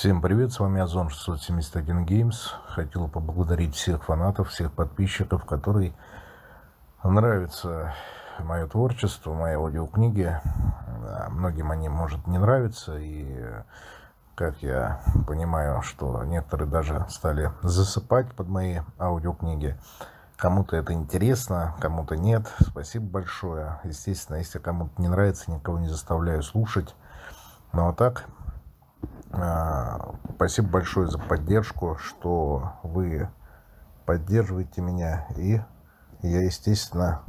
Всем привет, с вами Озон 671 Games. Хотел поблагодарить всех фанатов, всех подписчиков, которые нравится мое творчество, мои аудиокниги. Многим они, может, не нравятся, и как я понимаю, что некоторые даже стали засыпать под мои аудиокниги. Кому-то это интересно, кому-то нет. Спасибо большое. Естественно, если кому-то не нравится, никого не заставляю слушать. Ну а так, спасибо большое за поддержку, что вы поддерживаете меня. И я, естественно,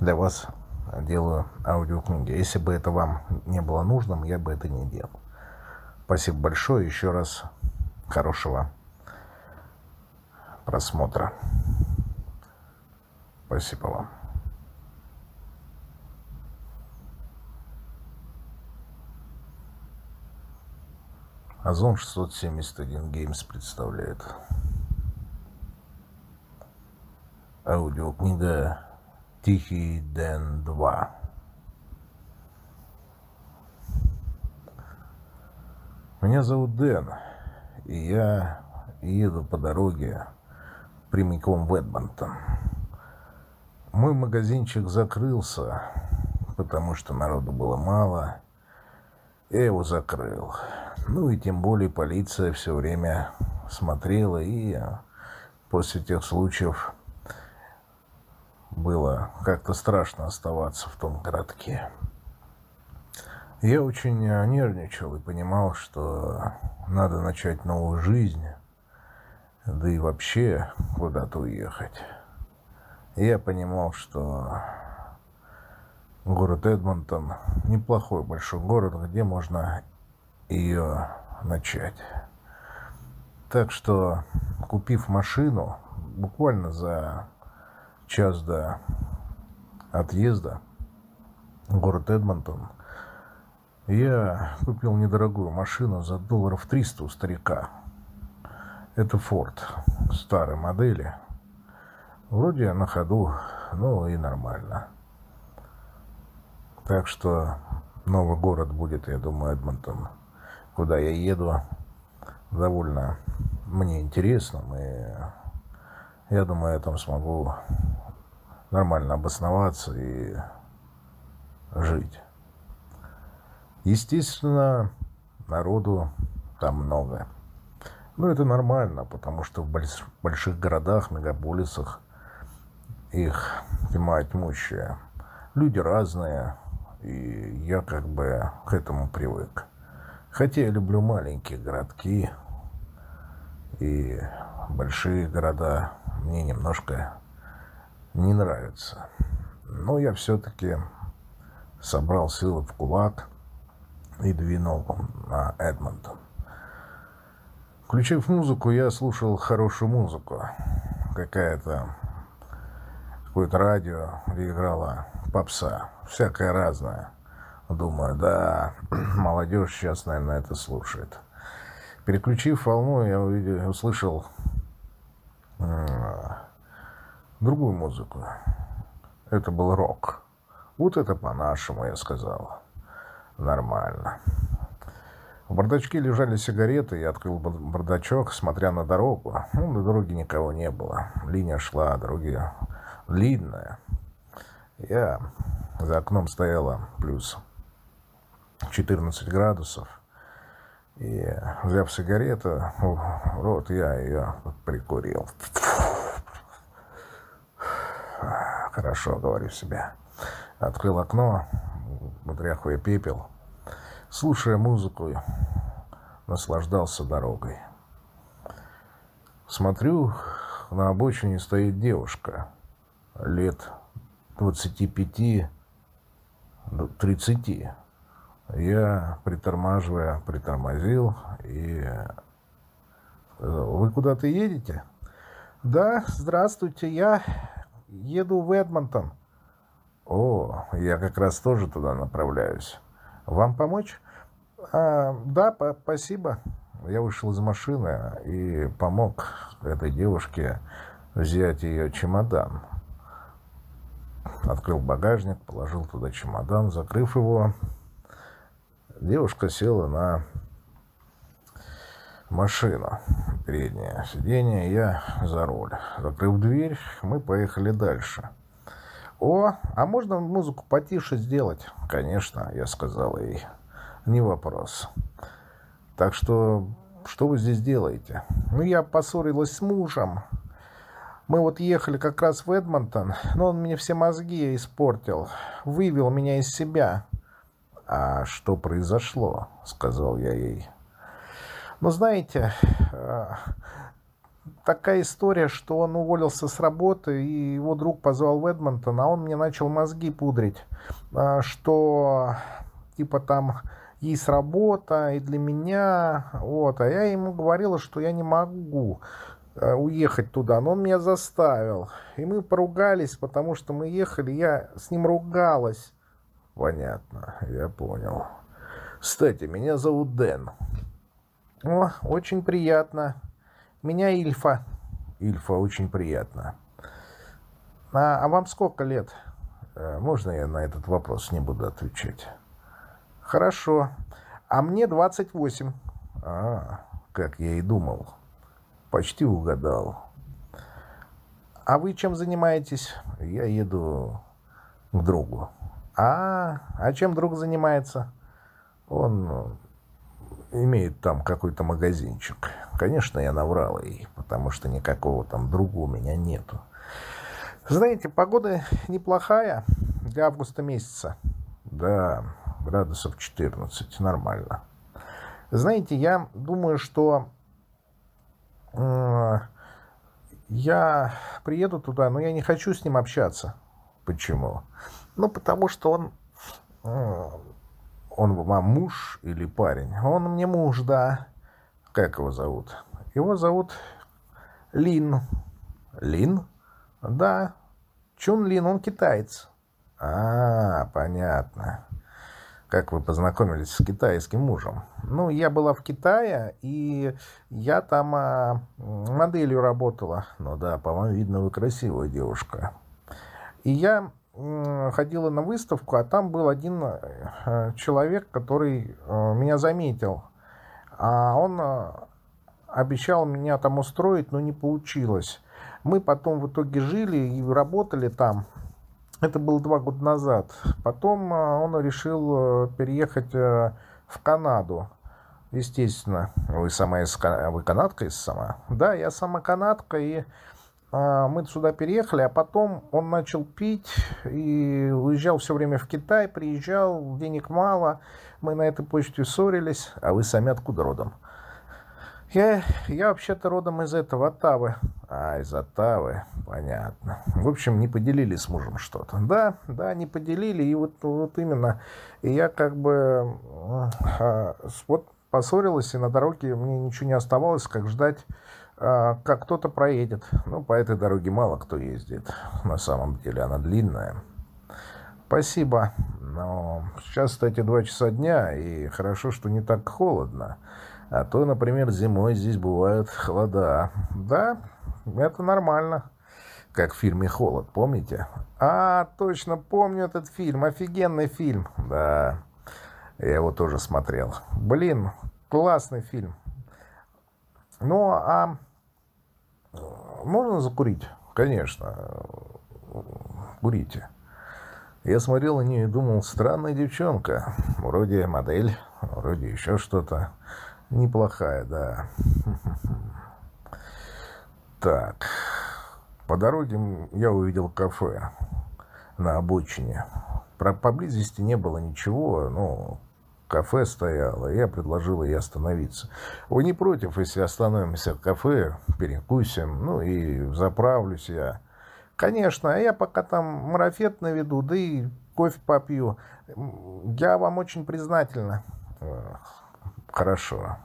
для вас делаю аудиокниги. Если бы это вам не было нужным, я бы это не делал. Спасибо большое. Еще раз хорошего просмотра. Спасибо вам. Озон 671 Games представляет аудиокнига Тихий Дэн 2. Меня зовут Дэн, и я еду по дороге прямиком в Эдмонтон. Мой магазинчик закрылся, потому что народу было мало. Я его закрыл. Ну и тем более полиция все время смотрела, и после тех случаев было как-то страшно оставаться в том городке. Я очень нервничал и понимал, что надо начать новую жизнь, да и вообще куда-то уехать. Я понимал, что город Эдмонтон неплохой большой город, где можно ее начать. Так что, купив машину, буквально за час до отъезда в город Эдмонтон, я купил недорогую машину за долларов 300 у старика. Это Ford старой модели. Вроде на ходу, ну и нормально. Так что новый город будет, я думаю, Эдмонтон куда я еду, довольно мне интересно. И я думаю, я там смогу нормально обосноваться и жить. Естественно, народу там много. Но это нормально, потому что в больших городах, мегаполисах их тьма тьмущая. Люди разные, и я как бы к этому привык. Хотя я люблю маленькие городки и большие города мне немножко не нравятся. Но я все-таки собрал силы в кулак и двинул на Эдмонтон. Включив музыку, я слушал хорошую музыку. Какая-то какое-то радио, играла попса, всякая разная. Думаю, да, молодежь сейчас, наверное, это слушает. Переключив волну, я увидел, услышал другую музыку. Это был рок. Вот это по-нашему, я сказал. Нормально. В бардачке лежали сигареты, я открыл бардачок, смотря на дорогу. Ну, на дороге никого не было. Линия шла, дороги длинная. Я за окном стояла плюс 14 градусов. И, взяв сигарету в рот, я ее прикурил. Хорошо, говорю себе. Открыл окно, вытряхивая пепел. Слушая музыку, наслаждался дорогой. Смотрю, на обочине стоит девушка лет 25-30. Я, притормаживая, притормозил и сказал, вы куда-то едете? Да, здравствуйте, я еду в Эдмонтон. О, я как раз тоже туда направляюсь. Вам помочь? А, да, по спасибо. Я вышел из машины и помог этой девушке взять ее чемодан. Открыл багажник, положил туда чемодан, закрыв его, Девушка села на машину. Переднее сиденье, я за руль. Закрыв дверь, мы поехали дальше. «О, а можно музыку потише сделать?» «Конечно», — я сказал ей. «Не вопрос». «Так что, что вы здесь делаете?» «Ну, я поссорилась с мужем. Мы вот ехали как раз в Эдмонтон, но он мне все мозги испортил, вывел меня из себя». «А что произошло?» — сказал я ей. «Ну, знаете, а, такая история, что он уволился с работы, и его друг позвал в Эдмонтон, а он мне начал мозги пудрить, а, что типа там есть работа и для меня, вот, а я ему говорила, что я не могу а, уехать туда, но он меня заставил, и мы поругались, потому что мы ехали, я с ним ругалась. Понятно, я понял. Кстати, меня зовут Дэн. О, очень приятно. Меня Ильфа. Ильфа, очень приятно. А, а вам сколько лет? Э, можно я на этот вопрос не буду отвечать? Хорошо. А мне 28. А, как я и думал. Почти угадал. А вы чем занимаетесь? Я еду к другу. А, а чем друг занимается? Он имеет там какой-то магазинчик. Конечно, я наврал ей, потому что никакого там друга у меня нету. Знаете, погода неплохая для августа месяца. Да, градусов 14, нормально. Знаете, я думаю, что э, я приеду туда, но я не хочу с ним общаться. Почему? Ну, потому что он э, он вам муж или парень? Он мне муж, да. Как его зовут? Его зовут Лин. Лин? Да. Чун Лин, он китаец. А, понятно. Как вы познакомились с китайским мужем? Ну, я была в Китае, и я там а, моделью работала. Ну да, по-моему, видно, вы красивая девушка. И я ходила на выставку, а там был один э, человек, который э, меня заметил. А он э, обещал меня там устроить, но не получилось. Мы потом в итоге жили и работали там. Это было два года назад. Потом он решил переехать в Канаду. Естественно. Вы сама из... Вы канадка из сама? Да, я сама канадка и мы сюда переехали, а потом он начал пить и уезжал все время в Китай, приезжал, денег мало, мы на этой почте ссорились. А вы сами откуда родом? Я, я вообще-то родом из этого, Оттавы. А, из Оттавы, понятно. В общем, не поделили с мужем что-то. Да, да, не поделили, и вот, вот именно. И я как бы а, вот поссорилась, и на дороге мне ничего не оставалось, как ждать а, как кто-то проедет. Ну, по этой дороге мало кто ездит. На самом деле она длинная. Спасибо. Но сейчас, кстати, два часа дня, и хорошо, что не так холодно. А то, например, зимой здесь бывают холода. Да, это нормально. Как в фильме «Холод», помните? А, точно, помню этот фильм. Офигенный фильм. Да, я его тоже смотрел. Блин, классный фильм. Ну, а можно закурить? Конечно. Курите. Я смотрел на нее и думал, странная девчонка. Вроде модель, вроде еще что-то. Неплохая, да. Так. По дороге я увидел кафе на обочине. Про поблизости не было ничего, ну, кафе стояло, я предложил ей остановиться. Вы не против, если остановимся в кафе, перекусим, ну и заправлюсь я. Конечно, а я пока там марафет наведу, да и кофе попью. Я вам очень признательна. Хорошо.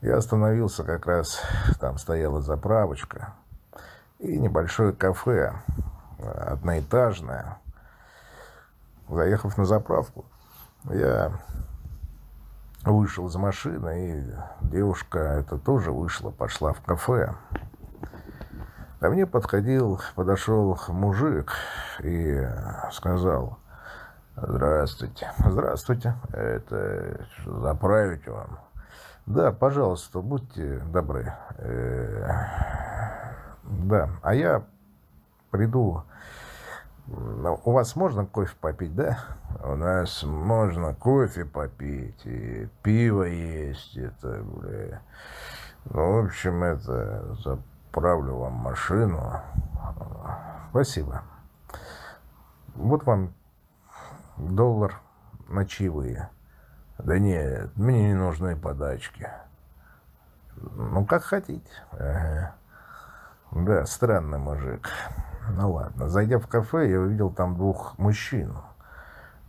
Я остановился как раз, там стояла заправочка и небольшое кафе, одноэтажное. Заехав на заправку, я вышел из машины, и девушка это тоже вышла, пошла в кафе. Ко мне подходил, подошел мужик и сказал, здравствуйте, здравствуйте, это заправить вам. Да, пожалуйста, будьте добры. Э, да, а я приду. У вас можно кофе попить, да? У нас можно кофе попить, и пиво есть, это, бля. Ну, в общем, это, заправлю вам машину. Спасибо. Вот вам доллар на чаевые. Да нет, мне не нужны подачки. Ну, как хотите. Ага. Да, странный мужик. Ну ладно. Зайдя в кафе, я увидел там двух мужчин,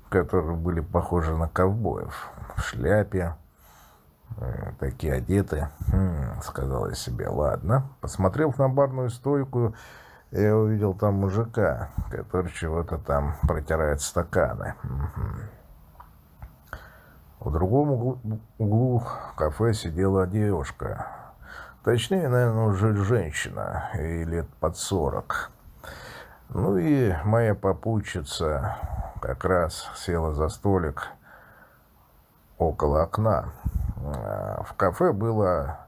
которые были похожи на ковбоев. В шляпе, э, такие одеты. Хм, сказал я себе, ладно. Посмотрев на барную стойку, я увидел там мужика, который чего-то там протирает стаканы. В другом углу, углу кафе сидела девушка. Точнее, наверное, уже женщина, ей лет под сорок. Ну и моя попутчица как раз села за столик около окна. В кафе было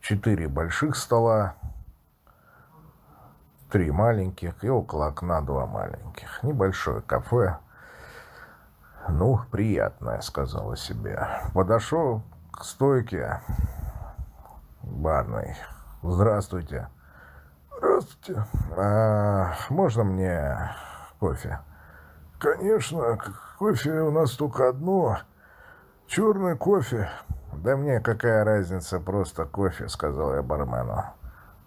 четыре больших стола, три маленьких и около окна два маленьких. Небольшое кафе – ну, приятное, сказала себе. Подошел к стойке барной. Здравствуйте. Здравствуйте. А, можно мне кофе? Конечно, кофе у нас только одно. Черный кофе. Да мне какая разница, просто кофе, сказал я бармену.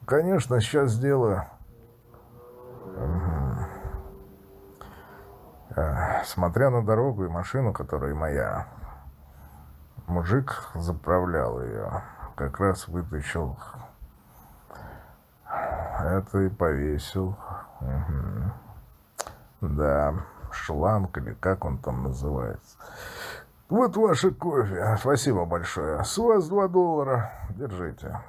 Конечно, сейчас сделаю. Э, смотря на дорогу и машину, которая моя, мужик заправлял ее, как раз вытащил это и повесил. Угу. Да, шланг или как он там называется. Вот ваше кофе. Спасибо большое. С вас два доллара. Держите.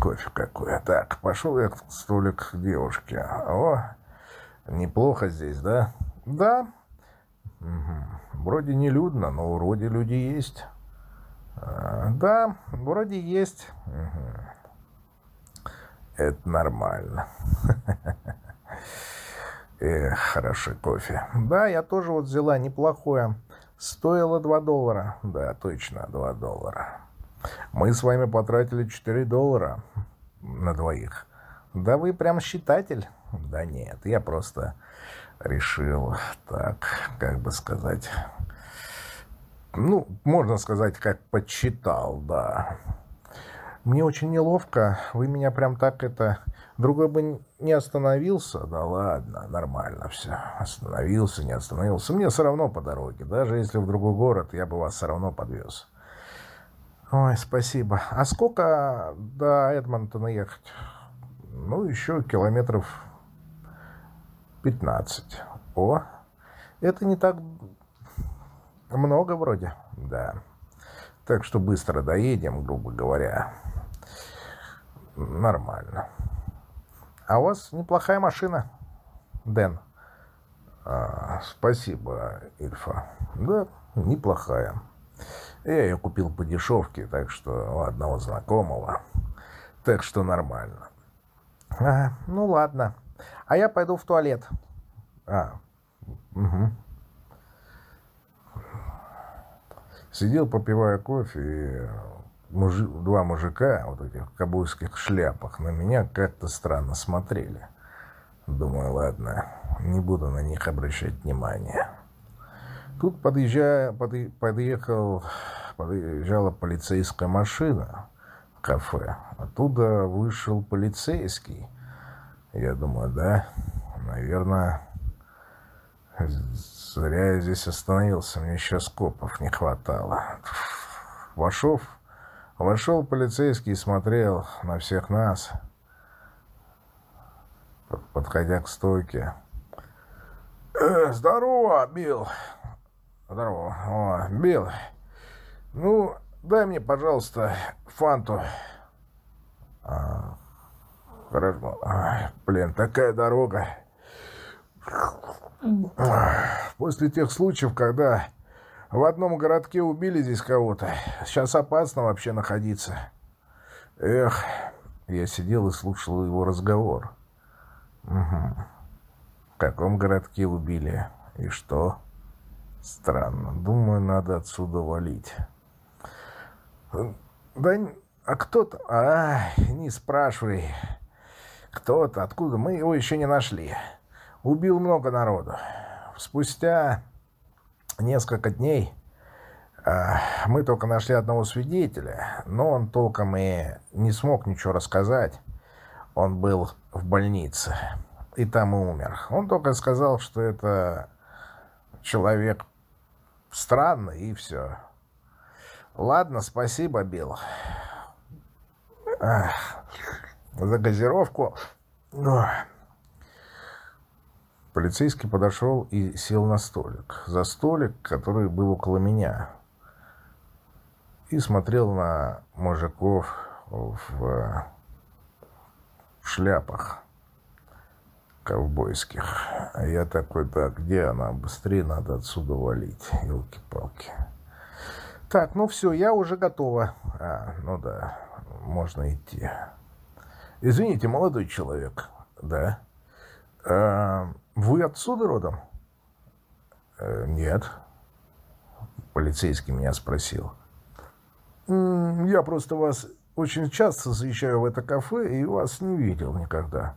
кофе какой. Так, пошел я к столик к девушке. О, Неплохо здесь, да? Да. Угу. Вроде не людно, но вроде люди есть. А, да, вроде есть. Это нормально. Эх, хороший кофе. Да, я тоже вот взяла неплохое. Стоило 2 доллара. Да, точно, 2 доллара. Мы с вами потратили 4 доллара на двоих. Да вы прям считатель. Да нет, я просто решил так, как бы сказать... Ну, можно сказать, как подсчитал, да. Мне очень неловко, вы меня прям так это... Другой бы не остановился, да ладно, нормально все. Остановился, не остановился. Мне все равно по дороге. Даже если в другой город, я бы вас все равно подвез. Ой, спасибо. А сколько до Эдмонтона ехать? Ну, еще километров 15. О, это не так много вроде, да. Так что быстро доедем, грубо говоря. Нормально. А у вас неплохая машина, Дэн. А, спасибо, Ильфа. Да, неплохая. Я ее купил по дешевке, так что у одного знакомого. Так что нормально. А, ну ладно. А я пойду в туалет. А, угу. Сидел, попивая кофе, и мужи, два мужика вот этих кабульских шляпах на меня как-то странно смотрели. Думаю, ладно, не буду на них обращать внимания. Тут подъезжая, подъ, подъехал, подъезжала полицейская машина в кафе. Оттуда вышел полицейский я думаю, да, наверное, зря я здесь остановился, мне еще скопов не хватало. Вошел, вошел полицейский и смотрел на всех нас, подходя к стойке. Э, здорово, Билл. Здорово. О, Билл. Ну, дай мне, пожалуйста, фанту. А, Хорошо. Ай, блин, такая дорога. После тех случаев, когда В одном городке убили здесь кого-то. Сейчас опасно вообще находиться. Эх, я сидел и слушал его разговор. Угу. В каком городке убили? И что? Странно. Думаю, надо отсюда валить. Да, а кто-то... А, не спрашивай. Кто-то, откуда? Мы его еще не нашли. Убил много народу. Спустя несколько дней а, мы только нашли одного свидетеля, но он толком и не смог ничего рассказать. Он был в больнице, и там и умер. Он только сказал, что это человек странный, и все. Ладно, спасибо, Билл. за газировку. Полицейский подошел и сел на столик. За столик, который был около меня. И смотрел на мужиков в шляпах ковбойских. А я такой, да, где она? Быстрее надо отсюда валить. Елки-палки. Так, ну все, я уже готова. А, ну да, можно идти. Извините, молодой человек. Да. А, вы отсюда родом? А, нет. Полицейский меня спросил. Я просто вас очень часто заезжаю в это кафе и вас не видел никогда.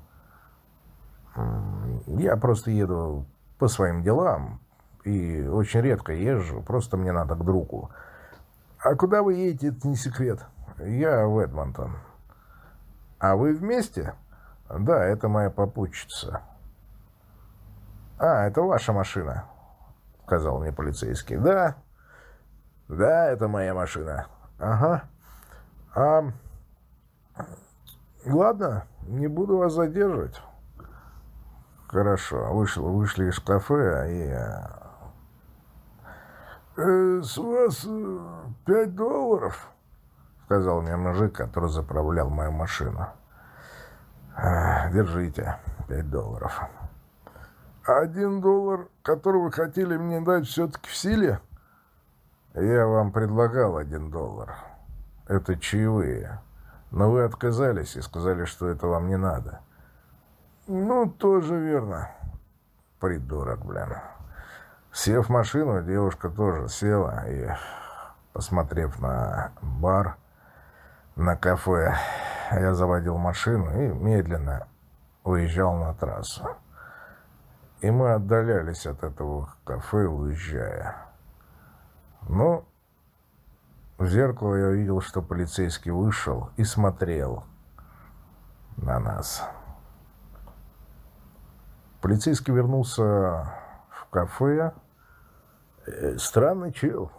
Я просто еду по своим делам и очень редко езжу, просто мне надо к другу. А куда вы едете, это не секрет. Я в Эдмонтон. А вы вместе? Да, это моя попутчица. А, это ваша машина, сказал мне полицейский. Да, да, это моя машина. Ага. А, ладно, не буду вас задерживать. Хорошо, вышел, вышли из кафе и... Э, «С вас э, пять долларов?» — сказал мне мужик, который заправлял мою машину. «Держите, пять долларов». «Один доллар, который вы хотели мне дать, все-таки в силе?» «Я вам предлагал один доллар. Это чаевые. Но вы отказались и сказали, что это вам не надо». Ну, тоже верно. Придурок, блин. Сев в машину, девушка тоже села и, посмотрев на бар, на кафе, я заводил машину и медленно уезжал на трассу. И мы отдалялись от этого кафе, уезжая. Но в зеркало я увидел, что полицейский вышел и смотрел на нас. Полицейский вернулся в кафе. Э, странный чел.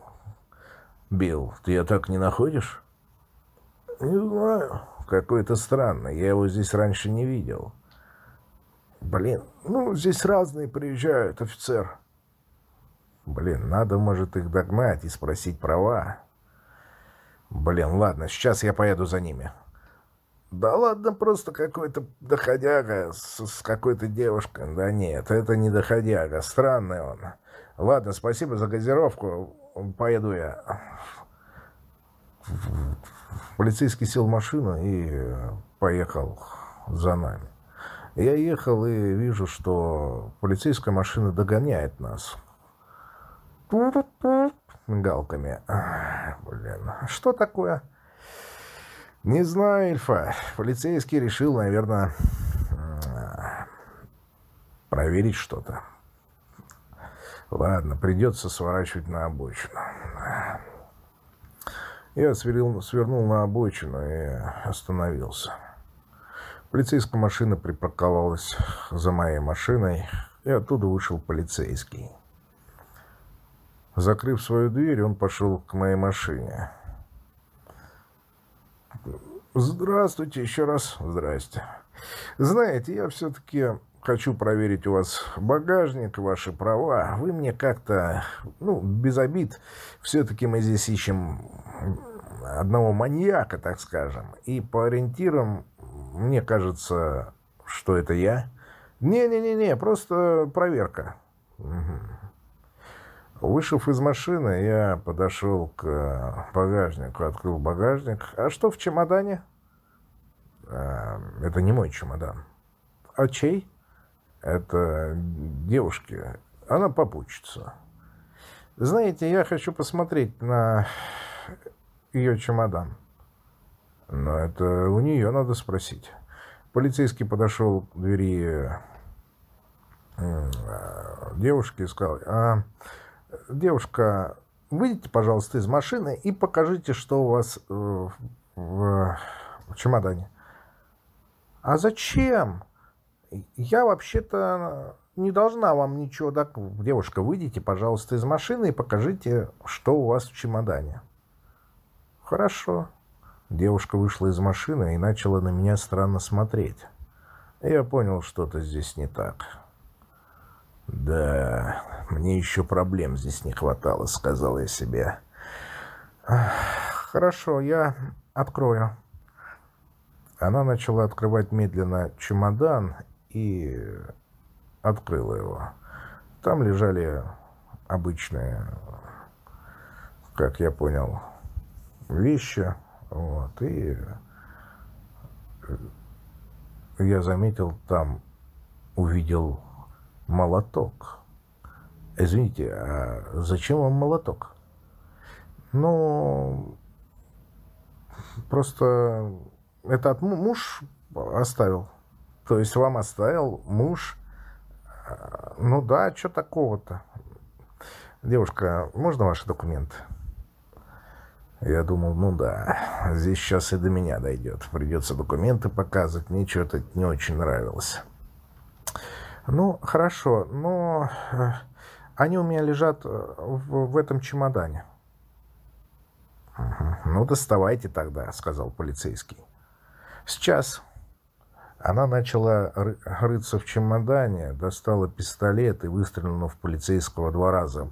Билл, ты я так не находишь? Не знаю. Какой-то странный. Я его здесь раньше не видел. Блин, ну, здесь разные приезжают, офицер. Блин, надо, может, их догнать и спросить права. Блин, ладно, сейчас я поеду за ними. Да ладно, просто какой-то доходяга с, с какой-то девушкой. Да нет, это не доходяга, странный он. Ладно, спасибо за газировку, поеду я. Полицейский сел в машину и поехал за нами. Я ехал и вижу, что полицейская машина догоняет нас. Галками. Блин, что такое? Не знаю, Эльфа. Полицейский решил, наверное, проверить что-то. Ладно, придется сворачивать на обочину. Я свернул, свернул на обочину и остановился. Полицейская машина припарковалась за моей машиной, и оттуда вышел полицейский. Закрыв свою дверь, он пошел к моей машине. Здравствуйте еще раз. Здрасте. Знаете, я все-таки хочу проверить у вас багажник, ваши права. Вы мне как-то, ну, без обид, все-таки мы здесь ищем одного маньяка, так скажем. И по ориентирам, мне кажется, что это я. Не-не-не-не, просто проверка. Угу. Вышев из машины, я подошел к багажнику, открыл багажник. А что в чемодане? А, это не мой чемодан. А чей? Это девушки. Она попутчица. Знаете, я хочу посмотреть на ее чемодан. Но это у нее надо спросить. Полицейский подошел к двери девушки и сказал, а, девушка, выйдите, пожалуйста, из машины и покажите, что у вас э, в, в чемодане. А зачем? Я вообще-то не должна вам ничего... Так, девушка, выйдите, пожалуйста, из машины и покажите, что у вас в чемодане. Хорошо. Девушка вышла из машины и начала на меня странно смотреть. Я понял, что-то здесь не так. «Да, мне еще проблем здесь не хватало», — сказал я себе. «Хорошо, я открою». Она начала открывать медленно чемодан и открыла его. Там лежали обычные, как я понял, вещи. Вот, и я заметил там, увидел молоток. Извините, а зачем вам молоток? Ну, просто этот муж оставил. То есть вам оставил муж. Ну да, что такого-то? Девушка, можно ваши документы? Я думал, ну да, здесь сейчас и до меня дойдет. Придется документы показывать. Мне что-то не очень нравилось. Ну, хорошо, но э, они у меня лежат э, в, в этом чемодане. «Ну, доставайте тогда», — сказал полицейский. «Сейчас». Она начала ры рыться в чемодане, достала пистолет и выстрелила в полицейского два раза.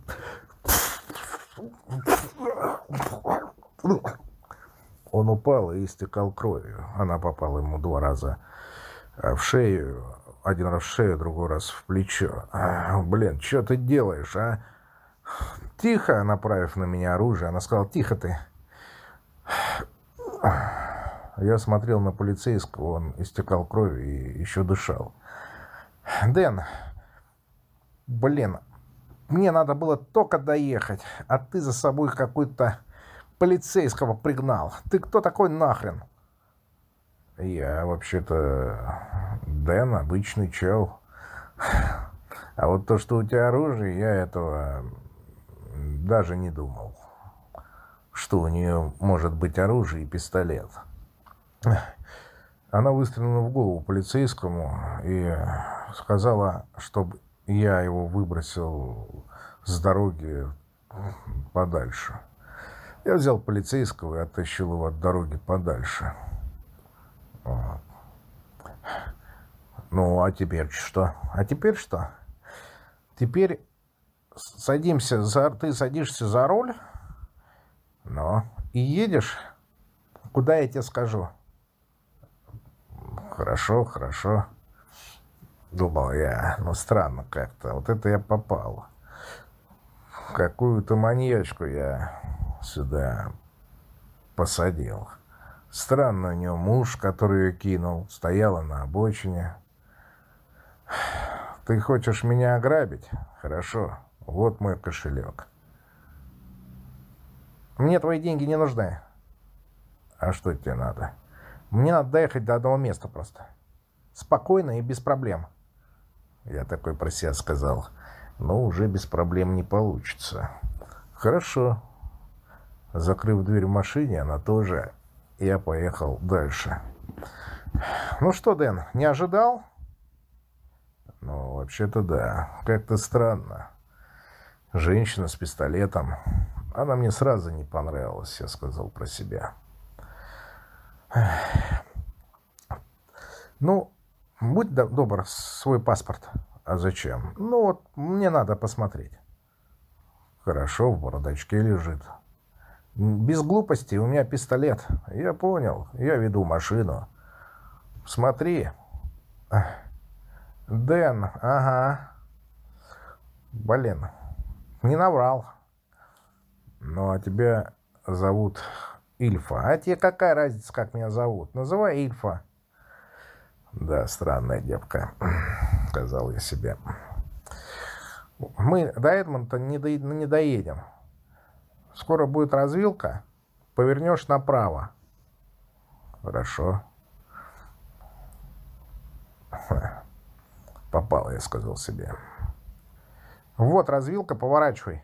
Он упал и истекал кровью. Она попала ему два раза в шею, один раз в шею, другой раз в плечо. А, блин, что ты делаешь, а? Тихо, направив на меня оружие, она сказала, тихо ты. Я смотрел на полицейского, он истекал кровью и еще дышал. Дэн, блин, мне надо было только доехать, а ты за собой какой-то полицейского пригнал. Ты кто такой нахрен? Я вообще-то Дэн, обычный чел. А вот то, что у тебя оружие, я этого даже не думал. Что у нее может быть оружие и пистолет. Она выстрелила в голову полицейскому и сказала, чтобы я его выбросил с дороги подальше. Я взял полицейского и оттащил его от дороги подальше. Ну, а теперь что? А теперь что? Теперь садимся за... Ты садишься за руль, ну, и едешь, куда я тебе скажу. Хорошо, хорошо. Думал я, ну странно как-то. Вот это я попал. Какую-то маньячку я сюда посадил. Странно у нее муж, который кинул, стояла на обочине. Ты хочешь меня ограбить? Хорошо, вот мой кошелек. Мне твои деньги не нужны. А что тебе надо? Мне надо доехать до одного места просто. Спокойно и без проблем. Я такой про себя сказал. Но уже без проблем не получится. Хорошо. Закрыв дверь в машине, она тоже я поехал дальше. Ну что, Дэн, не ожидал? Ну, вообще-то да. Как-то странно. Женщина с пистолетом. Она мне сразу не понравилась, я сказал про себя. Ну, будь добр, свой паспорт. А зачем? Ну вот, мне надо посмотреть. Хорошо, в бардачке лежит. Без глупости, у меня пистолет. Я понял, я веду машину. Смотри. Дэн, ага. Блин, Не наврал. Ну, а тебя зовут Ильфа. А тебе какая разница, как меня зовут? Называй Ильфа. Да, странная девка, сказал я себе. Мы до Эдмонта не, до, не доедем. Скоро будет развилка. Повернешь направо. Хорошо. Попал, я сказал себе. Вот развилка, поворачивай.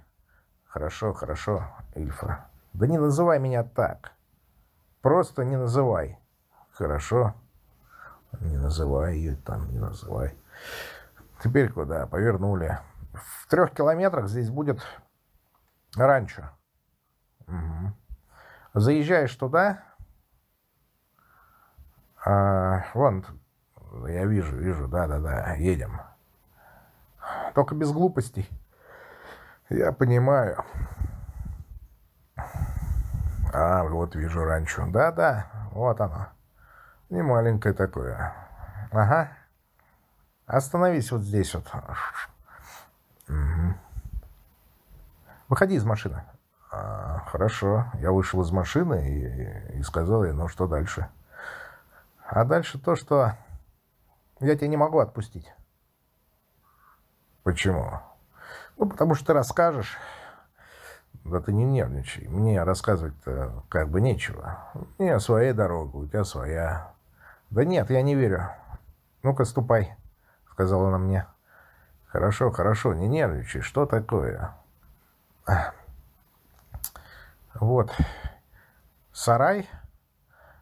Хорошо, хорошо, Ильфа. Да не называй меня так. Просто не называй. Хорошо. Не называй ее там, не называй. Теперь куда? Повернули. В трех километрах здесь будет ранчо. Угу. Заезжаешь туда. А, вон, я вижу, вижу, да-да-да, едем. Только без глупостей. Я понимаю. А, вот вижу ранчо. Да-да, вот оно. Не маленькое такое. Ага. Остановись вот здесь вот. Угу. Выходи из машины. А, хорошо. Я вышел из машины и, и сказал ей, ну что дальше? А дальше то, что я тебя не могу отпустить. Почему? Ну, потому что ты расскажешь. Да ты не нервничай. Мне рассказывать-то как бы нечего. У меня своя дорога, у тебя своя. Да нет, я не верю. Ну-ка, ступай, сказала она мне. Хорошо, хорошо, не нервничай. Что такое? Вот. Сарай.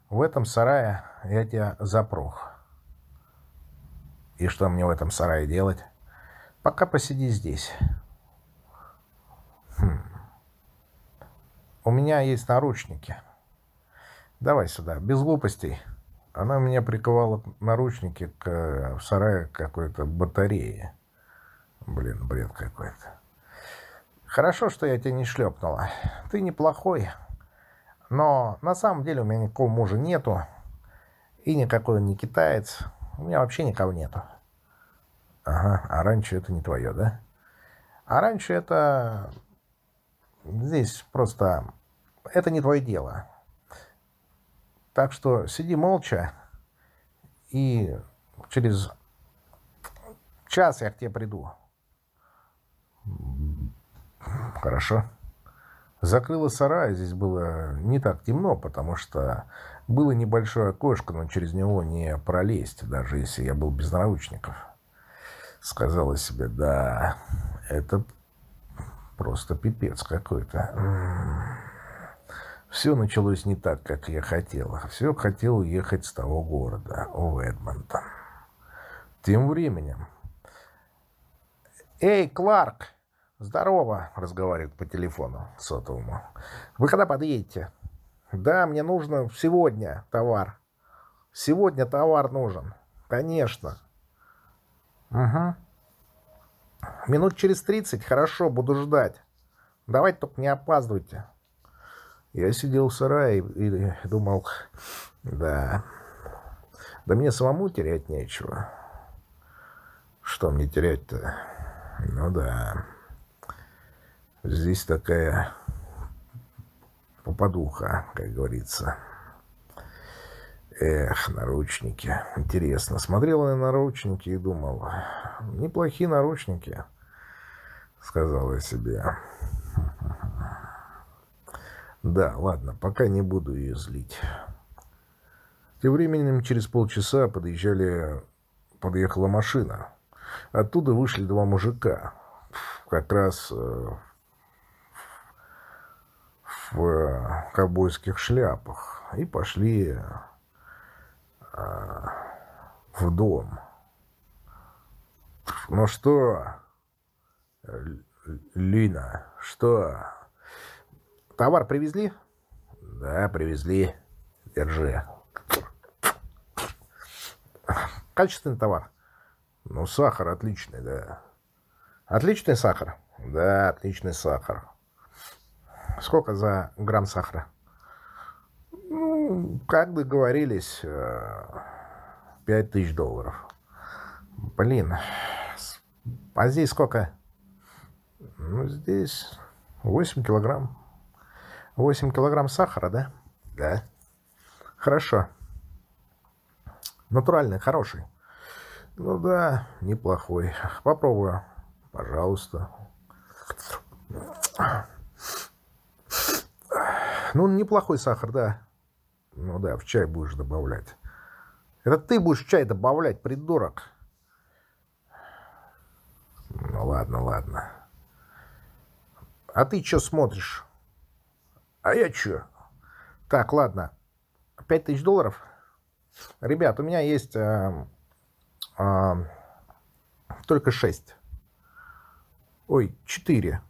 В этом сарае я тебя запрох. И что мне в этом сарае делать? Пока посиди здесь. Хм. У меня есть наручники. Давай сюда, без глупостей. Она меня приковала наручники к, в сарае какой-то батареи. Блин, бред какой-то. Хорошо, что я тебя не шлепнула. Ты неплохой. Но на самом деле у меня никакого мужа нету. И никакой он не китаец. У меня вообще никого нету. Ага, а раньше это не твое, да? А раньше это... Здесь просто... Это не твое дело. Так что сиди молча, и через час я к тебе приду. Хорошо. Закрыла сарай, здесь было не так темно, потому что было небольшое окошко, но через него не пролезть, даже если я был без наручников. Сказала себе, да, это просто пипец какой-то. Все началось не так, как я хотела. Все хотел уехать с того города, в Эдмонтон. Тем временем... «Эй, Кларк!» «Здорово!» — разговаривает по телефону сотовому. «Вы когда подъедете?» «Да, мне нужно сегодня товар». «Сегодня товар нужен». «Конечно». «Угу». «Минут через тридцать? Хорошо, буду ждать. Давайте только не опаздывайте». Я сидел в сарае и думал, да, да мне самому терять нечего. Что мне терять-то? Ну да. Здесь такая попадуха, как говорится. Эх, наручники. Интересно. Смотрел на наручники и думал, неплохие наручники, сказал я себе. Да, ладно, пока не буду ее злить. Тем временем через полчаса подъезжали, подъехала машина. Оттуда вышли два мужика. Как раз э, в э, ковбойских шляпах. И пошли э, в дом. Ну что, Лина, что? Товар привезли? Да, привезли. Держи. Качественный товар? Ну, сахар отличный, да. Отличный сахар? Да, отличный сахар. Сколько за грамм сахара? Ну, как договорились, э, пять тысяч долларов. Блин, а здесь сколько? Ну, здесь 8 килограмм. 8 килограмм сахара, да? Да. Хорошо. Натуральный, хороший. Ну да, неплохой. Попробую. Пожалуйста. Ну, неплохой сахар, да. Ну да, в чай будешь добавлять. Это ты будешь чай добавлять, придурок. Ну ладно, ладно. А ты что смотришь? А я что? Так, ладно. Пять тысяч долларов? Ребят, у меня есть э, э, только шесть. Ой, четыре.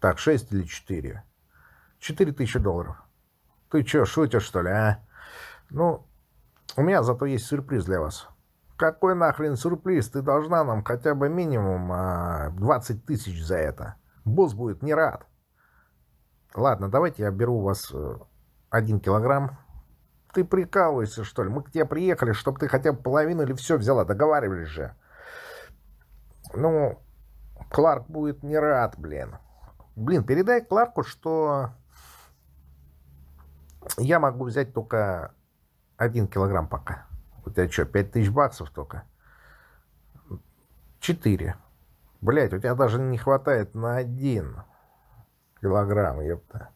Так, шесть или четыре? Четыре тысячи долларов. Ты что, шутишь, что ли, а? Ну, у меня зато есть сюрприз для вас. Какой нахрен сюрприз? Ты должна нам хотя бы минимум а, 20 тысяч за это. Босс будет не рад. Ладно, давайте я беру у вас э, один килограмм. Ты прикалываешься, что ли? Мы к тебе приехали, чтобы ты хотя бы половину или все взяла. Договаривались же. Ну, Кларк будет не рад, блин. Блин, передай Кларку, что я могу взять только один килограмм пока. У тебя что, пять тысяч баксов только? Четыре. Блять, у тебя даже не хватает на один килограмм, ёпта.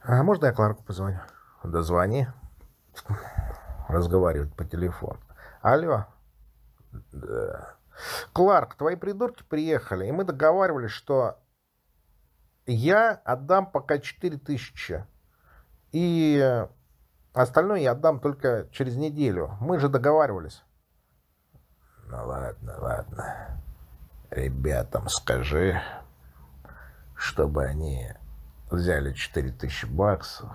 А можно я Кларку позвоню? Да звони. Разговаривать по телефону. Алло. Да. Кларк, твои придурки приехали, и мы договаривались, что я отдам пока четыре тысячи. И остальное я отдам только через неделю. Мы же договаривались. Ну ладно, ладно. Ребятам скажи, чтобы они взяли 4000 баксов.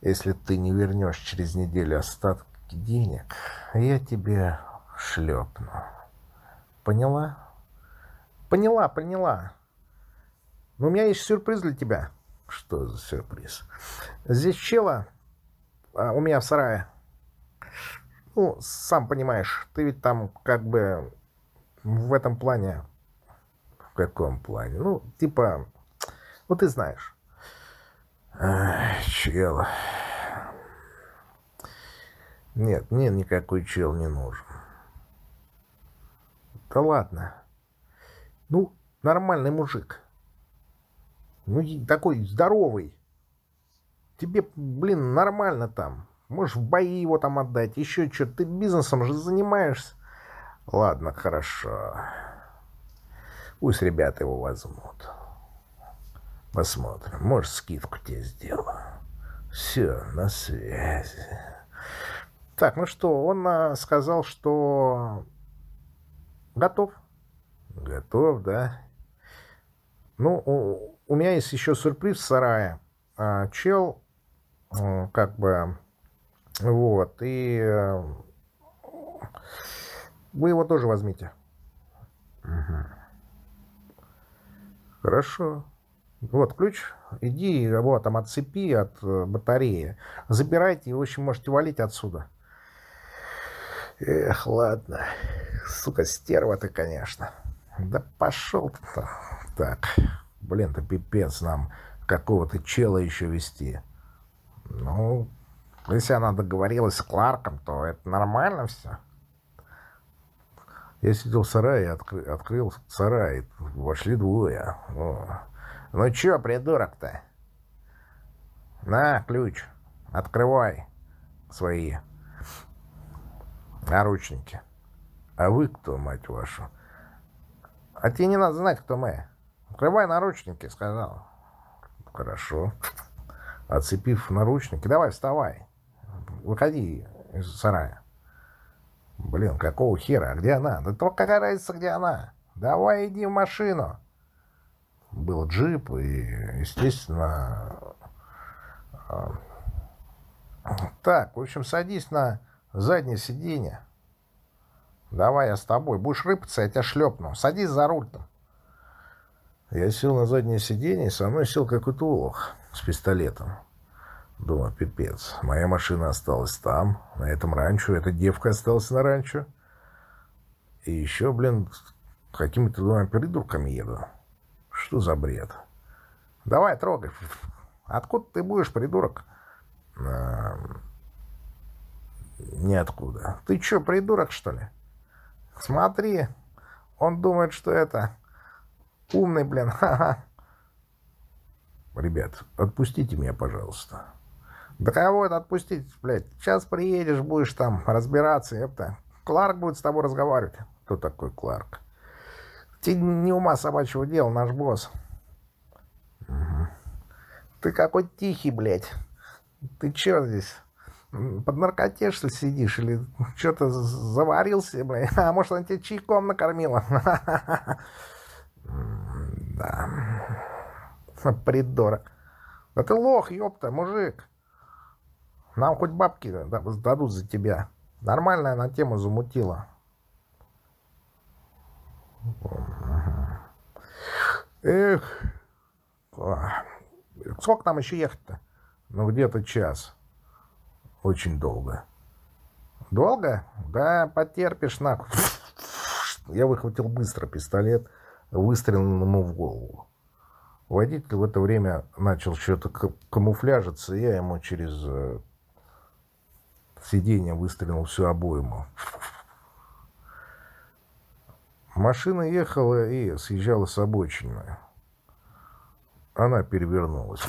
Если ты не вернешь через неделю остатки денег, я тебе шлепну. Поняла? Поняла, поняла. Но у меня есть сюрприз для тебя. Что за сюрприз? Здесь чела а, у меня в сарае. Ну, сам понимаешь, ты ведь там как бы в этом плане... В каком плане? Ну, типа... Ну, ты знаешь. Ах, чел. Нет, мне никакой чел не нужен. Да ладно. Ну, нормальный мужик. Ну, такой здоровый. Тебе, блин, нормально там. Можешь в бои его там отдать, еще что. Ты бизнесом же занимаешься. Ладно, хорошо. Пусть ребята его возьмут. Посмотрим. Может, скидку тебе сделаю. Все, на связи. Так, ну что, он а, сказал, что готов. Готов, да? Ну, у, меня есть еще сюрприз в сарае. А, чел, как бы, вот, и э, вы его тоже возьмите. Угу. Хорошо. Вот ключ. Иди его там отцепи от э, батареи. Забирайте, и, в общем, можете валить отсюда. Эх, ладно. Сука, стерва ты, конечно. Да пошел ты-то. Так, блин, ты пипец нам какого-то чела еще вести. Ну, если она договорилась с Кларком, то это нормально все. Я сидел в сарае, откры, открыл сарай, вошли двое. О. Ну чё, придурок-то? На, ключ, открывай свои наручники. А вы кто, мать вашу? А тебе не надо знать, кто мы. Открывай наручники, сказал. Хорошо. Отцепив наручники, давай, вставай. Выходи из сарая. Блин, какого хера? Где она? Да то какая разница, где она? Давай иди в машину. Был джип, и, естественно... А, так, в общем, садись на заднее сиденье. Давай я с тобой. Будешь рыпаться, я тебя шлепну. Садись за руль-то. Я сел на заднее сиденье, и со мной сел какой-то олух с пистолетом. Думаю, пипец. Моя машина осталась там, на этом ранчо. Эта девка осталась на ранчо. И еще, блин, какими-то двумя придурками еду. Что за бред? Давай, трогай. Откуда ты будешь, придурок? А, ниоткуда. Ты что, придурок, что ли? Смотри, он думает, что это умный, блин. Ха-ха. Ребят, отпустите меня, пожалуйста. Да кого это отпустить, блядь? Сейчас приедешь, будешь там разбираться, это. Кларк будет с тобой разговаривать. Кто такой Кларк? Ты не ума собачьего дела, наш босс. Угу. Ты какой тихий, блядь. Ты чё здесь? Под наркоте, что ли, сидишь? Или что-то заварился, блядь? А может, она тебе чайком накормила? Да. Придурок. Да ты лох, ёпта, мужик. Нам хоть бабки дадут за тебя. Нормальная она тему замутила. Эх. Сколько там еще ехать-то? Ну, где-то час. Очень долго. Долго? Да, потерпишь, нахуй. Я выхватил быстро пистолет, выстрелил ему в голову. Водитель в это время начал что-то камуфляжиться, я ему через э, сиденье выстрелил всю обойму. Машина ехала и съезжала с обочины. Она перевернулась.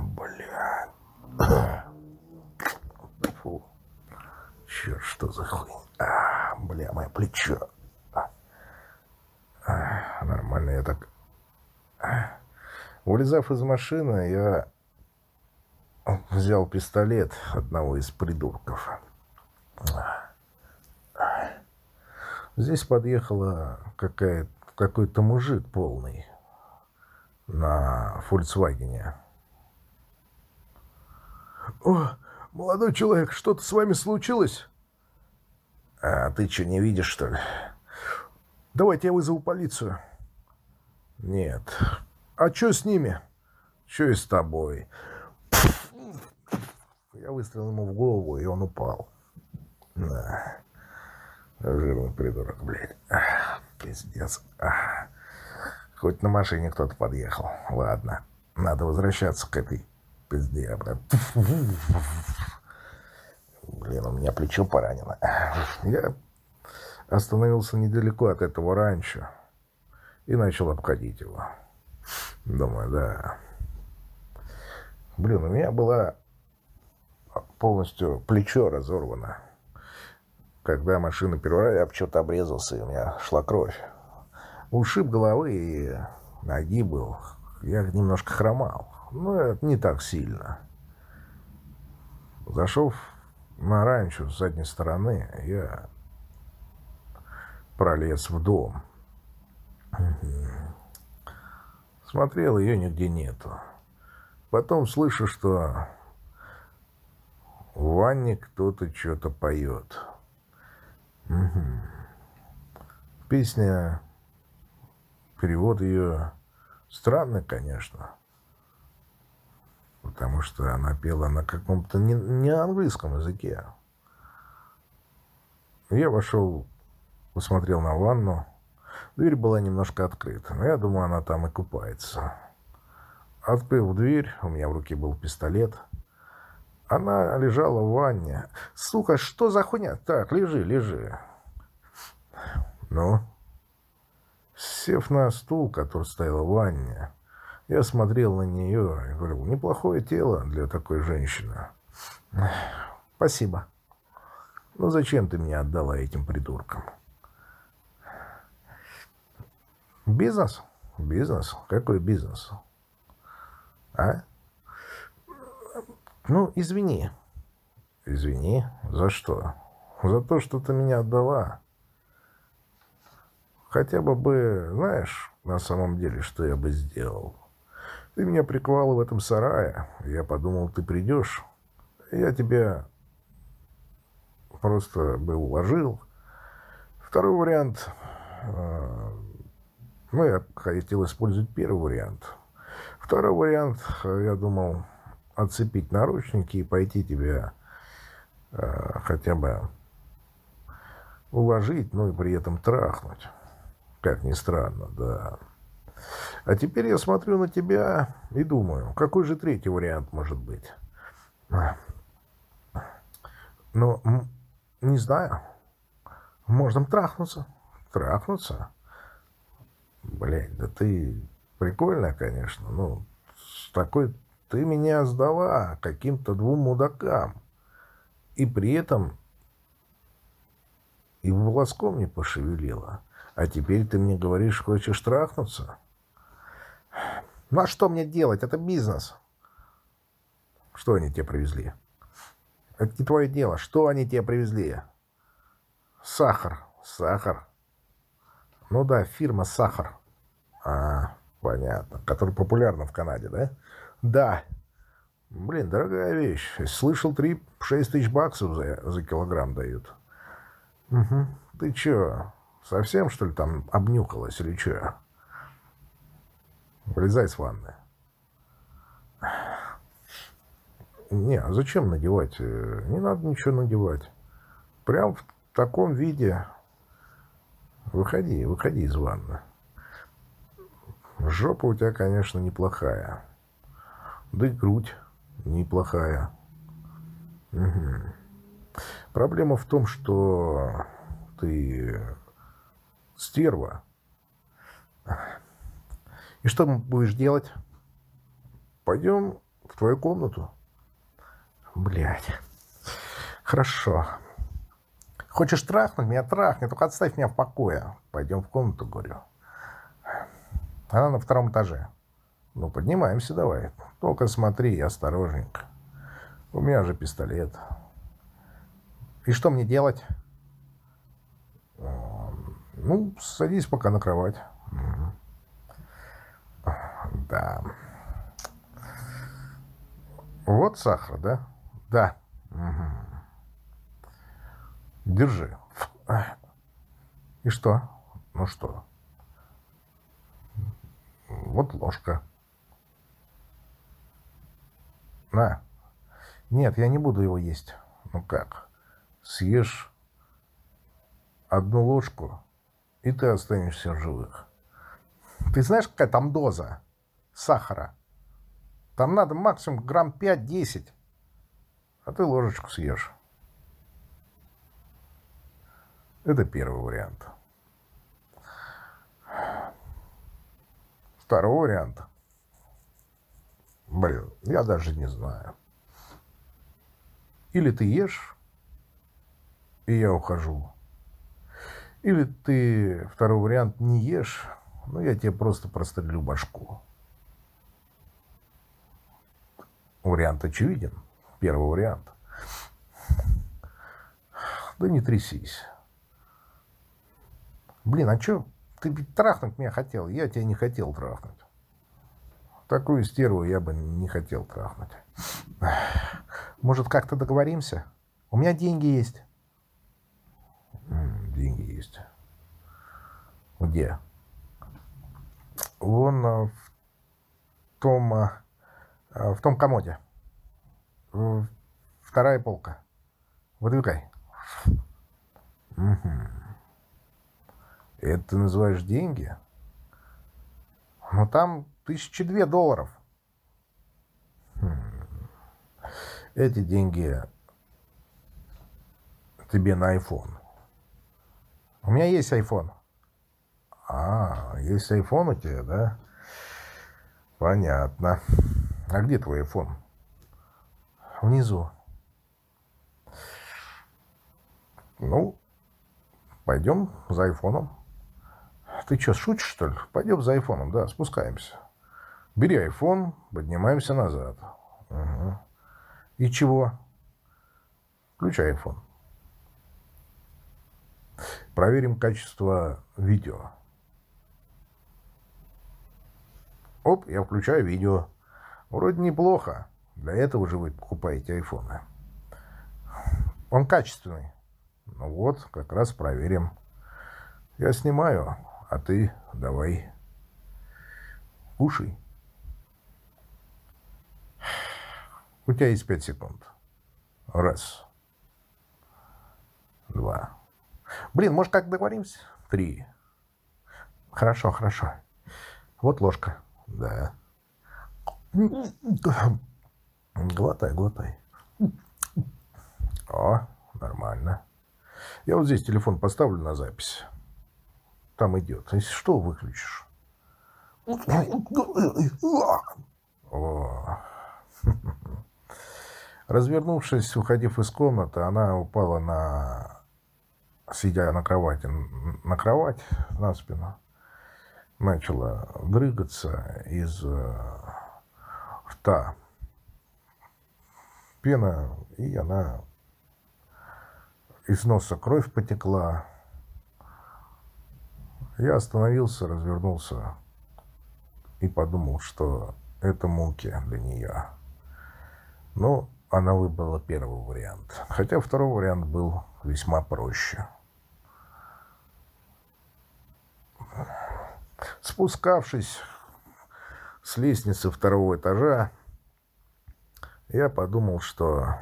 Бля. Фу. Черт, что за хуйня. А, бля, мое плечо. А, нормально, я так... Вылезав из машины, я взял пистолет одного из придурков. Здесь подъехала какая какой-то мужик полный на «Фольксвагене». «О, молодой человек, что-то с вами случилось?» «А ты что, не видишь, что ли?» «Давайте я вызову полицию». «Нет». «А что с ними?» «Что и с тобой?» Я выстрелил ему в голову, и он упал. Да. Жирный придурок, блядь. Ах, пиздец. Ах. Хоть на машине кто-то подъехал. Ладно. Надо возвращаться к этой пизде, блядь. Блин, у меня плечо поранено. Я остановился недалеко от этого ранчо и начал обходить его. Думаю, да. Блин, у меня была полностью плечо разорвано. Когда машина раз, я почему-то обрезался, и у меня шла кровь. Ушиб головы и ноги был. Я немножко хромал. Но это не так сильно. Зашел на ранчо с задней стороны, я пролез в дом. Смотрел, ее нигде нету. Потом слышу, что в ванне кто-то что-то поет. Песня, перевод ее странный, конечно. Потому что она пела на каком-то не, не английском языке. Я вошел, посмотрел на ванну. Дверь была немножко открыта, но я думаю, она там и купается. Открыл дверь, у меня в руке был пистолет — она лежала в ванне. Сука, что за хуйня? Так, лежи, лежи. Ну? Сев на стул, который стоял в ванне, я смотрел на нее и говорил, неплохое тело для такой женщины. Спасибо. Ну зачем ты меня отдала этим придуркам? Бизнес? Бизнес? Какой бизнес? А? Ну, извини. Извини? За что? За то, что ты меня отдала. Хотя бы бы, знаешь, на самом деле, что я бы сделал. Ты меня приковала в этом сарае. Я подумал, ты придешь. Я тебя просто бы уложил. Второй вариант... Э, ну, я хотел использовать первый вариант. Второй вариант, я думал, отцепить наручники и пойти тебя э, хотя бы уложить, ну и при этом трахнуть. Как ни странно, да. А теперь я смотрю на тебя и думаю, какой же третий вариант может быть? Ну, не знаю. Можно трахнуться. Трахнуться? Блядь, да ты прикольная, конечно. Ну, такой... Ты меня сдала каким-то двум мудакам. И при этом и волоском не пошевелила. А теперь ты мне говоришь, хочешь трахнуться? Ну а что мне делать? Это бизнес. Что они тебе привезли? Это не твое дело. Что они тебе привезли? Сахар. Сахар. Ну да, фирма «Сахар». А, понятно. Которая популярна в Канаде, да? Да. Блин, дорогая вещь. Слышал, 3-6 тысяч баксов за, за килограмм дают. Угу. Ты чё, совсем, что ли, там обнюхалась или чё? Вылезай с ванны. Не, а зачем надевать? Не надо ничего надевать. Прям в таком виде выходи, выходи из ванны. Жопа у тебя, конечно, неплохая. Да и грудь неплохая. Угу. Проблема в том, что ты стерва. И что будешь делать? Пойдем в твою комнату. Блядь. Хорошо. Хочешь трахнуть меня? Трахни, только отставь меня в покое. Пойдем в комнату, говорю. Она на втором этаже. Ну, поднимаемся давай. Только смотри, осторожненько. У меня же пистолет. И что мне делать? Ну, садись пока на кровать. Да. Вот сахар, да? Да. Угу. Держи. И что? Ну что? Вот ложка. На. Нет, я не буду его есть. Ну как? Съешь одну ложку, и ты останешься в живых. Ты знаешь, какая там доза сахара? Там надо максимум грамм 5-10 а ты ложечку съешь. Это первый вариант. Второй вариант. Блин, я даже не знаю. Или ты ешь, и я ухожу. Или ты, второй вариант, не ешь, но я тебе просто прострелю башку. Вариант очевиден первый вариант. Да не трясись. Блин, а что? Ты ведь трахнуть меня хотел. Я тебя не хотел трахнуть. Такую стерву я бы не хотел трахнуть. Может, как-то договоримся? У меня деньги есть. Деньги есть. Где? Вон а, в том, а, в том комоде. Вторая полка. Выдвигай. Угу. Это ты называешь деньги? Ну, там тысячи две долларов. Хм. Эти деньги тебе на iPhone. У меня есть iPhone. А, есть iPhone у тебя, да? Понятно. А где твой iPhone? внизу. Ну, пойдем за айфоном. Ты что, шутишь, что ли? Пойдем за айфоном, да, спускаемся. Бери айфон, поднимаемся назад. Угу. И чего? Включай айфон. Проверим качество видео. Оп, я включаю видео. Вроде неплохо. Для этого же вы покупаете айфоны. Он качественный. Ну вот, как раз проверим. Я снимаю, а ты давай кушай. У тебя есть пять секунд. Раз. Два. Блин, может, как договоримся? Три. Хорошо, хорошо. Вот ложка. Да. Глотай, глотай. О, нормально. Я вот здесь телефон поставлю на запись. Там идет. Если что, выключишь. О. Развернувшись, уходив из комнаты, она упала на... Сидя на кровати, на кровать, на спину, начала дрыгаться из рта пена, и она из носа кровь потекла. Я остановился, развернулся и подумал, что это муки для нее. Но она выбрала первый вариант, хотя второй вариант был весьма проще. Спускавшись с лестницы второго этажа, я подумал, что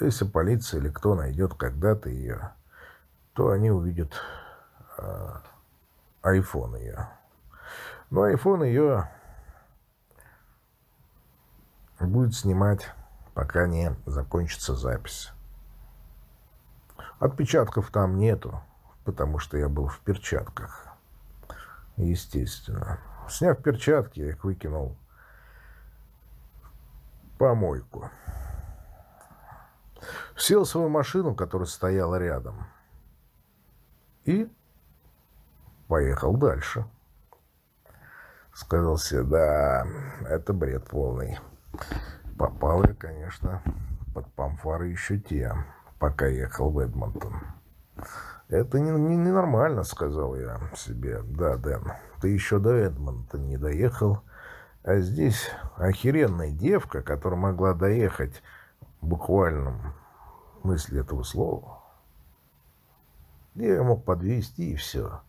если полиция или кто найдет когда-то ее, то они увидят э, айфон ее. Но айфон ее будет снимать, пока не закончится запись. Отпечатков там нету, потому что я был в перчатках. Естественно. Сняв перчатки, я их выкинул помойку. Сел в свою машину, которая стояла рядом, и поехал дальше. Сказал себе, да, это бред полный. Попал я, конечно, под памфары еще те, пока ехал в Эдмонтон. Это не, не, не нормально, сказал я себе. Да, Дэн, ты еще до Эдмонтона не доехал, а здесь охеренная девка, которая могла доехать в буквальном смысле этого слова. Я мог подвести и все.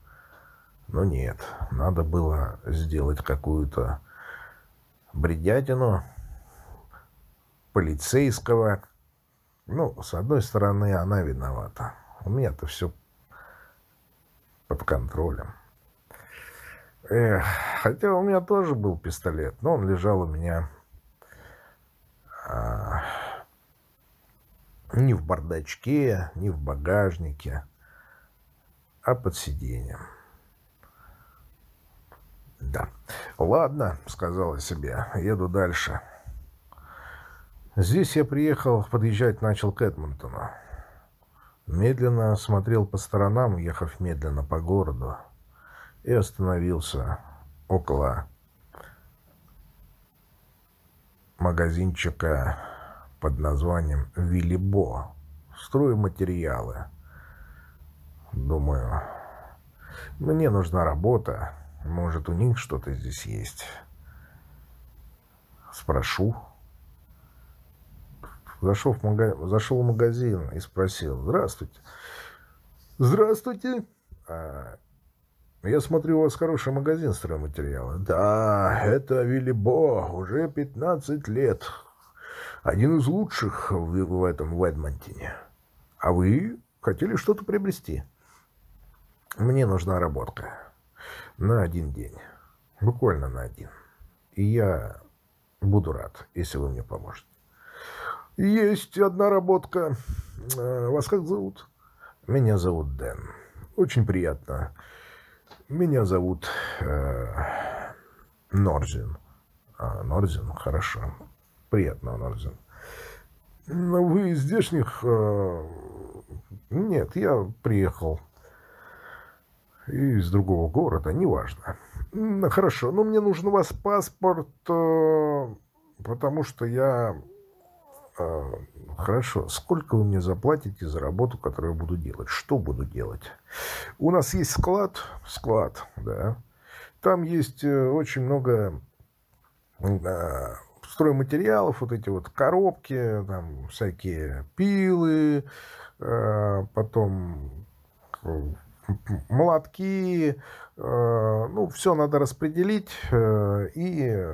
Но нет, надо было сделать какую-то бредятину полицейского. Ну, с одной стороны, она виновата. У меня-то все под контролем. Эх, хотя у меня тоже был пистолет, но он лежал у меня а, не в бардачке, не в багажнике, а под сиденьем. Да. Ладно, сказала себе, еду дальше. Здесь я приехал, подъезжать начал к Эдмонтону. Медленно смотрел по сторонам, ехав медленно по городу и остановился около магазинчика под названием «Виллибо». Стройматериалы. Думаю, мне нужна работа. Может, у них что-то здесь есть. Спрошу. Зашел в, мага... Зашел в магазин и спросил. Здравствуйте. Здравствуйте. А, я смотрю, у вас хороший магазин стройматериала. Да, это Виллибо, уже 15 лет. Один из лучших в, в этом, в Эдмонтине. А вы хотели что-то приобрести? Мне нужна работка. На один день. Буквально на один. И я буду рад, если вы мне поможете. Есть одна работка. А, вас как зовут? Меня зовут Дэн. Очень приятно. Меня зовут э, Норзин. А, Норзин, хорошо. Приятно, Норзин. Вы из здешних... Э, нет, я приехал из другого города, неважно. Хорошо, но мне нужен у вас паспорт, э, потому что я хорошо, сколько вы мне заплатите за работу, которую я буду делать? Что буду делать? У нас есть склад, склад, да. Там есть э, очень много э, стройматериалов, вот эти вот коробки, там всякие пилы, э, потом молотки, ну, все надо распределить и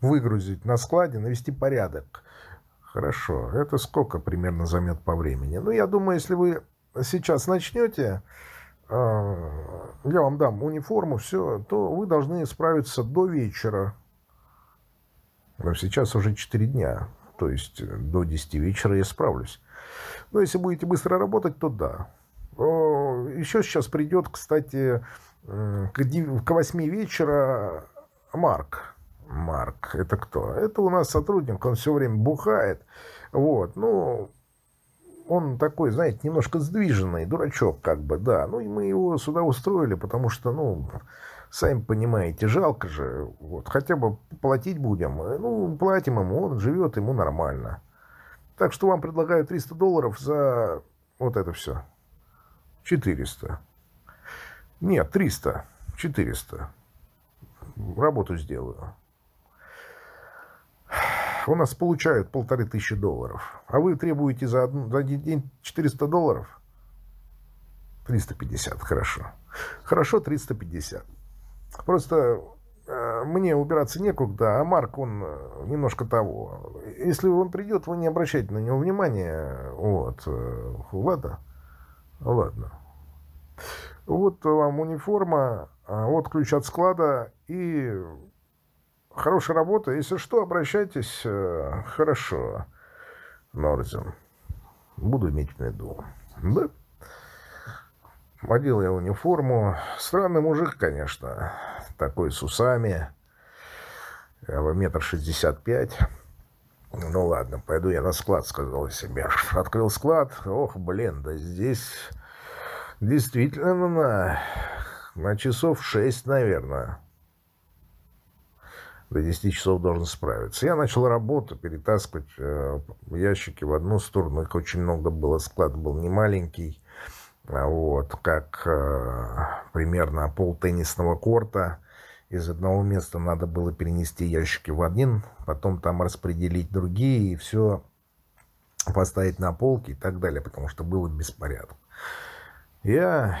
выгрузить на складе, навести порядок. Хорошо. Это сколько примерно займет по времени? Ну, я думаю, если вы сейчас начнете, а, я вам дам униформу, все, то вы должны справиться до вечера. Но сейчас уже 4 дня, то есть до 10 вечера я справлюсь. Но если будете быстро работать, то да. Еще сейчас придет, кстати, к 8 вечера Марк. Марк, это кто? Это у нас сотрудник, он все время бухает. Вот, ну, он такой, знаете, немножко сдвиженный, дурачок как бы, да. Ну, и мы его сюда устроили, потому что, ну, сами понимаете, жалко же. Вот, хотя бы платить будем. Ну, платим ему, он живет, ему нормально. Так что вам предлагаю 300 долларов за вот это все. 400. Нет, 300. 400. Работу сделаю. У нас получают полторы тысячи долларов. А вы требуете за, одну, за один день 400 долларов? 350, хорошо. Хорошо, 350. Просто э, мне убираться некуда, а Марк, он э, немножко того. Если он придет, вы не обращайте на него внимания. Вот. Э, ладно? Ладно. Вот вам униформа, а вот ключ от склада и хорошая работа. Если что, обращайтесь. Э, хорошо, Норзен. Буду иметь в виду. Да? Одел я униформу. Странный мужик, конечно. Такой с усами. Метр шестьдесят пять. Ну ладно, пойду я на склад, сказал себе. Открыл склад. Ох, блин, да здесь действительно на, на часов шесть, наверное. До 10 часов должен справиться. Я начал работу, перетаскивать э, ящики в одну сторону. Их очень много было. Склад был не маленький. А вот, как э, примерно пол теннисного корта. Из одного места надо было перенести ящики в один, потом там распределить другие, и все поставить на полки и так далее, потому что было беспорядок. Я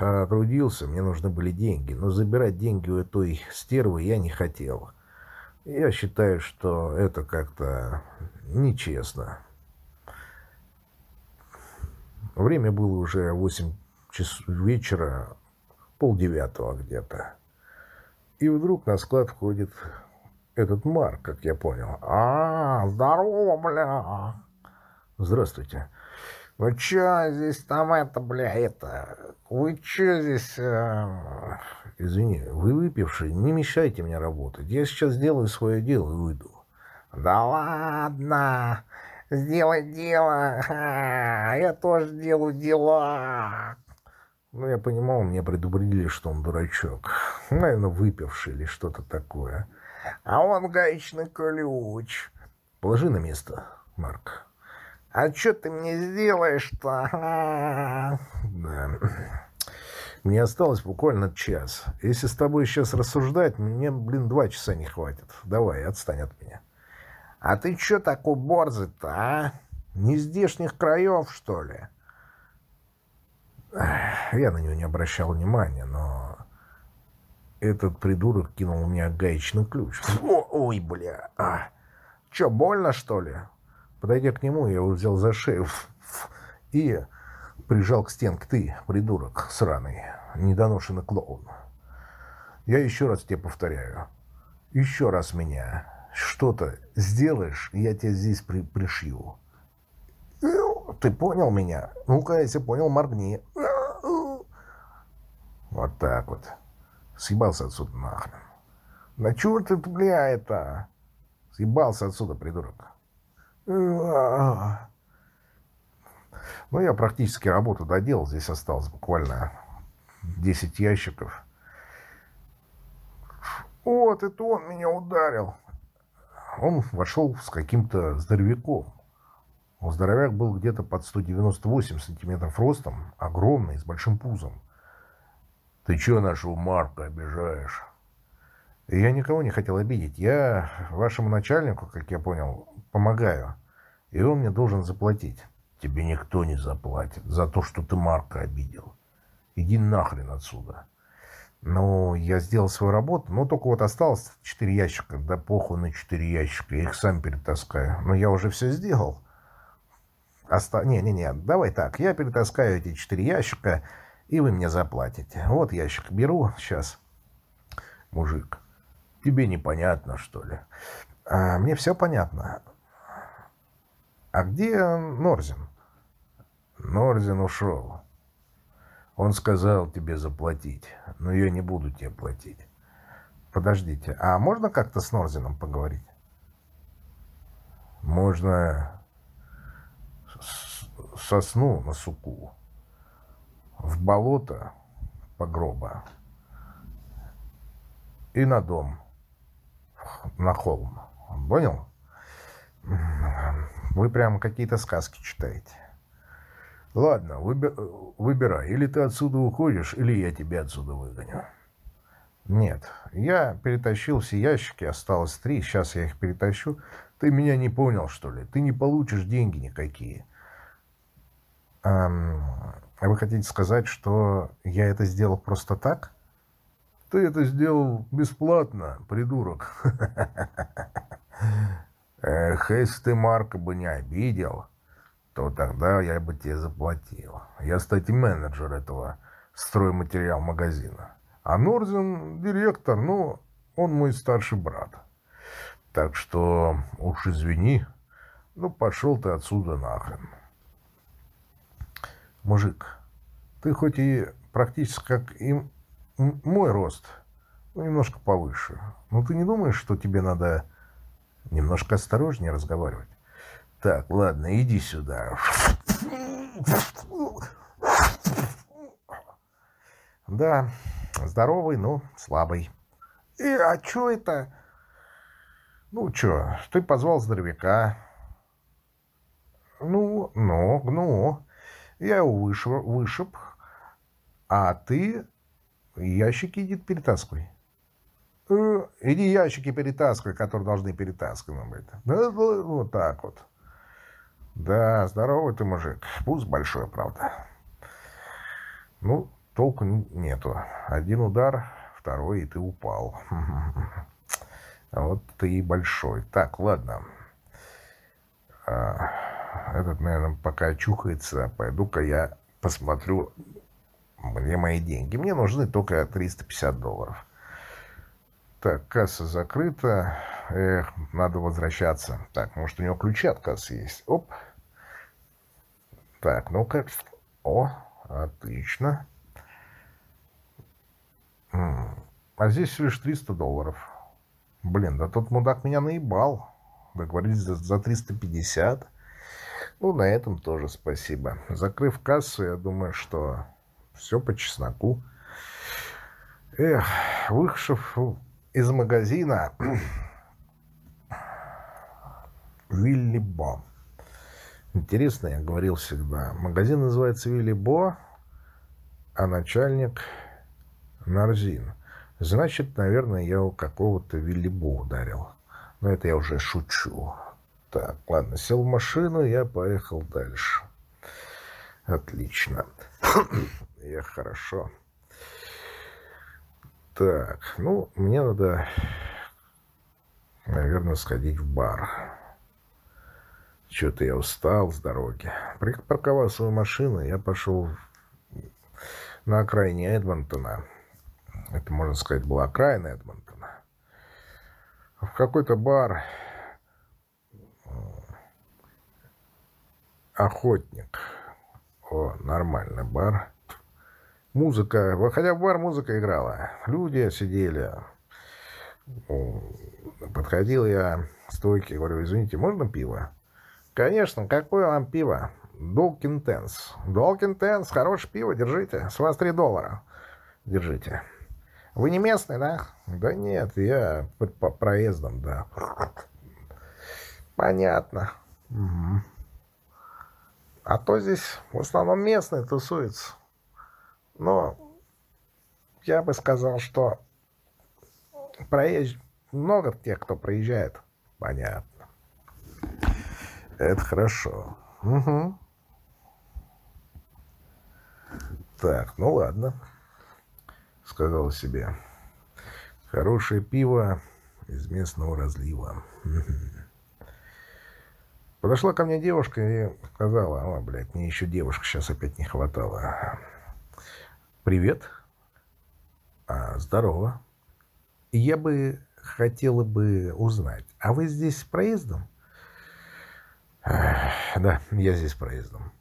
э, трудился, мне нужны были деньги, но забирать деньги у этой стервы я не хотел. Я считаю, что это как-то нечестно. Время было уже 8 часов вечера, полдевятого где-то. И вдруг на склад входит этот Марк, как я понял. «А, здорово, бля!» «Здравствуйте!» «Вы чё здесь там это, бля, это... Вы чё здесь...» э... «Извини, вы выпивший, не мешайте мне работать. Я сейчас сделаю свое дело и уйду». «Да ладно!» сделать дело. А, я тоже делаю дела. Ну, я понимал, мне предупредили, что он дурачок. Наверное, выпивший или что-то такое. А он гаечный ключ. Положи на место, Марк. А что ты мне сделаешь-то? Да. Мне осталось буквально час. Если с тобой сейчас рассуждать, мне, блин, два часа не хватит. Давай, отстань от меня. «А ты чё такой борзый-то, а? Не здешних краев, что ли?» Я на него не обращал внимания, но этот придурок кинул у меня гаечный ключ. О, ой, бля. А. Чё, больно, что ли? Подойдя к нему, я его взял за шею и прижал к стенке. Ты, придурок сраный, недоношенный клоун. Я еще раз тебе повторяю. Еще раз меня что-то сделаешь, я тебя здесь при пришью. Ты понял меня? Ну-ка, если понял, моргни. Вот так вот. Съебался отсюда нахрен. На черт ты, бля, это? Съебался отсюда, придурок. Ну, я практически работу доделал. Здесь осталось буквально 10 ящиков. Вот, это он меня ударил он вошел с каким-то здоровяком. Здоровяк был где-то под 198 сантиметров ростом, огромный, с большим пузом. «Ты чё нашего Марка обижаешь?» Я никого не хотел обидеть. Я вашему начальнику, как я понял, помогаю. И он мне должен заплатить. Тебе никто не заплатит за то, что ты Марка обидел. Иди нахрен отсюда. Ну, я сделал свою работу, но только вот осталось 4 ящика. Да похуй на 4 ящика, я их сам перетаскаю. Но я уже все сделал. Оста... Не-не-не, давай так, я перетаскаю эти 4 ящика, и вы мне заплатите. Вот ящик беру сейчас. Мужик, тебе непонятно, что ли? А, мне все понятно. А где Норзин? Норзин ушел. Он сказал тебе заплатить, но я не буду тебе платить. Подождите, а можно как-то с Норзином поговорить? Можно сосну на суку, в болото по гроба и на дом, на холм. Понял? Вы прямо какие-то сказки читаете. Ладно, выби выбирай. Или ты отсюда уходишь, или я тебя отсюда выгоню. Нет, я перетащил все ящики, осталось три, сейчас я их перетащу. Ты меня не понял, что ли? Ты не получишь деньги никакие. Эм, а вы хотите сказать, что я это сделал просто так? Ты это сделал бесплатно, придурок. Эх, если ты Марка бы не обидел, то тогда я бы тебе заплатил. Я, кстати, менеджер этого стройматериал магазина. А Норзин директор, ну, он мой старший брат. Так что уж извини, ну пошел ты отсюда нахрен. Мужик, ты хоть и практически как и мой рост, ну, немножко повыше, но ты не думаешь, что тебе надо немножко осторожнее разговаривать? Так, ладно, иди сюда. Да, здоровый, но слабый. И, а чё это? Ну, чё, ты позвал здоровяка. Ну, ну, ну. Я его вышиб, вышиб а ты ящики иди перетаскивай. Э, иди ящики перетаскивай, которые должны перетаскивать вот так вот. Да, здоровый ты мужик. Пусть большой, правда. Ну, толку нету. Один удар, второй, и ты упал. Вот ты и большой. Так, ладно. А, этот, наверное, пока очухается. Пойду-ка я посмотрю, где мои деньги. Мне нужны только 350 долларов. Так, касса закрыта. Эх, надо возвращаться. Так, может, у него ключи от кассы есть. Оп. Так, ну-ка. О, отлично. А здесь лишь 300 долларов. Блин, да тот мудак меня наебал. Договорились за, за 350. Ну, на этом тоже спасибо. Закрыв кассу, я думаю, что все по чесноку. Эх, вышев из магазина Вилли Бо. Интересно, я говорил всегда. Магазин называется Вилли Бо, а начальник Нарзин. Значит, наверное, я у какого-то Вилли Бо ударил. Но это я уже шучу. Так, ладно, сел в машину, я поехал дальше. Отлично. Я хорошо. Так, ну, мне надо, наверное, сходить в бар. Что-то я устал с дороги. Припарковал свою машину, я пошел на окраине Эдмонтона. Это, можно сказать, была окраина Эдмонтона. В какой-то бар охотник. О, нормальный бар. Музыка, выходя в бар, музыка играла. Люди сидели. Подходил я к стойке, говорю, извините, можно пиво? Конечно, какое вам пиво? Долкин Тенс. Долкин Тенс, хорошее пиво, держите. С вас 3 доллара. Держите. Вы не местный, да? Да нет, я по проездам, да. Понятно. Угу. А то здесь в основном местные тусуются. Но я бы сказал, что проезж... много тех, кто проезжает. Понятно. Это хорошо. Угу. Так, ну ладно. сказал себе. Хорошее пиво из местного разлива. Подошла ко мне девушка и сказала, о, блядь, мне еще девушка сейчас опять не хватало. Привет. А, здорово. Я бы хотела бы узнать, а вы здесь проездом? Да, я здесь проездом.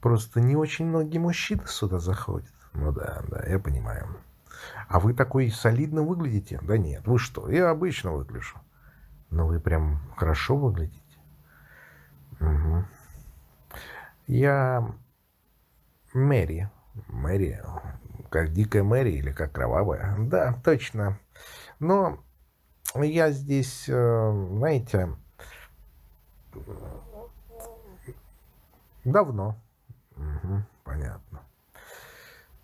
Просто не очень многие мужчины сюда заходят. Ну да, да, я понимаю. А вы такой солидно выглядите? Да нет, вы что, я обычно выгляжу. Но вы прям хорошо выглядите. Угу. Я Мэри. Мэри. Как дикая Мэри или как кровавая? Да, точно. Но я здесь, э, знаете, давно. Угу, понятно.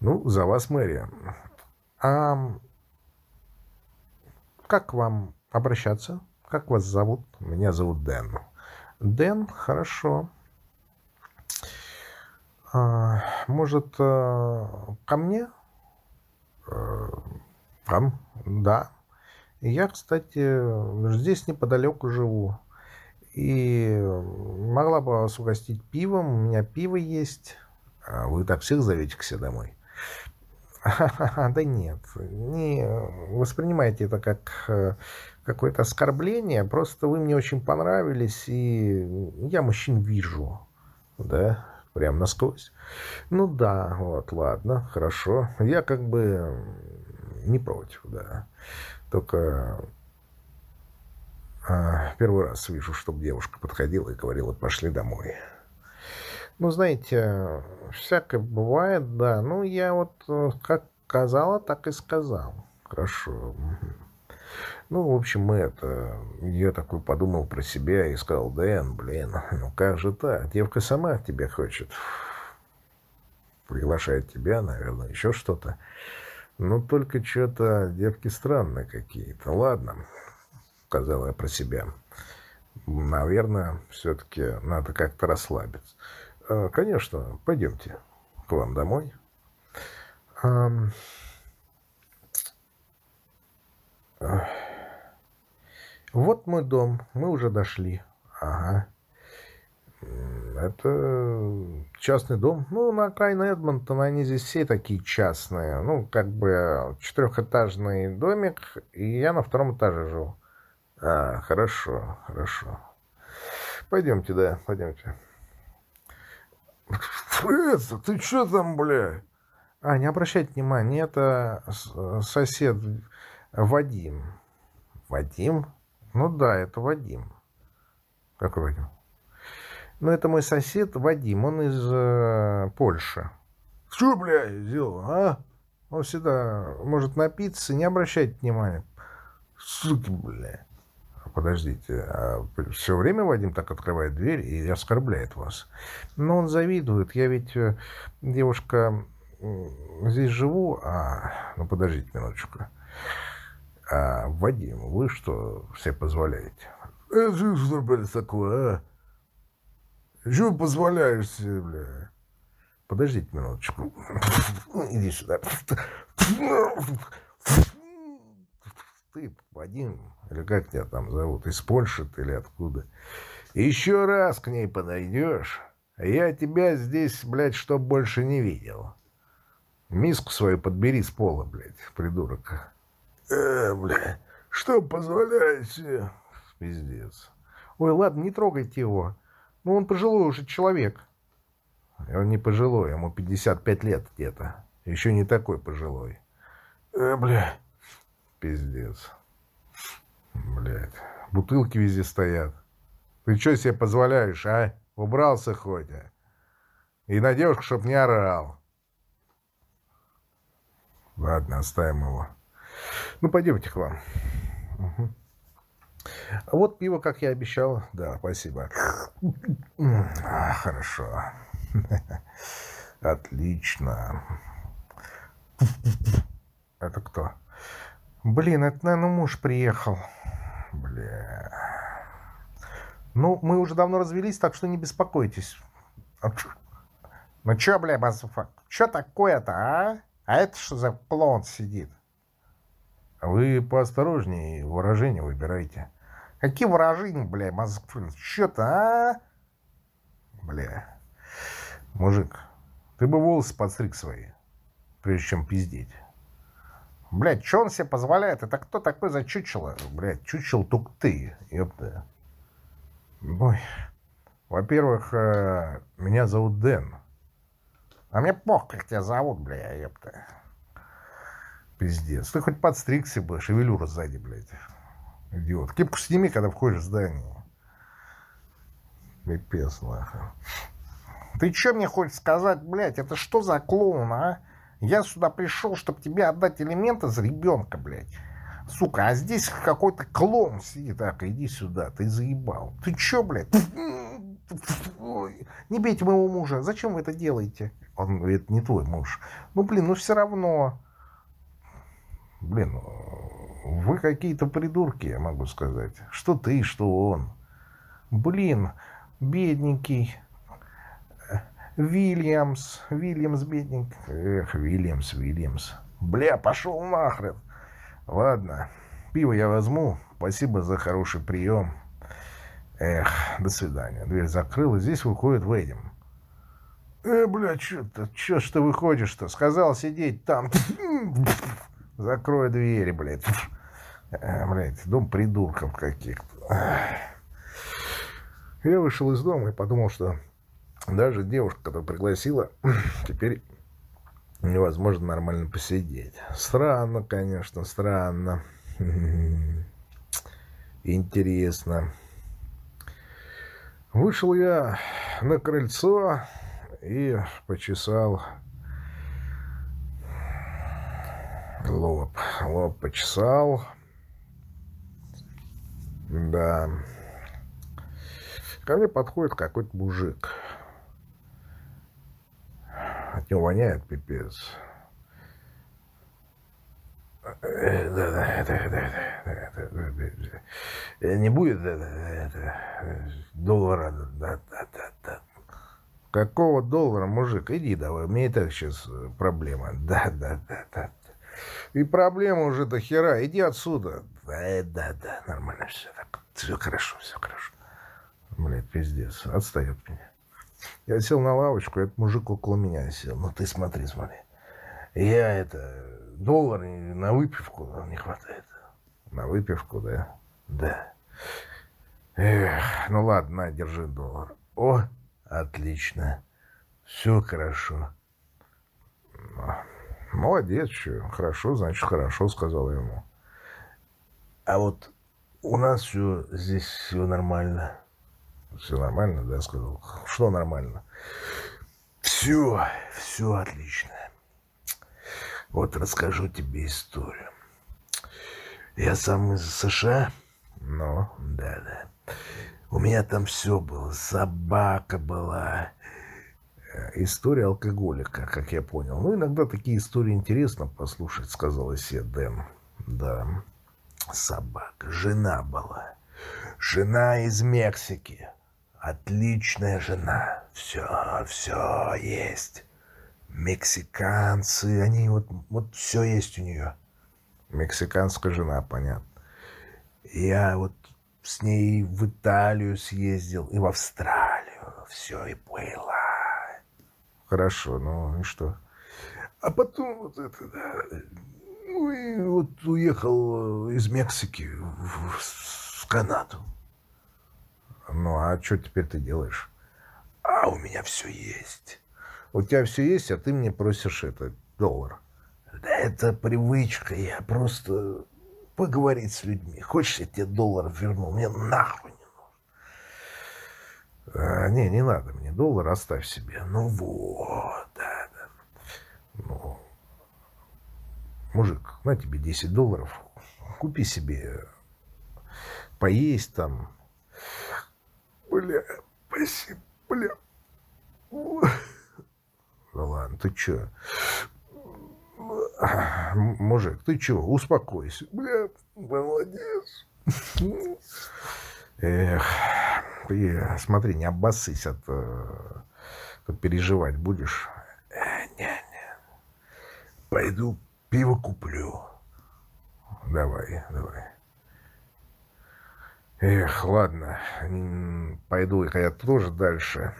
Ну, за вас, Мэри. А как вам обращаться? Как вас зовут? Меня зовут Дэн. Дэн, хорошо. А, может, э, ко мне? Э, вам? Да. Я, кстати, здесь неподалеку живу. И могла бы вас угостить пивом. У меня пиво есть. А вы так всех зовете к себе домой? Да нет, не воспринимайте это как э, какое-то оскорбление. Просто вы мне очень понравились, и я мужчин вижу. Да, прям насквозь. Ну да, вот, ладно, хорошо. Я как бы не против, да. Только а, первый раз вижу, чтобы девушка подходила и говорила, пошли домой. Ну, знаете, всякое бывает, да. Ну, я вот э, как сказала, так и сказал. Хорошо. Ну, в общем, это... Я такой подумал про себя и сказал, Дэн, блин, ну как же так? Девка сама тебя хочет. Приглашает тебя, наверное, еще что-то. Ну, только что-то девки странные какие-то. Ладно, сказал я про себя. Наверное, все-таки надо как-то расслабиться. А, конечно, пойдемте к вам домой. Вот мой дом, мы уже дошли. Ага. Это частный дом. Ну, на окраине Эдмонтона они здесь все такие частные. Ну, как бы четырехэтажный домик, и я на втором этаже живу. А, хорошо, хорошо. Пойдемте, да, пойдемте. Это, ты что там, бля? А, не обращайте внимания, это сосед Вадим. Вадим? Ну да, это Вадим. Какой Вадим? Ну, это мой сосед Вадим, он из э, Польши. Что, бля, сделал, а? Он всегда может напиться, не обращайте внимания. Суки, бля подождите, а все время Вадим так открывает дверь и оскорбляет вас? Но он завидует. Я ведь э, девушка здесь живу, а... Ну, подождите минуточку. А, Вадим, вы что все позволяете? Это что, блядь, такое, а? Чего позволяешь себе, бля? Подождите минуточку. Иди сюда. Ты, Вадим, или как тебя там зовут, из Польши ты или откуда, еще раз к ней подойдешь, я тебя здесь, блядь, чтоб больше не видел. Миску свою подбери с пола, блядь, придурок. Э, бля, что позволяете? Пиздец. Ой, ладно, не трогайте его. Ну, он пожилой уже человек. Он не пожилой, ему 55 лет где-то. Еще не такой пожилой. Э, бля, пиздец. Блядь, бутылки везде стоят. Ты что себе позволяешь, а? Убрался хоть, а? И на девушку, чтоб не орал. Ладно, оставим его. Ну, пойдемте к вам. Угу. Вот пиво, как я обещал. Да, спасибо. А, хорошо. Отлично. Это кто? Блин, это, наверное, муж приехал. Бля. Ну, мы уже давно развелись, так что не беспокойтесь. А ну чё, бля, мазафак? Чё такое-то, а? А это что за клоун сидит? Вы поосторожнее выражения выбирайте. Какие выражения, бля, Москвы? Чё-то, а? Бля. Мужик, ты бы волосы подстриг свои, прежде чем пиздеть. Блядь, что он себе позволяет? Это кто такой за чучело? Блядь, чучел только ты, ёпта. Ой, во-первых, э, меня зовут Дэн. А мне пох, как тебя зовут, бля, ёпта. Пиздец. Ты хоть подстригся бы, шевелюра сзади, блядь. Идиот. Кепку сними, когда входишь в здание. Пипец, нахуй. Ты что мне хочешь сказать, блядь? Это что за клоун, а? Я сюда пришел, чтобы тебе отдать элементы за ребенка, блядь. Сука, а здесь какой-то клоун сидит. Так, иди сюда, ты заебал. Ты чё, блядь? Не бейте моего мужа. Зачем вы это делаете? Он говорит, не твой муж. Ну, блин, ну все равно. Блин, вы какие-то придурки, я могу сказать. Что ты, что он. Блин, бедненький. Вильямс, Вильямс, бедненький. Эх, Вильямс, Вильямс. Бля, пошел нахрен. Ладно, пиво я возьму. Спасибо за хороший прием. Эх, до свидания. Дверь закрыла. Здесь выходит Вейдим. Э, бля, что-то, что ж ты выходишь-то? Сказал сидеть там. Закрой двери, блядь. Э, блядь, дом придурков каких-то. Я вышел из дома и подумал, что даже девушка, которая пригласила, теперь невозможно нормально посидеть. Странно, конечно, странно. Интересно. Вышел я на крыльцо и почесал лоб. Лоб почесал. Да. Ко мне подходит какой-то мужик. От него воняет пипец. Не будет доллара. Какого доллара, мужик? Иди давай, меня и так сейчас проблема. Да, да, да, да. И проблема уже до хера. Иди отсюда. Да, да, да, нормально все. Так, все хорошо, все хорошо. Блядь, пиздец. Отстань от меня. Я сел на лавочку, этот мужик около меня сел. Ну ты смотри, смотри. Я это... Доллар на выпивку не хватает. На выпивку, да? Да. Эх, ну ладно, на, держи доллар. О, отлично. Все хорошо. Молодец, что. Хорошо, значит, хорошо, сказал ему. А вот у нас все здесь все нормально. Все нормально, да, сказал. Что нормально? Все, все отлично. Вот расскажу тебе историю. Я сам из США. Ну, да, да. У меня там все было. Собака была. Э, история алкоголика, как я понял. Ну, иногда такие истории интересно послушать, сказала себе Дэн. Да, собака. Жена была. Жена из Мексики. Отличная жена. Все, все есть. Мексиканцы, они вот, вот все есть у нее. Мексиканская жена, понятно. Я вот с ней в Италию съездил и в Австралию. Все, и была. Хорошо, ну и что? А потом вот это, да, ну и вот уехал из Мексики в, в Канаду. Ну, а что теперь ты делаешь? А у меня все есть. У тебя все есть, а ты мне просишь это, доллар. Да это привычка, я просто поговорить с людьми. Хочешь, я тебе доллар верну? Мне нахуй. А, не, не надо мне доллар, оставь себе. Ну вот, да, да. Ну, мужик, на тебе 10 долларов. Купи себе поесть там, Бля, спасибо, бля. Ну ладно, ты чё? Мужик, ты чё? Успокойся. Бля, молодец. Эх, ты смотри, не обоссысь от... Э, переживать будешь. Э, не, не. Пойду пиво куплю. Давай, давай. Эх, ладно, пойду я тоже дальше.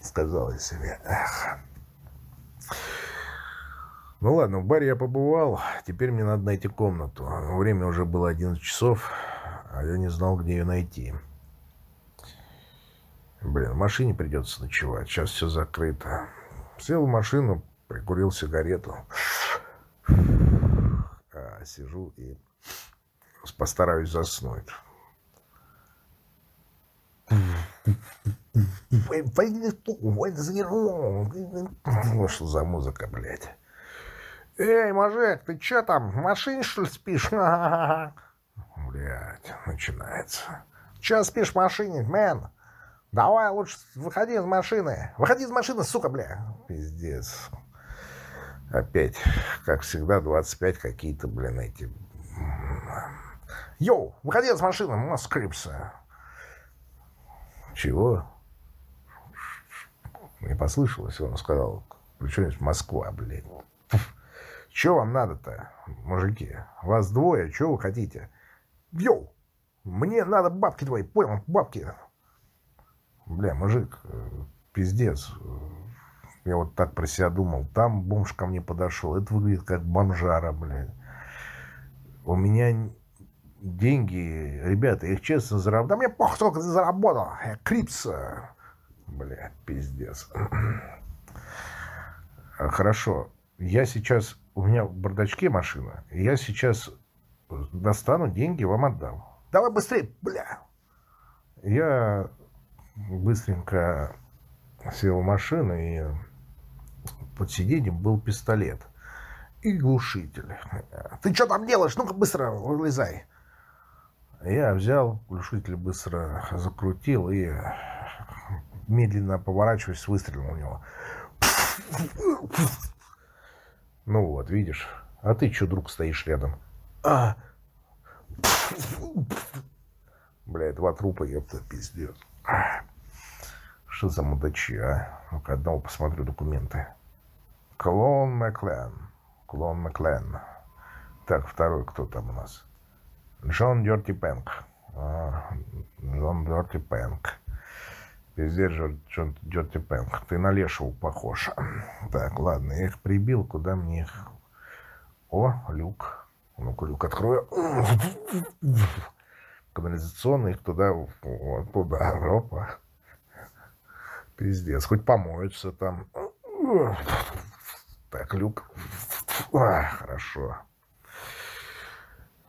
Сказал я себе. Эх. Ну ладно, в баре я побывал, теперь мне надо найти комнату. Время уже было 11 часов, а я не знал, где ее найти. Блин, в машине придется ночевать, сейчас все закрыто. Сел в машину, прикурил сигарету. А, сижу и постараюсь заснуть. Ну, что за музыка, блядь? Эй, мужик, ты чё там, в машине, что ли, спишь? Блядь, начинается. Чё спишь в машине, мэн? Давай лучше выходи из машины. Выходи из машины, сука, бля. Пиздец. Опять, как всегда, 25 какие-то, блин, эти... Йоу, выходи из машины, у нас скрипса. Чего? Не послышалось, он сказал. Причем Москва, блядь. Че вам надо-то, мужики? Вас двое, что вы хотите? Йоу! Мне надо бабки твои, понял? Бабки. Бля, мужик, пиздец. Я вот так про себя думал. Там бомж ко мне подошел. Это выглядит как бомжара, блядь. У меня деньги, ребята, их честно заработал. Да мне пох, сколько ты заработал. Я крипс. Бля, пиздец. Хорошо. Я сейчас у меня в бардачке машина, я сейчас достану деньги, вам отдам. Давай быстрее, бля. Я быстренько сел в машину, и под сиденьем был пистолет и глушитель. Ты что там делаешь? Ну-ка быстро вылезай. Я взял глушитель, быстро закрутил и медленно поворачиваясь, выстрелил в него. Ну вот, видишь. А ты что, друг, стоишь рядом? А. Бля, два трупа, ёпта, пиздец. Что за мудачи, а? Ну-ка, одного посмотрю документы. Клон Маклен. Клон Маклен. Так, второй кто там у нас? Джон Дерти Пэнк. А, Джон Дерти Пэнк. Пиздец, Джон Дерти Пэнк. Ты на лешего похож. Так, ладно, я их прибил. Куда мне их... О, люк. Ну-ка, люк открою. Канализационный туда, вот туда, опа. Пиздец, хоть помоются там. Так, люк. А, хорошо.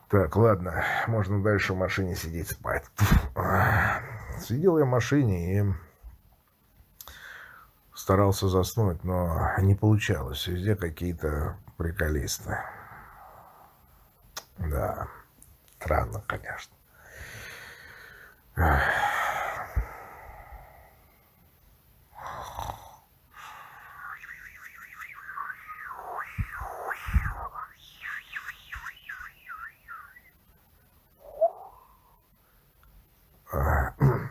Так, ладно, можно дальше в машине сидеть спать. Сидел я в машине и старался заснуть, но не получалось. Везде какие-то приколисты. Да, странно, конечно.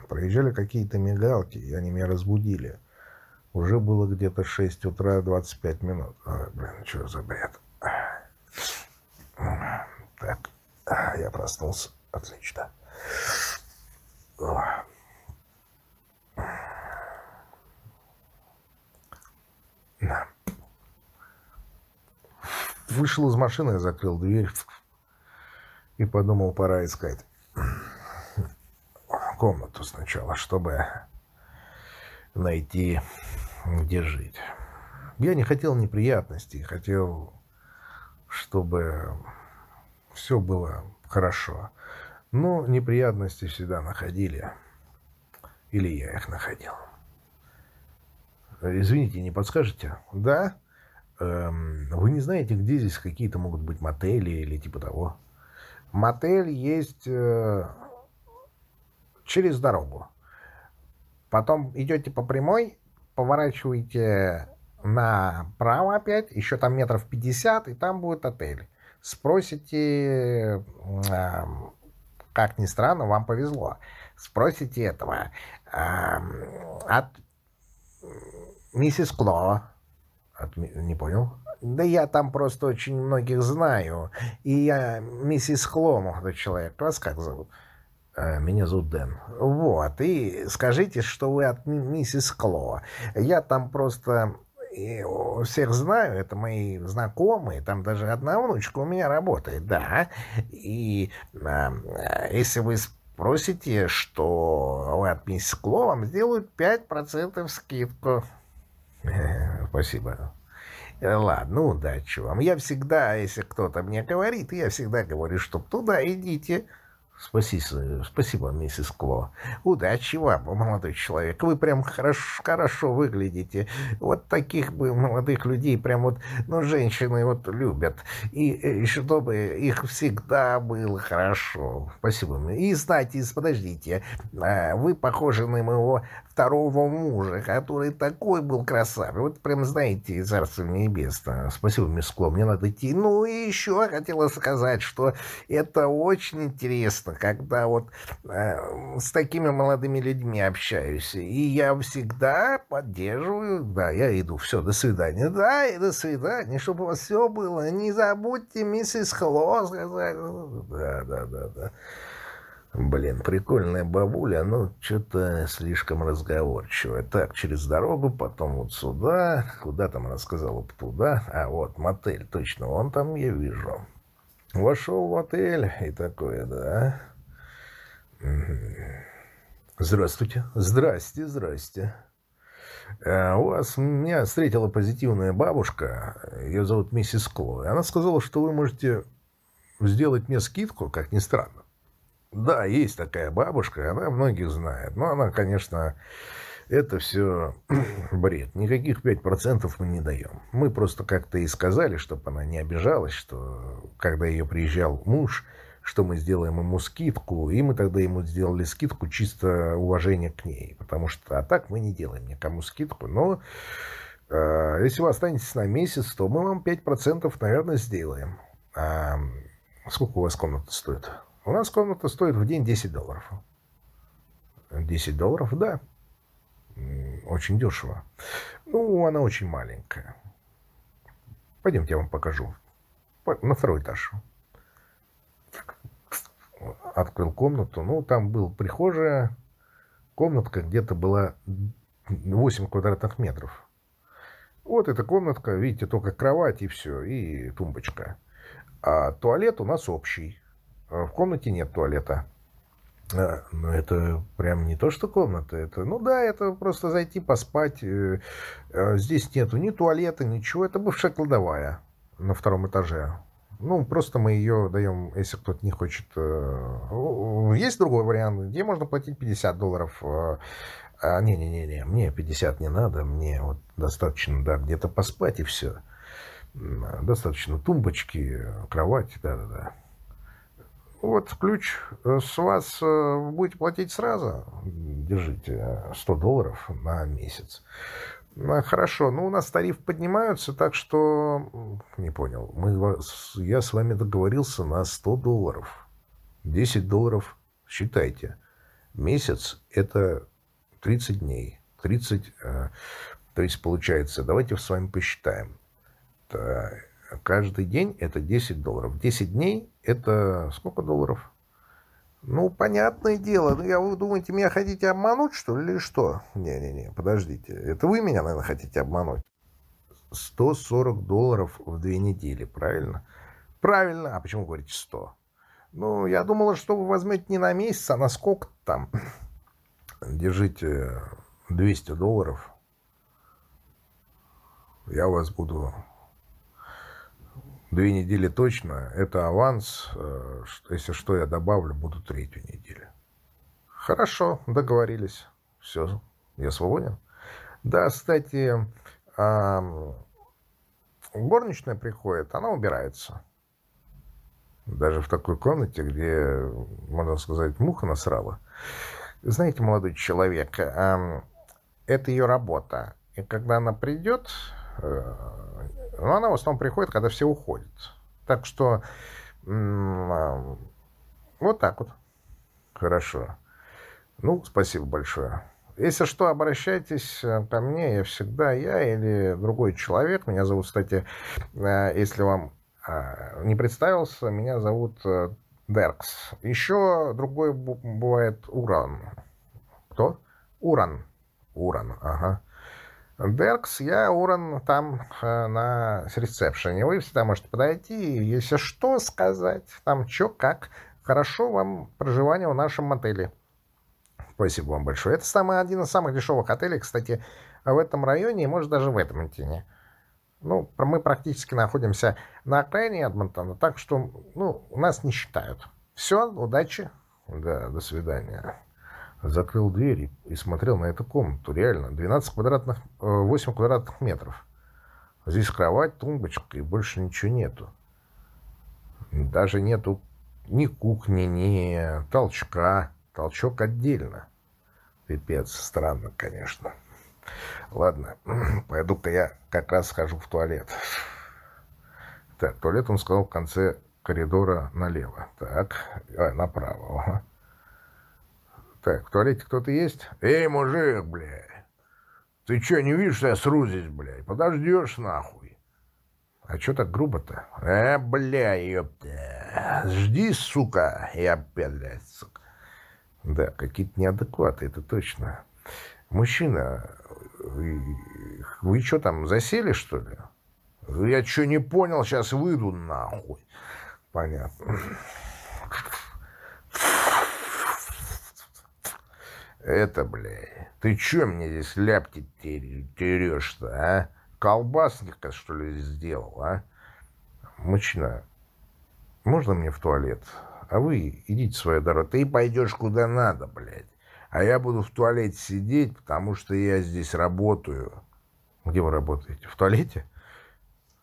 Проезжали какие-то мигалки, и они меня разбудили. Уже было где-то 6 утра 25 минут. Ой, блин, что за бред? Так, я проснулся. Отлично. Вышел из машины, закрыл дверь и подумал, пора искать комнату сначала, чтобы найти, где жить. Я не хотел неприятностей, хотел, чтобы все было хорошо. Но неприятности всегда находили. Или я их находил. Извините, не подскажете? Да? Эм, вы не знаете, где здесь какие-то могут быть мотели или типа того? Мотель есть э, через дорогу. Потом идете по прямой, поворачиваете направо опять, еще там метров 50, и там будет отель. Спросите, как ни странно, вам повезло. Спросите этого от миссис Кло. От, не понял? Да я там просто очень многих знаю. И я миссис Хло, молодой человек. Вас как зовут? А, меня зовут Дэн. Вот. И скажите, что вы от миссис Кло. Я там просто всех знаю, это мои знакомые, там даже одна внучка у меня работает, да. И э, если вы спросите, что вы от миссис Кло, вам сделают 5% скидку. Спасибо. Ладно, удачи вам. Я всегда, если кто-то мне говорит, я всегда говорю, что туда идите. Спасибо, спасибо, миссис Кло. Удачи вам, молодой человек. Вы прям хорошо, хорошо выглядите. Вот таких бы молодых людей прям вот, ну, женщины вот любят. И, и чтобы их всегда было хорошо. Спасибо. И, знаете, подождите, а, вы похожи на моего второго мужа, который такой был красавец. Вот прям, знаете, царство небесное. Спасибо, мисс Кло, мне надо идти. Ну и еще хотела сказать, что это очень интересно, когда вот э, с такими молодыми людьми общаюсь. И я всегда поддерживаю. Да, я иду. Все, до свидания. Да, и до свидания, чтобы у вас все было. Не забудьте миссис Хло сказать. Да, да, да, да. Блин, прикольная бабуля, но что-то слишком разговорчивая. Так, через дорогу, потом вот сюда. Куда там она сказала? Туда. А, вот, мотель, точно, он там я вижу. Вошел в отель и такое, да. Здравствуйте. Здрасте, здрасте. А у вас меня встретила позитивная бабушка. Ее зовут миссис Кло. Она сказала, что вы можете сделать мне скидку, как ни странно. Да, есть такая бабушка, она многих знает. Но она, конечно, это все бред. Никаких 5% мы не даем. Мы просто как-то и сказали, чтобы она не обижалась, что когда ее приезжал муж, что мы сделаем ему скидку, и мы тогда ему сделали скидку чисто уважение к ней, потому что а так мы не делаем никому скидку, но э, если вы останетесь на месяц, то мы вам 5% наверное сделаем. А сколько у вас комната стоит? У нас комната стоит в день 10 долларов. 10 долларов, да. Очень дешево. Ну, она очень маленькая. Пойдемте, я вам покажу. На второй этаж. Открыл комнату. Ну, там был прихожая. Комнатка где-то была 8 квадратных метров. Вот эта комнатка, видите, только кровать и все, и тумбочка. А туалет у нас общий. А в комнате нет туалета. А, ну, это прям не то, что комната. Это, ну да, это просто зайти поспать. Э, а здесь нету ни туалета, ничего. Это бывшая кладовая на втором этаже. Ну, просто мы ее даем, если кто-то не хочет. Э, есть другой вариант, где можно платить 50 долларов. Не-не-не, мне 50 не надо. Мне вот достаточно, да, где-то поспать и все. Достаточно тумбочки, кровать, да-да-да. Вот ключ э, с вас э, будете платить сразу. Держите 100 долларов на месяц. Хорошо, ну у нас тариф поднимаются, так что... Не понял. Мы, я с вами договорился на 100 долларов. 10 долларов, считайте. Месяц – это 30 дней. 30, э, то есть получается, давайте с вами посчитаем. Это каждый день это 10 долларов. 10 дней это сколько долларов? Ну, понятное дело. Ну, я, вы думаете, меня хотите обмануть, что ли, или что? Не-не-не, подождите. Это вы меня, наверное, хотите обмануть. 140 долларов в две недели, правильно? Правильно. А почему говорите 100? Ну, я думала, что вы возьмете не на месяц, а на сколько там. Держите 200 долларов. Я вас буду Две недели точно. Это аванс. Э, если что, я добавлю, буду третью неделю. Хорошо, договорились. Все, я свободен. Да, кстати, горничная приходит, она убирается. Даже в такой комнате, где, можно сказать, муха насрала. Знаете, молодой человек, это ее работа. И когда она придет, э, но она в основном приходит, когда все уходят. Так что вот так вот. Хорошо. Ну, спасибо большое. Если что, обращайтесь э, ко мне, я всегда я или другой человек. Меня зовут, кстати, э, если вам э, не представился, меня зовут Деркс. Еще другой бывает Уран. Кто? Уран. Уран, ага. Деркс, я Уран там на ресепшене. Вы всегда можете подойти, если что, сказать. Там что, как. Хорошо вам проживание в нашем отеле. Спасибо вам большое. Это самый, один из самых дешевых отелей, кстати, в этом районе, и может даже в Эдмонтоне. Ну, мы практически находимся на окраине Эдмонтона, так что, ну, нас не считают. Все, удачи. Да, до свидания. Закрыл дверь и смотрел на эту комнату. Реально, 12 квадратных, 8 э, квадратных метров. Здесь кровать, тумбочка и больше ничего нету. Даже нету ни кухни, ни толчка. Толчок отдельно. Пипец, странно, конечно. Ладно, пойду-ка я как раз схожу в туалет. Так, туалет он сказал в конце коридора налево. Так, а, направо. Так, в туалете кто-то есть? Эй, мужик, блядь! Ты что, не видишь, что я сру здесь, блядь? Подождешь, нахуй. А что так грубо-то? Э, бля, ёпта. Жди, сука. Я блядь, сука. Да, какие-то неадекваты, это точно. Мужчина, вы, вы что там, засели, что ли? Я что, не понял, сейчас выйду нахуй. Понятно. Это, бля, ты чё мне здесь ляпки терешь-то, а? Колбасника, что ли, сделал, а? Мужчина, можно мне в туалет? А вы идите свою дорогу. Ты пойдешь куда надо, блядь. А я буду в туалете сидеть, потому что я здесь работаю. Где вы работаете? В туалете?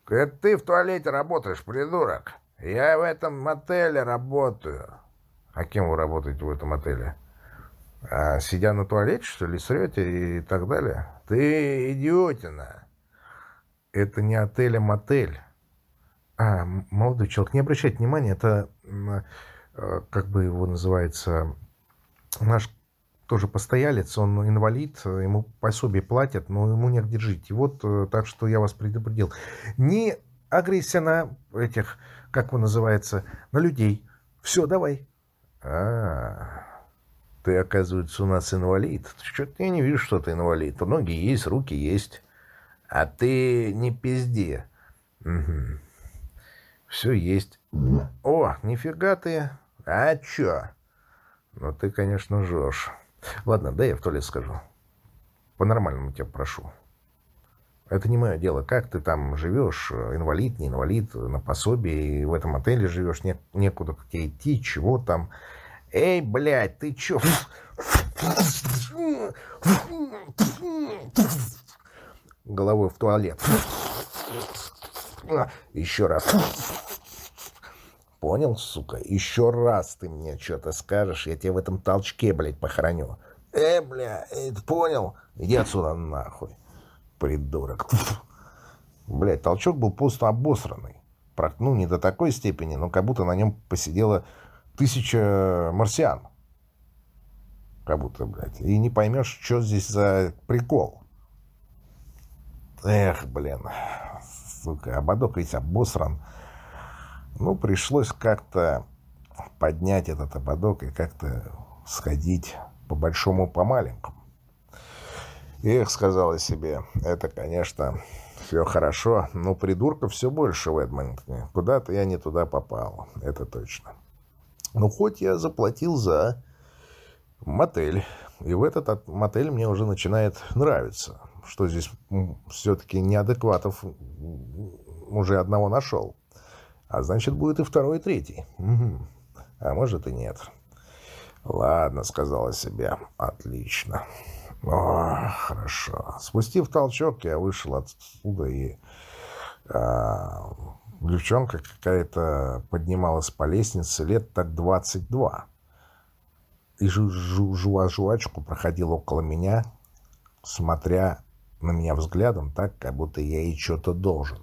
Это ты в туалете работаешь, придурок. Я в этом мотеле работаю. А кем вы работаете в этом отеле? А сидя на туалете, что ли, срете и так далее? Ты идиотина. Это не отель, а мотель. А, молодой человек, не обращайте внимания, это Э, как бы его называется, наш тоже постоялец, он инвалид, ему пособие платят, но ему негде жить. И вот э, так что я вас предупредил. Не агрессия на этих, как он называется, на людей. Все, давай. А, ты, оказывается, у нас инвалид. Что-то я не вижу, что ты инвалид. Ноги есть, руки есть. А ты не пизди. Угу. Все есть. О, нифига ты а чё? Ну, ты, конечно, жжешь. Ладно, дай я в туалет скажу. По-нормальному тебя прошу. Это не мое дело. Как ты там живешь, инвалид, не инвалид, на пособии, в этом отеле живешь, не, некуда к тебе идти, чего там. Эй, блядь, ты чё? Головой в туалет. Еще раз. Понял, сука? Еще раз ты мне что-то скажешь, я тебе в этом толчке, блядь, похороню. Э, бля, э, ты понял? Иди отсюда нахуй, придурок. Блядь, толчок был просто обосранный. Ну, не до такой степени, но как будто на нем посидела тысяча марсиан. Как будто, блядь. И не поймешь, что здесь за прикол. Эх, блин. Сука, ободок ведь обосран. Ну, пришлось как-то поднять этот ободок и как-то сходить по большому, по маленькому. Эх, сказал я себе, это, конечно, все хорошо, но придурков все больше в Эдмонтоне. Куда-то я не туда попал, это точно. Ну, хоть я заплатил за мотель, и в этот мотель мне уже начинает нравиться, что здесь все-таки неадекватов уже одного нашел. А значит, будет и второй, и третий. Угу. А может и нет. Ладно, сказала себе. Отлично. О, хорошо. Спустив толчок, я вышел отсюда и... А, девчонка какая-то поднималась по лестнице лет так 22. И жу жу жуа жуачку проходила около меня, смотря на меня взглядом так, как будто я ей что-то должен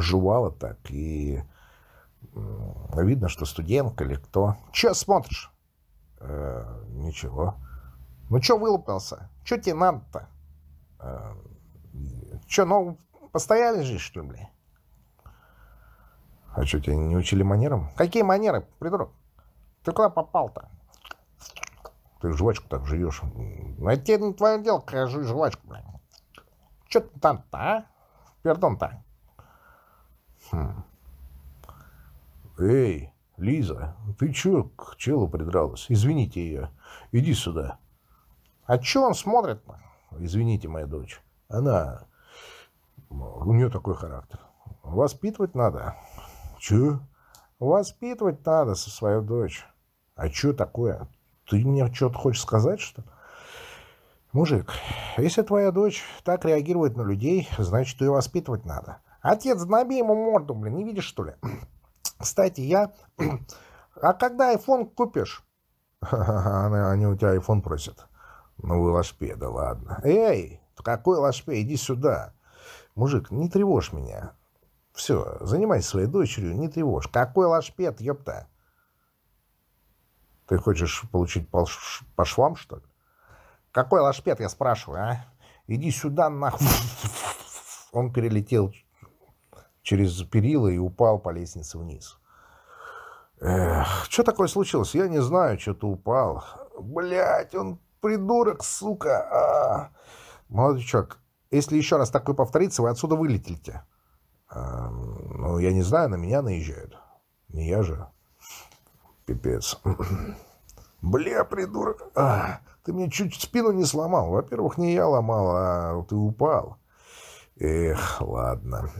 жевала так, и видно, что студентка или кто. Че смотришь? Э, ничего. Ну, что вылупился? Что тебе надо-то? А, что, ну, постояли же, что ли? А что, тебя не учили манерам? Какие манеры, придурок? Ты куда попал-то? Ты жвачку так жуешь. Ну, это тебе не твое дело, какая жуй жвачку, блядь. Что ты там-то, а? Пердон-то. Хм. Эй, Лиза, ты чё к челу придралась? Извините ее. Иди сюда. А чё он смотрит-то? Извините, моя дочь. Она... У нее такой характер. Воспитывать надо. Чё? Воспитывать надо со свою дочь. А чё такое? Ты мне что-то хочешь сказать, что ли? Мужик, если твоя дочь так реагирует на людей, значит, ее воспитывать надо. Отец, набей ему морду, блин, не видишь, что ли? Кстати, я... А когда iPhone купишь? Они у тебя iPhone просят. Ну, вы лошпеда, ладно. Эй, какой лошпе, иди сюда. Мужик, не тревожь меня. Все, занимайся своей дочерью, не тревожь. Какой лошпед, ёпта? Ты хочешь получить по, по швам, что ли? Какой лошпед, я спрашиваю, а? Иди сюда, нахуй. Он перелетел через перила и упал по лестнице вниз. Эх, что такое случилось? Я не знаю, что-то упал. Блять, он придурок, сука. А. Молодой человек, если еще раз такое повторится, вы отсюда вылетите. А, ну, я не знаю, на меня наезжают. Не я же. Пипец. Бля, придурок. Ты мне чуть спину не сломал. Во-первых, не я ломал, а ты упал. Эх, ладно.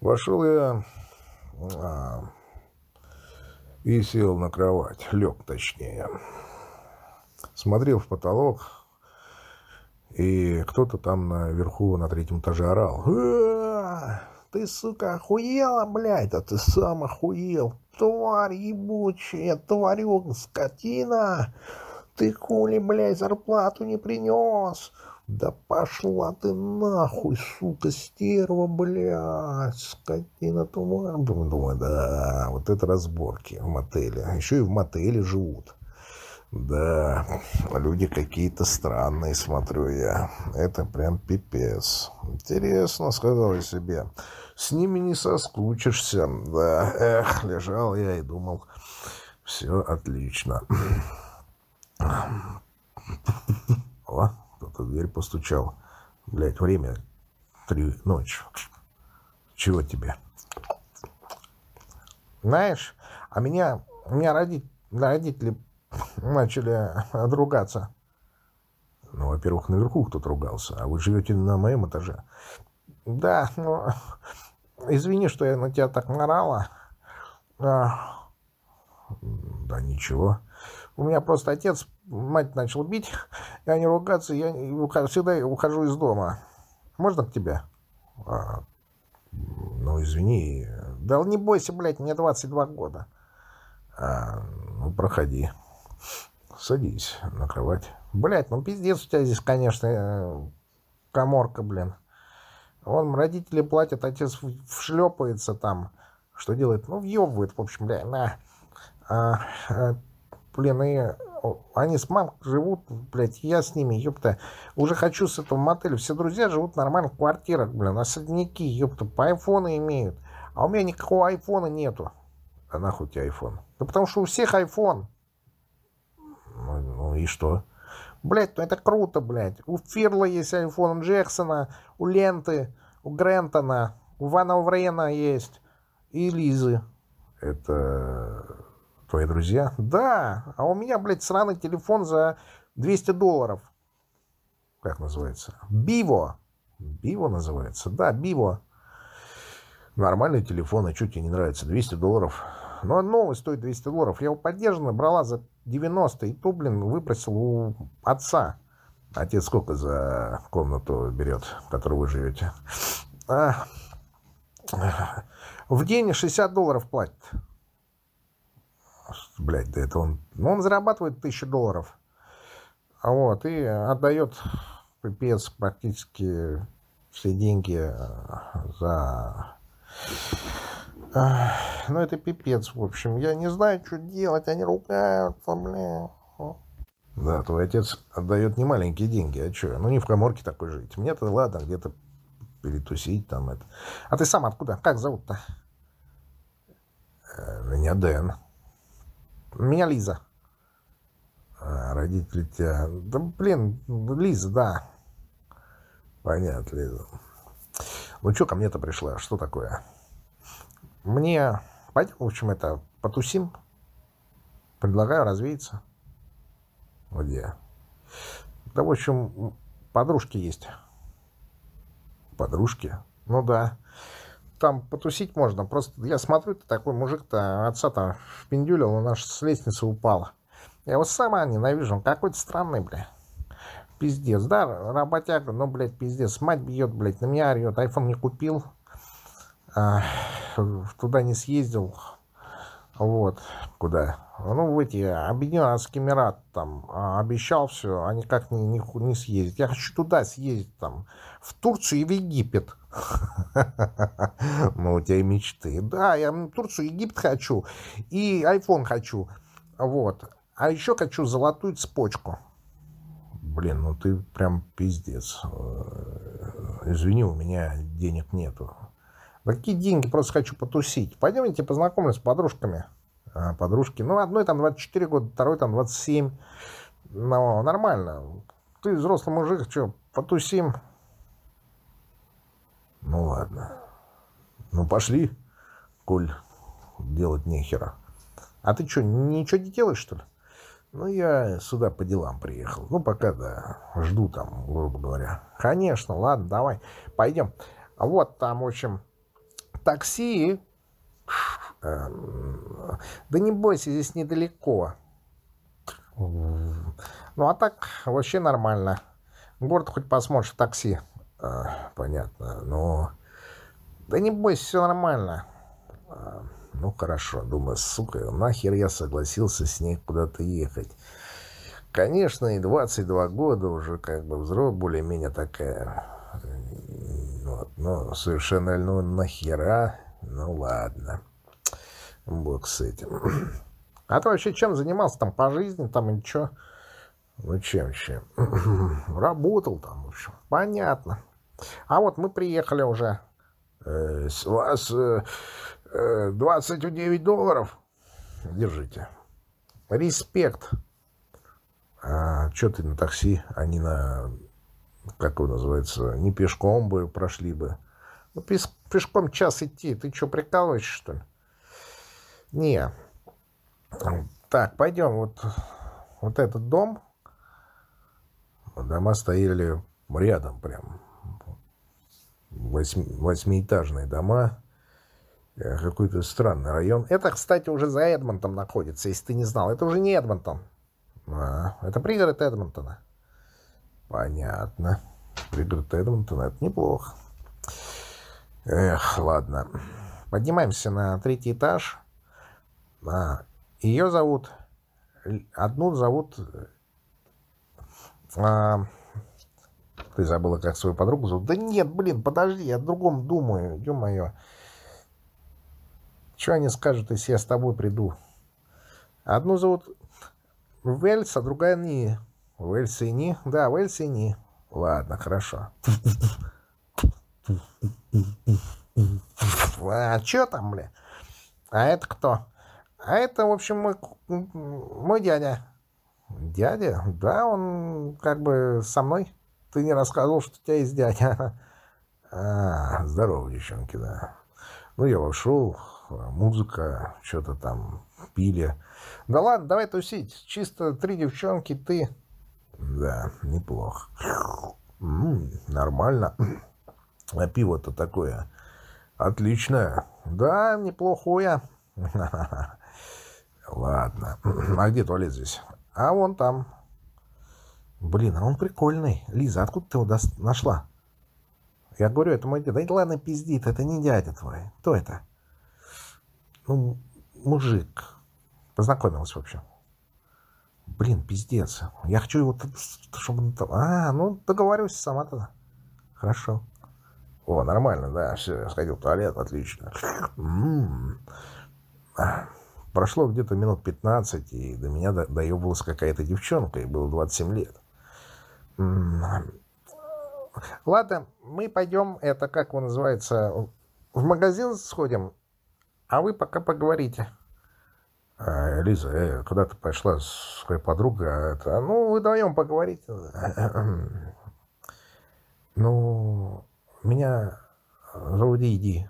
Вошел я а, и сел на кровать. Лег, точнее. Смотрел в потолок, и кто-то там наверху на третьем этаже орал. Ты, сука, охуела, блядь? Да ты сам охуел. Тварь ебучая, тварюк, скотина. Ты хули, блядь, зарплату не принес? Да пошла ты нахуй, сука, стерва, блядь, скотина, тварь. Думаю, да, вот это разборки в мотеле. Еще и в мотеле живут. Да, люди какие-то странные, смотрю я. Это прям пипец. Интересно, сказал я себе. С ними не соскучишься. Да, эх, лежал я и думал, все отлично. О, кто-то дверь постучал. Блять, время три ночи. Чего тебе? Знаешь, а меня, меня родители, родители начали ругаться. Ну, во-первых, наверху кто-то ругался, а вы живете на моем этаже. Да, ну, извини, что я на тебя так нарала. А... Да ничего. У меня просто отец, мать начал бить, и они ругаться, я всегда ухожу из дома. Можно к тебе? А, ну, извини. Да не бойся, блядь, мне 22 года. А, ну, проходи. Садись на кровать. Блять, ну пиздец у тебя здесь, конечно, э, коморка, блин. Вон родители платят, отец вшлепается там. Что делает? Ну, въебывает, в общем, бля, на. А, а, блин, и они с мамой живут, блядь, я с ними, ёпта. Уже хочу с этого мотеля. Все друзья живут нормально в квартирах, блин, особняки, ёпта, по айфону имеют. А у меня никакого айфона нету. А нахуй тебе айфон? Да потому что у всех айфон. Ну, и что? Блять, ну это круто, блядь. У Фирла есть у Джексона, у Ленты, у Грентона, у Вана Врена есть. И Лизы. Это твои друзья? Да. А у меня, блядь, сраный телефон за 200 долларов. Как называется? Биво. Биво называется? Да, Биво. Нормальный телефон, а что тебе не нравится? 200 долларов? Ну, новый стоит 200 долларов. Я его поддержанный брала за 90, и то, блин, выпросил у отца. Отец сколько за комнату берет, в которой вы живете? А, в день 60 долларов платит. Блять, да это он... Ну, он зарабатывает 1000 долларов. А вот, и отдает пипец практически все деньги за ну, это пипец, в общем. Я не знаю, что делать. Они ругаются, бля. Да, твой отец отдает немаленькие деньги. А что? Ну, не в коморке такой жить. Мне-то ладно, где-то перетусить там это. А ты сам откуда? Как зовут-то? Э, меня Дэн. Меня Лиза. А, родители тебя... Да, блин, Лиза, да. Понятно, Лиза. Ну, что ко мне-то пришла? Что такое? Мне... Пойдем, в общем, это, потусим. Предлагаю развеяться. Где? Да, в общем, подружки есть. Подружки? Ну да. Там потусить можно. Просто я смотрю, ты такой мужик-то отца-то впендюлил, он аж с лестницы упал. Я его сама ненавижу, он какой-то странный, бля. Пиздец, да, работяга, ну, блядь, пиздец. Мать бьет, блядь, на меня орет, айфон не купил, а, туда не съездил. Вот. Куда? Ну, в эти Объединенные Эмираты там а, обещал все, а никак не, не, не съездить. Я хочу туда съездить, там, в Турцию и в Египет. Ну, у тебя мечты. Да, я в Турцию, Египет хочу, и iPhone хочу. Вот. А еще хочу золотую цепочку. Блин, ну ты прям пиздец. Э, извини, у меня денег нету. Какие деньги? Просто хочу потусить. Пойдемте познакомлюсь с подружками. А, подружки? Ну, одной там 24 года, второй там 27. Ну, нормально. Ты взрослый мужик, что, потусим? Ну, ладно. Ну, пошли, коль делать нехера. А ты что, ничего не делаешь, что ли? Ну, я сюда по делам приехал. Ну, пока, да, жду там, грубо говоря. Конечно, ладно, давай, пойдем. Вот там, в общем, такси. Эм, да не бойся, здесь недалеко. Ну, а так вообще нормально. Город хоть посмотришь такси. А, понятно, но... Да не бойся, все нормально. А, ну, хорошо, думаю, сука, нахер я согласился с ней куда-то ехать. Конечно, и 22 года уже как бы взрослая, более-менее такая. Вот, но совершенно, ну, нахера, ну, ладно. Бог с этим. А ты вообще чем занимался там по жизни, там и что? Ну, чем, чем? Работал там, в общем. Понятно. А вот мы приехали уже. Э, с вас... Э, 29 долларов. Держите. Респект. А что ты на такси, а не на... Как его называется? Не пешком бы прошли бы. Ну, пеш пешком час идти. Ты что, прикалываешься, что ли? Не. Так, пойдем. Вот, вот этот дом. Дома стояли рядом прям. Восьми, восьмиэтажные дома. Э, какой-то странный район. Это, кстати, уже за Эдмонтом находится, если ты не знал. Это уже не Эдмонтон. А, это пригород Эдмонтона. Понятно. Пригород Эдмонтона. Это неплохо. Эх, ладно. Поднимаемся на третий этаж. А, ее зовут... Одну зовут... А, ты забыла, как свою подругу зовут? Да нет, блин, подожди, я о другом думаю. Ё-моё. Что они скажут, если я с тобой приду? Одну зовут Вельс, а другая Ни. Вельс и Ни? Да, Вельс и Ни. Ладно, хорошо. А что там, бля? А это кто? А это, в общем, мой, мой дядя. Дядя? Да, он как бы со мной. Ты не рассказывал, что у тебя есть дядя. А, здорово, девчонки, да. Ну, я вошел, музыка, что-то там пили. Да ладно, давай тусить. Чисто три девчонки, ты. Да, неплохо. М -м, нормально. А пиво-то такое отличное. Да, неплохое. Ладно. А где туалет здесь? А вон там. Блин, а он прикольный. Лиза, откуда ты его нашла? Я говорю, это мой дядя. Да ладно, пиздит, это не дядя твой. Кто это? Ну, мужик. Познакомилась, в общем. Блин, пиздец. Я хочу его, чтобы... А, ну, договорюсь сама тогда. Хорошо. О, нормально, да, все, сходил в туалет, отлично. Прошло где-то минут 15, и до меня доебалась какая-то девчонка, и было 27 лет. Ладно, мы пойдем, это как его называется, в магазин сходим, а вы пока поговорите. А, Лиза, э, куда ты пошла с своей подругой? А это, ну, вы вдвоем поговорите. Ну, меня зовут Иди.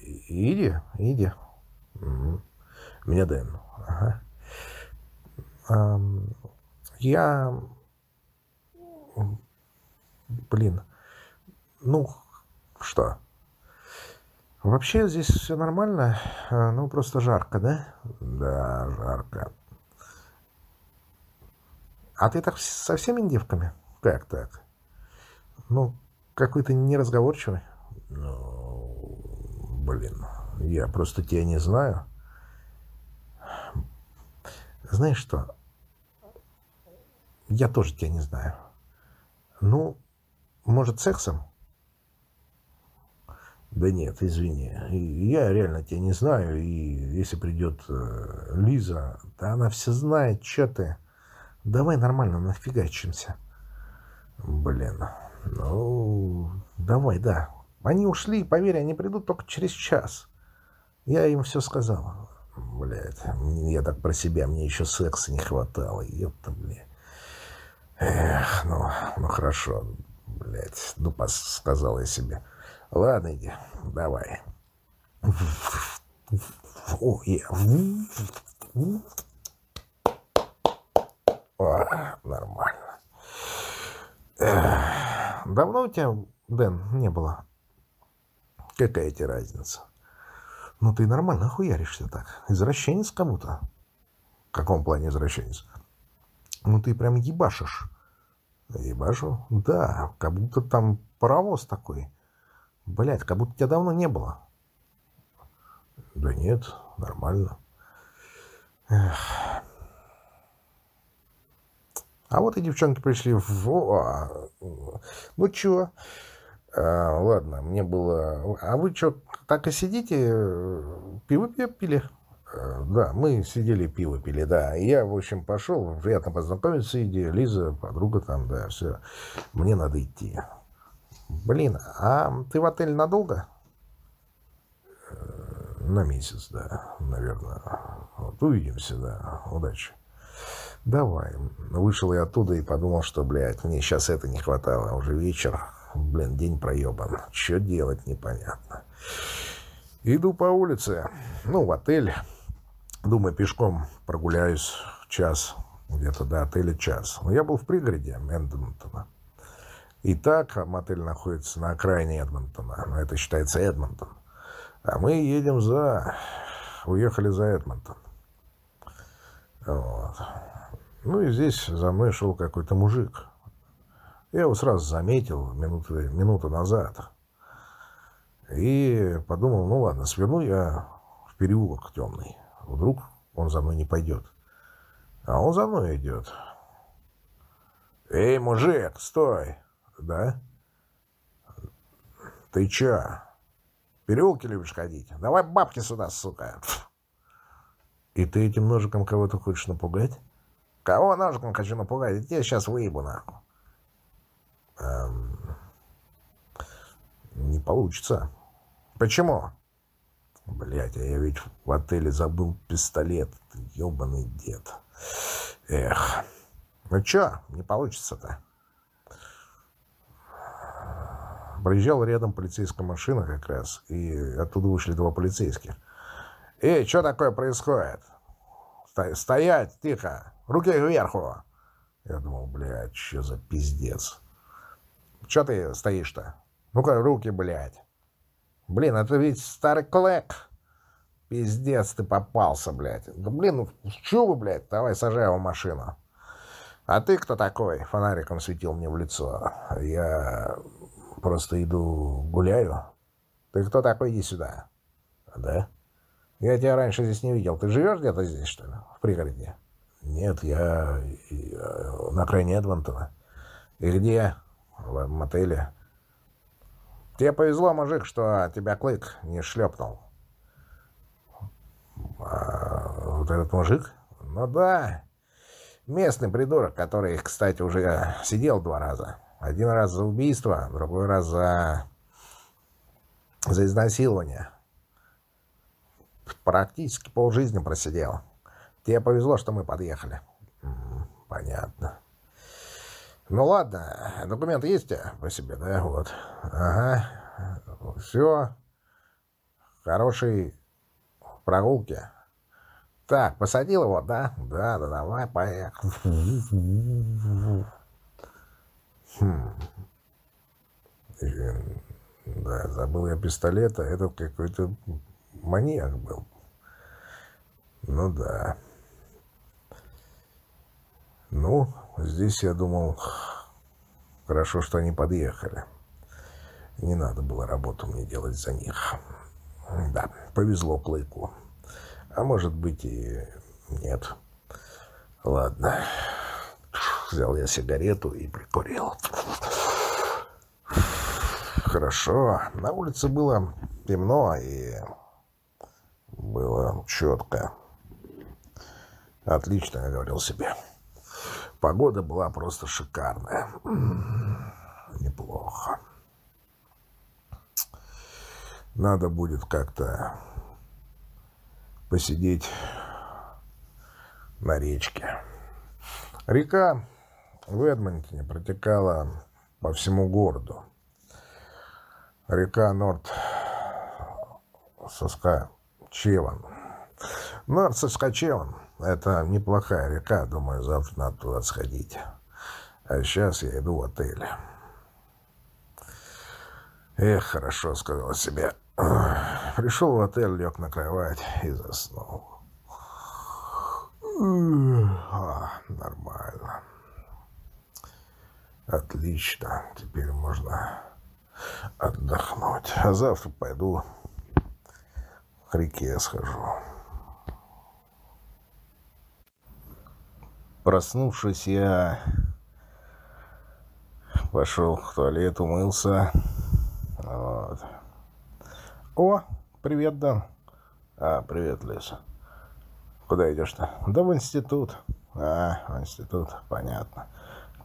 Иди? Иди. Меня Дэн. Ага. Я... Блин. Ну, что? Вообще здесь все нормально, а, ну просто жарко, да? Да, жарко. А ты так со всеми девками? Как так? Ну, какой-то неразговорчивый. Ну, блин, я просто тебя не знаю. Знаешь что? Я тоже тебя не знаю. Ну, может, сексом? Да нет, извини, я реально тебя не знаю, и если придет э, Лиза, да она все знает, что ты. Давай нормально нафигачимся. Блин, ну, давай, да. Они ушли, поверь, они придут только через час. Я им все сказал. Блядь, я так про себя, мне еще секса не хватало, ёпта, блядь. Эх, ну, ну хорошо, блядь, ну, сказал я себе. Ладно, иди, давай. О. О, нормально. Давно у тебя, Дэн, не было? Какая тебе разница? Ну, ты нормально хуяришься так. Извращенец кому-то. В каком плане извращенец? Ну, ты прям ебашишь. Ебашу? Да, как будто там паровоз такой. Блять, как будто тебя давно не было. Да нет, нормально. Эх. А вот и девчонки пришли. Во. Ну чё? А, ладно, мне было... А вы что, так и сидите? Пиво пили? А, да, мы сидели, пиво пили, да. Я, в общем, пошел. Приятно познакомиться, иди. Лиза, подруга там, да, все. Мне надо идти. Блин, а ты в отель надолго? Э, на месяц, да, наверное. Вот увидимся, да. Удачи. Давай. Вышел я оттуда и подумал, что, блядь, мне сейчас это не хватало. Уже вечер. Блин, день проебан. Что делать, непонятно. Иду по улице. Ну, в отель. Думаю, пешком прогуляюсь час. Где-то до отеля час. Но я был в пригороде Эндонтона. И так мотель находится на окраине Эдмонтона, но это считается Эдмонтон. А мы едем за... Уехали за Эдмонтон. Вот. Ну и здесь за мной шел какой-то мужик. Я его сразу заметил минуту, минуту назад. И подумал, ну ладно, сверну я в переулок темный. Вдруг он за мной не пойдет. А он за мной идет. «Эй, мужик, стой!» Да? Ты чё? Переулки любишь ходить? Давай бабки сюда, сука. И ты этим ножиком кого-то хочешь напугать? Кого ножиком хочу напугать? Я тебя сейчас выебу, нахуй. Эм... Не получится. Почему? Блять, а я ведь в отеле забыл пистолет. Ёбаный дед. Эх. Ну чё, не получится-то? Проезжала рядом полицейская машина как раз, и оттуда вышли два полицейских. «Эй, что такое происходит?» «Стоять, тихо! Руки вверху!» Я думал, блядь, что за пиздец. «Что ты стоишь-то? Ну-ка, руки, блядь!» «Блин, это ведь старый клэк!» «Пиздец, ты попался, блядь!» «Да блин, ну что вы, блядь? Давай, сажай его в машину!» «А ты кто такой?» Фонариком светил мне в лицо. Я Просто иду гуляю. Ты кто такой? Иди сюда. Да? Я тебя раньше здесь не видел. Ты живешь где-то здесь, что ли? В пригороде? Нет, я, я на окраине Эдмонтона. И где? В мотеле. Тебе повезло, мужик, что тебя клык не шлепнул. А Вот этот мужик? Ну да. Местный придурок, который, кстати, уже сидел два раза. Один раз за убийство, другой раз за... за изнасилование. Практически полжизни просидел. Тебе повезло, что мы подъехали. Понятно. Ну ладно, документы есть по себе, да? Вот. Ага. Все. Хорошей прогулки. Так, посадил его, да? Да, да, давай, поехали. Хм. Да, забыл я пистолета. Этот какой-то маньяк был. Ну да. Ну, здесь я думал, хорошо, что они подъехали. Не надо было работу мне делать за них. Да, повезло Плыку. А может быть и нет. Ладно. Взял я сигарету и прикурил. Хорошо. На улице было темно и было четко. Отлично, я говорил себе. Погода была просто шикарная. Неплохо. Надо будет как-то посидеть на речке. Река в Эдмонтоне протекала по всему городу. Река Норд Соскачеван. Норд Соскачеван – это неплохая река. Думаю, завтра надо туда сходить. А сейчас я иду в отель. Эх, хорошо, сказал себе. Пришел в отель, лег на кровать и заснул. А, нормально. Отлично. Теперь можно отдохнуть. А завтра пойду к реке схожу. Проснувшись, я пошел в туалет, умылся. Вот. О, привет, Дан. А, привет, Лиса. Куда идешь-то? Да в институт. А, в институт, понятно.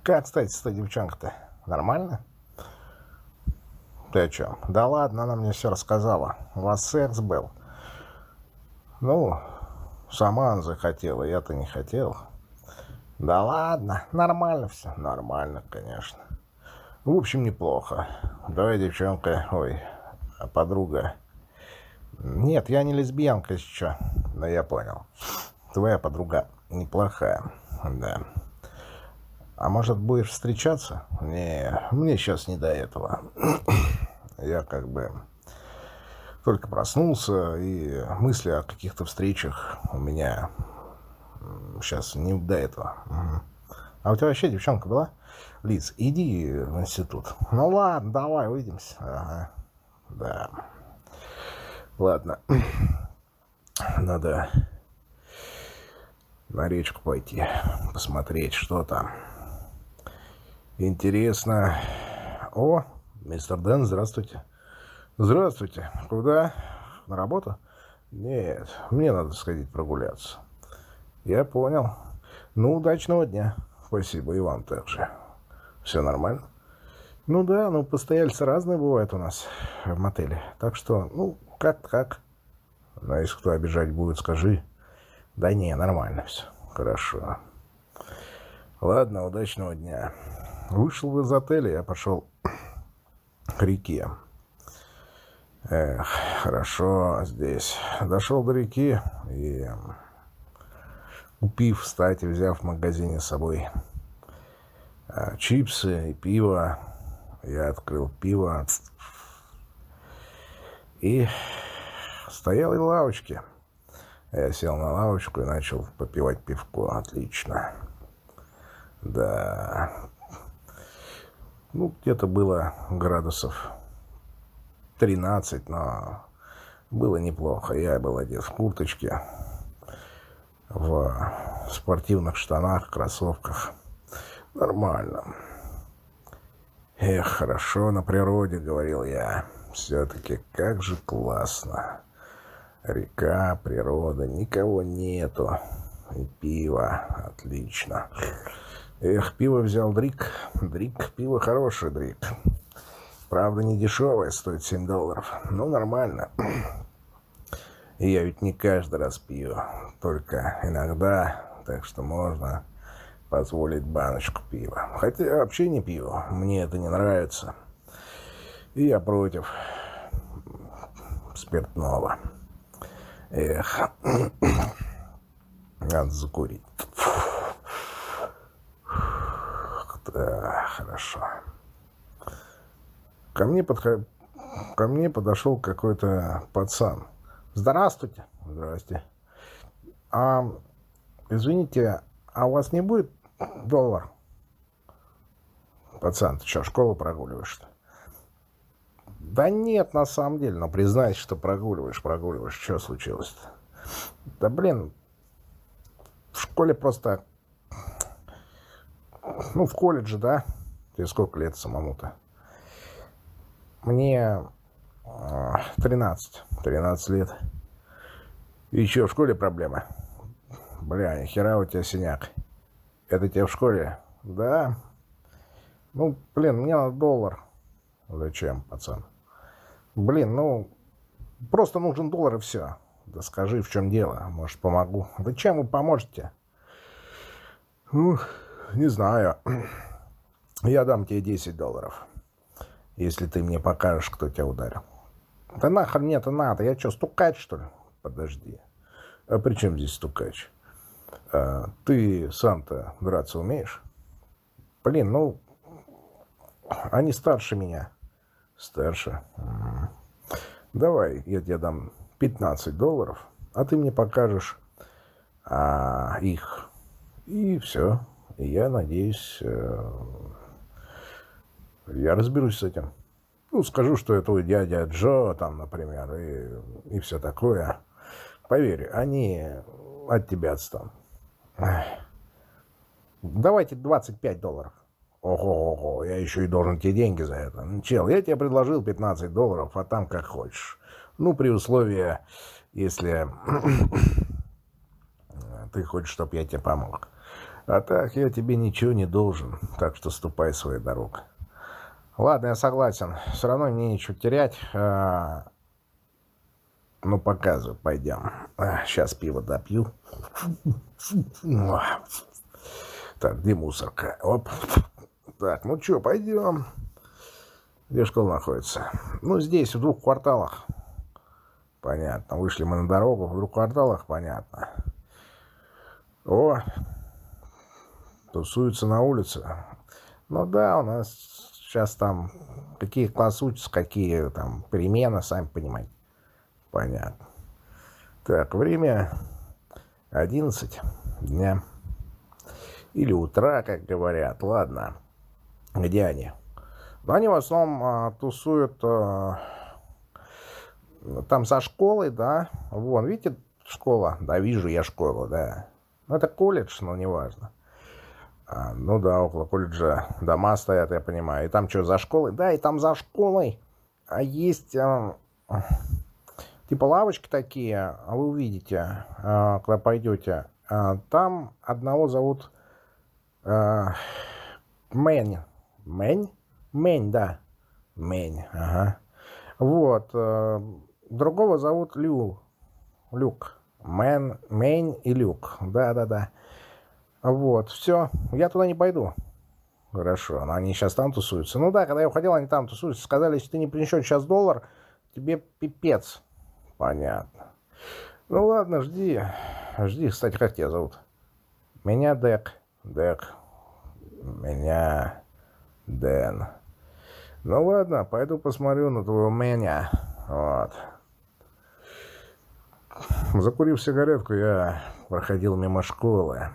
Как, кстати, с той девчонкой-то? Нормально? Ты о чем? Да ладно, она мне все рассказала. У вас секс был. Ну, сама она захотела, я-то не хотел. Да ладно, нормально все. Нормально, конечно. В общем, неплохо. Давай, девчонка, ой, подруга, нет, я не лесбиянка еще. Да я понял. Твоя подруга неплохая. Да. А может, будешь встречаться? Не, мне сейчас не до этого. Я как бы только проснулся, и мысли о каких-то встречах у меня сейчас не до этого. А у тебя вообще девчонка была? Лиц, иди в институт. Ну ладно, давай, увидимся. Ага. Да. Ладно. Надо на речку пойти, посмотреть, что там. Интересно. О, мистер Дэн, здравствуйте. Здравствуйте. Куда? На работу? Нет, мне надо сходить прогуляться. Я понял. Ну, удачного дня. Спасибо, и вам также. Все нормально? Ну да, ну постояльцы разные бывают у нас в мотеле. Так что, ну, как-как. Но если кто обижать будет, скажи. Да не, нормально все. Хорошо. Ладно, удачного дня. Вышел из отеля, я пошел к реке. Эх, хорошо здесь. Дошел до реки и, купив, кстати, взяв в магазине с собой а, чипсы и пиво, я открыл пиво и стоял и лавочке. Я сел на лавочку и начал попивать пивко. Отлично. Да. Ну, где-то было градусов 13, но было неплохо. Я был одет в курточке, в спортивных штанах, кроссовках. Нормально. Эх, хорошо на природе, говорил я. Все-таки как же классно. Река, природа, никого нету. И пиво. Отлично. Эх, пиво взял Дрик. Дрик, пиво хорошее, Дрик. Правда, не дешевое, стоит 7 долларов. Ну, нормально. И я ведь не каждый раз пью, только иногда, так что можно позволить баночку пива. Хотя я вообще не пью, мне это не нравится. И я против спиртного. Эх, надо закурить. Да, хорошо. Ко мне, подход... Ко мне подошел какой-то пацан. Здравствуйте. Здрасте. А, извините, а у вас не будет доллар? Пацан, ты что, школу прогуливаешь-то? Да нет, на самом деле, но признайся, что прогуливаешь, прогуливаешь. Что случилось-то? Да блин, в школе просто... Ну, в колледже, да? Тебе сколько лет самому-то? Мне 13. 13 лет. И еще в школе проблема. Бля, нихера у тебя синяк. Это тебе в школе? Да. Ну, блин, мне надо доллар. Зачем, пацан? Блин, ну, просто нужен доллар и все. Да скажи, в чем дело. Может, помогу. Да чем вы поможете? Ну, не знаю. Я дам тебе 10 долларов, если ты мне покажешь, кто тебя ударил. Да нахрен мне это надо. Я что, стукач, что ли? Подожди. А при чем здесь стукач? А, ты сам-то драться умеешь? Блин, ну, они старше меня. Старше. Давай, я тебе дам 15 долларов, а ты мне покажешь а, их. И все. И я надеюсь, э, я разберусь с этим. Ну, скажу, что это твой дядя Джо, там, например, и, и все такое. Поверь, они от тебя отстанут. Давайте 25 долларов. Ого-го, я еще и должен тебе деньги за это. Ну, чел, я тебе предложил 15 долларов, а там как хочешь. Ну, при условии, если ты хочешь, чтобы я тебе помог. А так, я тебе ничего не должен, так что ступай своей дорогой. Ладно, я согласен. Все равно мне нечего терять. А... Ну, показывай, пойдем. А, сейчас пиво допью. Так, где мусорка? Оп. Так, ну что, пойдем. Где школа находится? Ну, здесь, в двух кварталах. Понятно. Вышли мы на дорогу в двух кварталах, понятно. О, тусуются на улице. Ну да, у нас сейчас там какие классы учатся, какие там перемены, сами понимаете. Понятно. Так, время 11 дня. Или утра, как говорят. Ладно. Где они? Ну, они в основном а, тусуют а, там со школой, да. Вон, видите, школа? Да, вижу я школу, да. Ну, это колледж, но неважно. А, ну да, около колледжа дома стоят, я понимаю. И там что, за школой? Да, и там за школой а есть а, типа лавочки такие, а вы увидите, а, когда пойдете. А, там одного зовут а, Мэнь. Мэнь? Мэнь, да. Мэнь, ага. Вот. А, другого зовут Лю. Люк. Мэн, Мэнь и Люк. Да-да-да. Вот, все. Я туда не пойду. Хорошо, но они сейчас там тусуются. Ну да, когда я уходил, они там тусуются. Сказали, если ты не принесешь сейчас доллар, тебе пипец. Понятно. Ну ладно, жди. Жди, кстати, как тебя зовут? Меня Дек. Дек. Меня Дэн. Ну ладно, пойду посмотрю на твоего меня. Вот. Закурив сигаретку, я проходил мимо школы.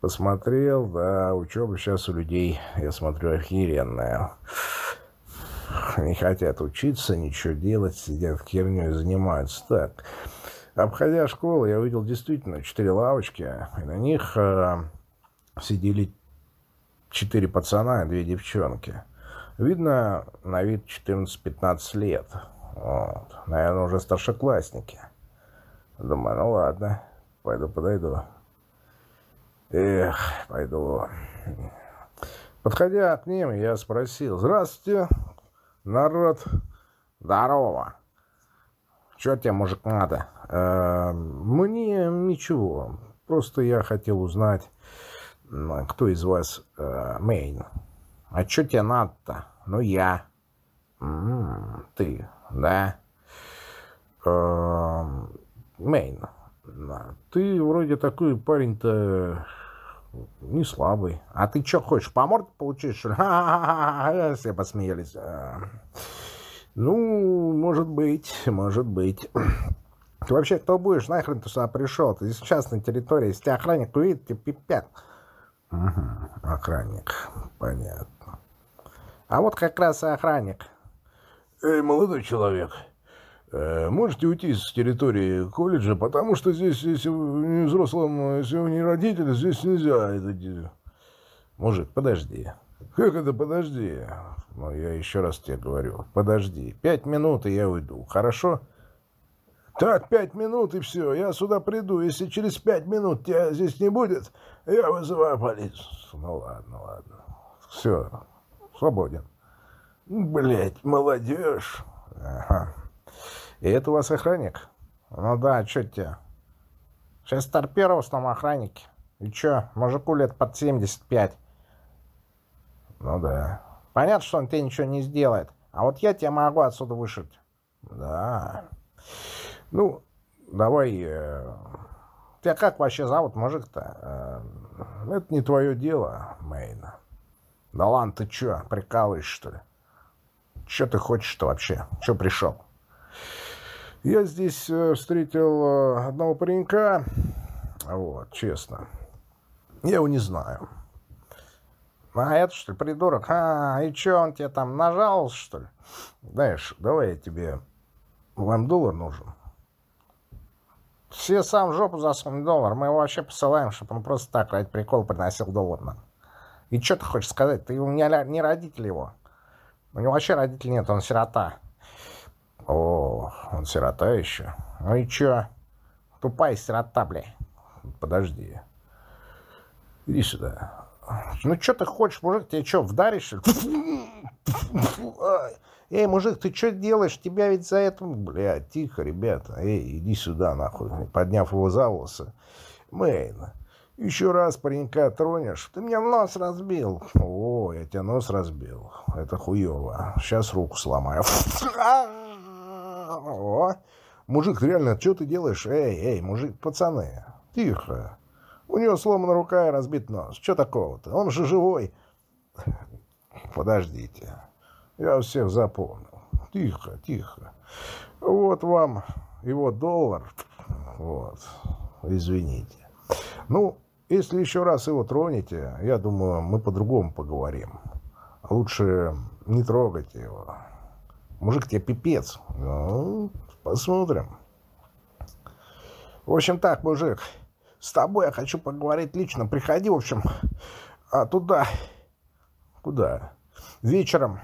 Посмотрел, да, учеба сейчас у людей, я смотрю, охеренная. Не хотят учиться, ничего делать, сидят херней занимаются. Так, обходя школу, я увидел действительно четыре лавочки, и на них э, сидели четыре пацана и две девчонки. Видно, на вид 14-15 лет. Вот. Наверное, уже старшеклассники. Думаю, ну ладно, пойду подойду. Эх, пойду. Подходя к ним, я спросил, здравствуйте, народ, здорово. Что тебе, мужик, надо? Э, мне ничего, просто я хотел узнать, кто из вас э, мейн. А что тебе надо-то? Ну, я. М-м, ты, да? Э, мейн. Ты вроде такой парень-то не слабый. А ты что хочешь, по морде? Ха-ха-ха, все посмеялись. А. Ну, может быть, может быть. Ты вообще кто будешь? Нахрен ты сюда пришел? Ты здесь частной территории. Если тебя охранник увидит, тебе пипят. Угу, охранник. Понятно. А вот как раз и охранник. Эй, молодой человек, Э, можете уйти с территории колледжа, потому что здесь, если не взрослым, если вы не родитель, здесь нельзя это... Мужик, подожди. Как это подожди? Ну, я еще раз тебе говорю. Подожди. Пять минут, и я уйду. Хорошо? Так, пять минут, и все. Я сюда приду. Если через пять минут тебя здесь не будет, я вызываю полицию. Ну, ладно, ладно. Все. Свободен. Блять, молодежь. Ага. И это у вас охранник? Ну да, что тебе? Сейчас старперов там охранники. И чё, мужику лет под 75. Ну да. Понятно, что он тебе ничего не сделает. А вот я тебя могу отсюда вышить. Да. Ну, давай... Э, тебя как вообще зовут, мужик-то? Э, это не твое дело, Мейн. Да ладно, ты чё, прикалываешь, что ли? Чё ты хочешь-то вообще? Чё пришел? Я здесь э, встретил э, одного паренька, вот, честно. Я его не знаю. А это что ли, придурок? А, и что, он тебе там нажаловался, что ли? Знаешь, давай я тебе... Вам доллар нужен? Все сам в жопу засунут доллар. Мы его вообще посылаем, чтобы он просто так ради прикол приносил доллар нам. И что ты хочешь сказать? Ты не, не родитель его. У него вообще родителей нет, он сирота. О, он сирота еще. Ну и чё? Тупая сирота, бля. Подожди. Иди сюда. Ну что ты хочешь, мужик? Тебе что, вдаришь? Эй, мужик, ты что делаешь? Тебя ведь за это... Бля, тихо, ребята. Эй, иди сюда, нахуй. Подняв его за волосы. Мэйн, еще раз паренька тронешь, ты меня нос разбил. О, я тебя нос разбил. Это хуево. Сейчас руку сломаю. О, мужик, реально, что ты делаешь? Эй, эй, мужик, пацаны, тихо. У него сломана рука и разбит нос. Что такого-то? Он же живой. Подождите. Я всех запомнил. Тихо, тихо. Вот вам его доллар. Вот. Извините. Ну, если еще раз его тронете, я думаю, мы по-другому поговорим. Лучше не трогайте его. Мужик тебе пипец. Ну, посмотрим. В общем так, мужик, с тобой я хочу поговорить лично. Приходи, в общем, а, туда. Куда? Вечером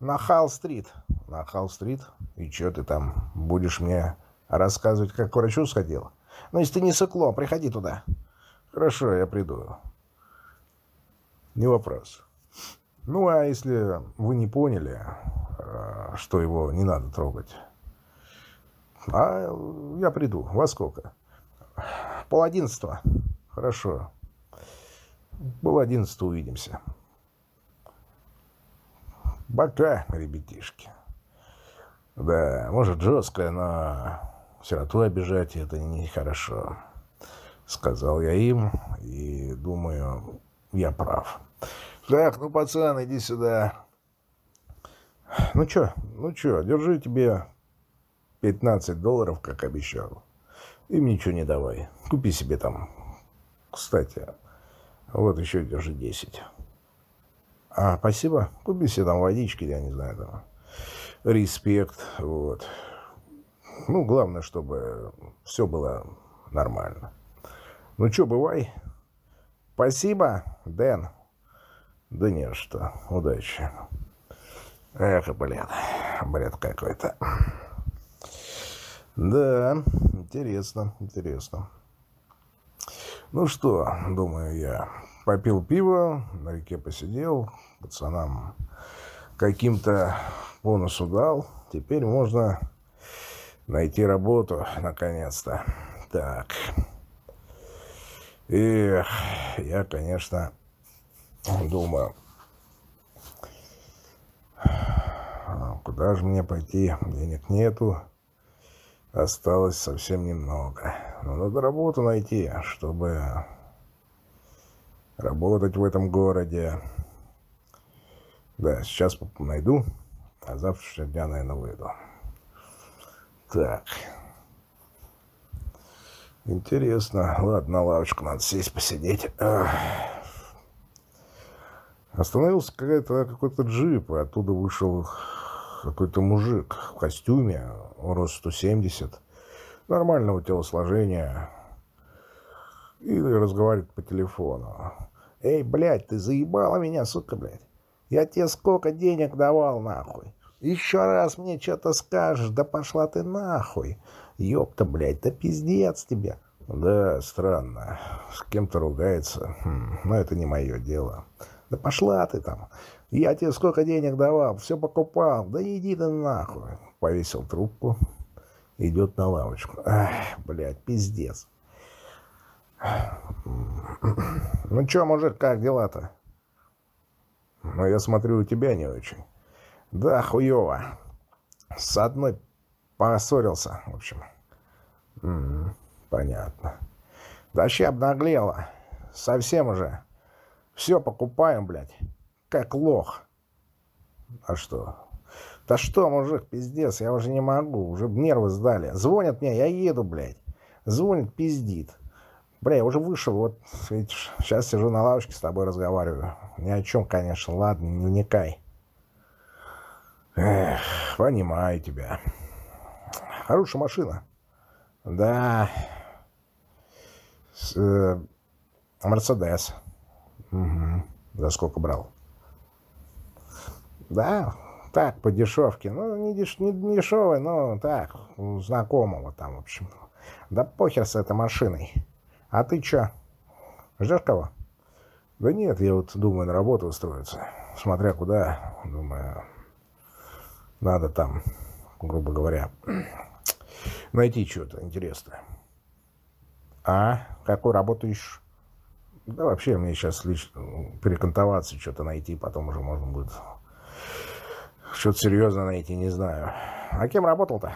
на Халл-стрит. На Халл-стрит? И что ты там будешь мне рассказывать, как к врачу сходил? Ну, если ты не сыкло, приходи туда. Хорошо, я приду. Не вопрос. Ну, а если вы не поняли, э, что его не надо трогать, а я приду. Во сколько? Пол одиннадцатого. Хорошо. Пол одиннадцатого увидимся. Пока, ребятишки. Да, может, жестко, но сироту обижать это нехорошо. Сказал я им, и думаю, я прав. Так, ну, пацан, иди сюда. Ну чё, ну чё, держи тебе 15 долларов, как обещал. Им ничего не давай. Купи себе там. Кстати, вот еще держи 10. А, спасибо. Купи себе там водички, я не знаю, там. Респект, вот. Ну, главное, чтобы все было нормально. Ну что, бывай. Спасибо, Дэн. Да не что. Удачи. Эх, блин. бред какой-то. Да, интересно, интересно. Ну что, думаю я, попил пиво, на реке посидел, пацанам каким-то бонусу дал. Теперь можно найти работу, наконец-то. Так. И я, конечно, думаю, куда же мне пойти? Денег нету. Осталось совсем немного. Но надо работу найти, чтобы работать в этом городе. Да, сейчас найду, а завтра дня, наверное, выйду. Так. Интересно. Ладно, на лавочку надо сесть, посидеть. Ах. Остановился какой-то какой джип, и оттуда вышел какой-то мужик в костюме, рост 170, нормального телосложения, и разговаривает по телефону. «Эй, блядь, ты заебала меня, сука, блядь! Я тебе сколько денег давал, нахуй! Еще раз мне что-то скажешь, да пошла ты нахуй! Ёпта, блядь, да пиздец тебе!» «Да, странно. С кем-то ругается. Хм, но это не мое дело. Да пошла ты там. Я тебе сколько денег давал, все покупал. Да иди ты нахуй!» Повесил трубку. Идет на лавочку. Ах, блядь, пиздец. Ну чё, мужик, как дела-то? Ну, я смотрю, у тебя не очень. Да, хуёво. С одной поссорился, в общем. М понятно. Да вообще обнаглела. Совсем уже. Все покупаем, блядь. Как лох. А что? Да что, мужик, пиздец, я уже не могу. Уже нервы сдали. Звонят мне, я еду, блядь. Звонит, пиздит. Бля, я уже вышел, вот, видишь, сейчас сижу на лавочке с тобой разговариваю. Ни о чем, конечно, ладно, не вникай. Эх, понимаю тебя. Хорошая машина. Да. С, э, Мерседес. Угу. За сколько брал? Да, так, по дешевке. Ну, не, деш, не, дешевый, но так, у знакомого там, в общем. Да похер с этой машиной. А ты чё? Ждешь кого? Да нет, я вот думаю на работу устроиться. Смотря куда, думаю, надо там, грубо говоря, найти что-то интересное. А? Какую работу ищешь? Да вообще мне сейчас лишь перекантоваться, что-то найти, потом уже можно будет что-то серьезно найти, не знаю. А кем работал-то?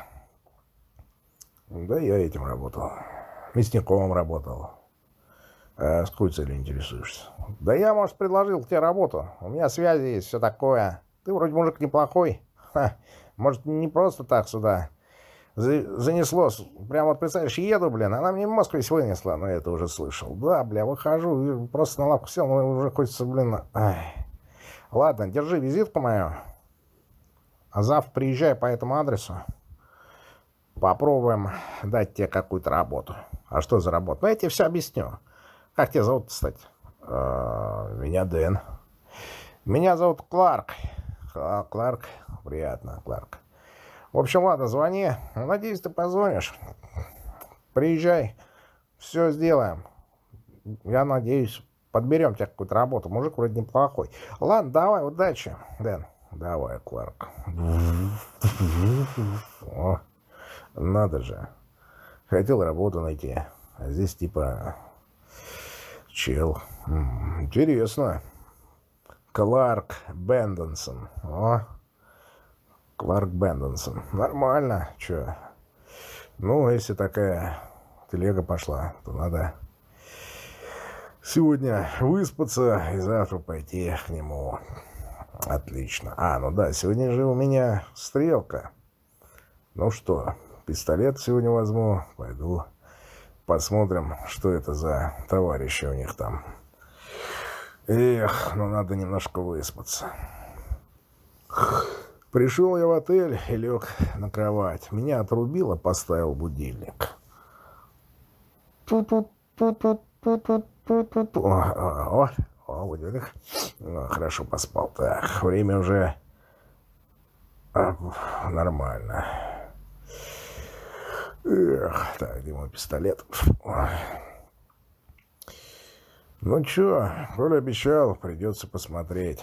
Да я этим работал мясником работал. А с какой целью интересуешься? Да я, может, предложил тебе работу. У меня связи есть, все такое. Ты вроде мужик неплохой. Ха, может, не просто так сюда занесло. Прям вот, представляешь, еду, блин, она мне мозг весь вынесла, но я это уже слышал. Да, бля, выхожу, просто на лапку сел, но уже хочется, блин, ай. Ладно, держи визитку мою. А завтра приезжай по этому адресу. Попробуем дать тебе какую-то работу. А что за работа? Ну, я тебе все объясню. Как тебя зовут, кстати? А, меня Дэн. Меня зовут Кларк. А, Кларк. Приятно, Кларк. В общем, ладно, звони. Надеюсь, ты позвонишь. Приезжай. Все сделаем. Я надеюсь, подберем тебе какую-то работу. Мужик вроде неплохой. Ладно, давай, удачи, Дэн. Давай, Кларк. О, надо же. Хотел работу найти. А здесь типа... Чел. Интересно. Кларк Бенденсон. О. Кларк Бенденсон. Нормально. Чё? Ну, если такая телега пошла, то надо сегодня выспаться и завтра пойти к нему. Отлично. А, ну да, сегодня же у меня стрелка. Ну что, Пистолет сегодня возьму, пойду посмотрим, что это за товарищи у них там. Эх, ну надо немножко выспаться. Пришел я в отель и лег на кровать. Меня отрубило, поставил будильник. О, о, о, будильник. Хорошо поспал. Так, время уже А, нормально. Эх, так, где мой пистолет? Ну чё, Коля обещал, придется посмотреть.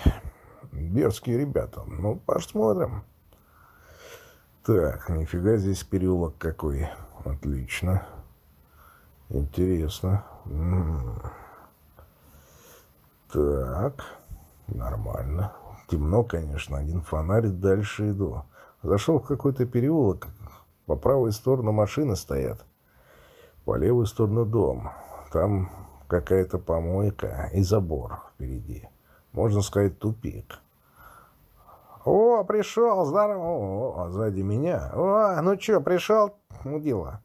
Берские ребята. Ну, посмотрим. Так, нифига здесь переулок какой. Отлично. Интересно. Так, нормально. Темно, конечно, один фонарь, дальше иду. Зашел в какой-то переулок. По правой сторону машины стоят. По левую сторону дом. Там какая-то помойка и забор впереди. Можно сказать, тупик. «О, пришел, здорово!» О, сзади меня. «О, ну что, пришел, мудила?»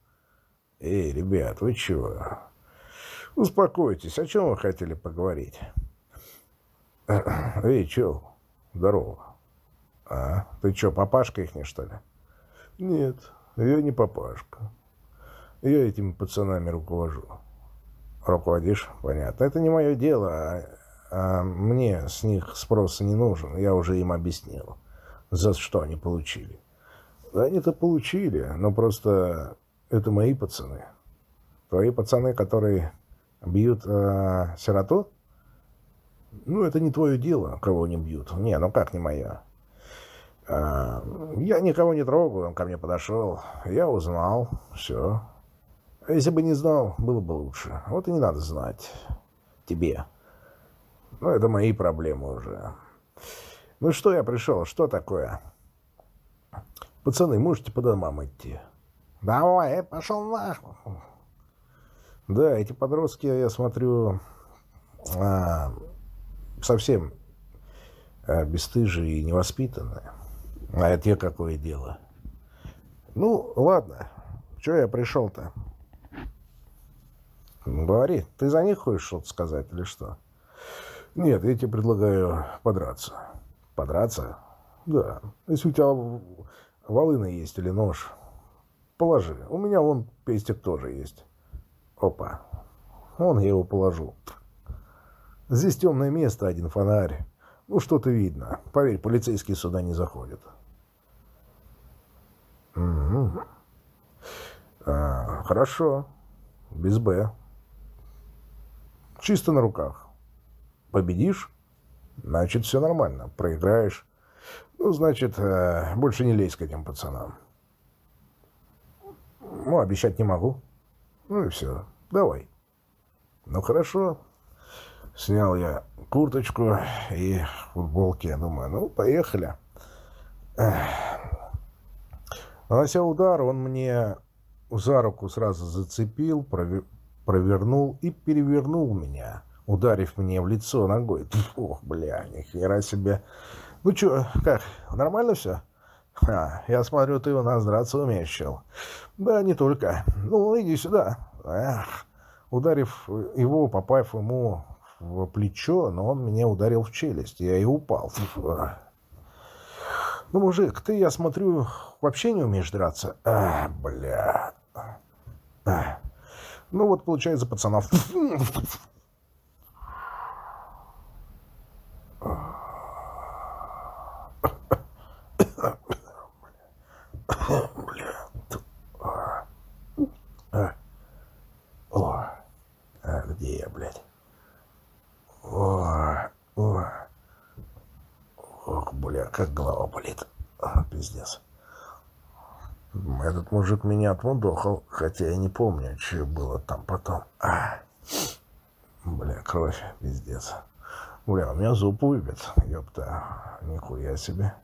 «Эй, ребят, вы чего?» «Успокойтесь, о чем вы хотели поговорить?» «Эй, чел, здорово!» «А, ты что, папашка их не что ли?» «Нет, я не папашка. Я этими пацанами руковожу». «Руководишь? Понятно. Это не мое дело, а а мне с них спроса не нужен, я уже им объяснил, за что они получили. Они-то получили, но просто это мои пацаны. Твои пацаны, которые бьют э, сироту? Ну, это не твое дело, кого они бьют. Не, ну как не мое? А, я никого не трогаю, он ко мне подошел. Я узнал, все. Если бы не знал, было бы лучше. Вот и не надо знать тебе. Ну, это мои проблемы уже. Ну, что я пришел? Что такое? Пацаны, можете по домам идти? Давай, пошел нахуй. Да, эти подростки, я смотрю, а, совсем а, бесстыжие и невоспитанные. А это какое дело? Ну, ладно. Че я пришел-то? Говори, ты за них хочешь что-то сказать или что? Нет, я тебе предлагаю подраться. Подраться? Да. Если у тебя волына есть или нож, положи. У меня вон пестик тоже есть. Опа. Вон я его положу. Здесь темное место, один фонарь. Ну, что-то видно. Поверь, полицейские сюда не заходят. Угу. А, хорошо. Без «Б». Чисто на руках. Победишь, значит, все нормально. Проиграешь, ну, значит, э, больше не лезь к этим пацанам. Ну, обещать не могу. Ну и все. Давай. Ну, хорошо. Снял я курточку и футболки. Я думаю, ну, поехали. Нанося удар, он мне за руку сразу зацепил, провернул и перевернул меня ударив мне в лицо ногой. Ох, бля, ни хера себе. Ну чё, как, нормально все? А, я смотрю, ты у нас драться умеешь. Да, не только. Ну, иди сюда. Эх. Ударив его, попав ему в плечо, но он меня ударил в челюсть. Я и упал. Ну, мужик, ты, я смотрю, вообще не умеешь драться. А, бля. Ну, вот, получается, пацанов... как голова болит. А, пиздец. Этот мужик меня отмудохал, хотя я не помню, что было там потом. А. Бля, кровь, пиздец. Бля, у меня зуб выбит, ёпта. Нихуя себе.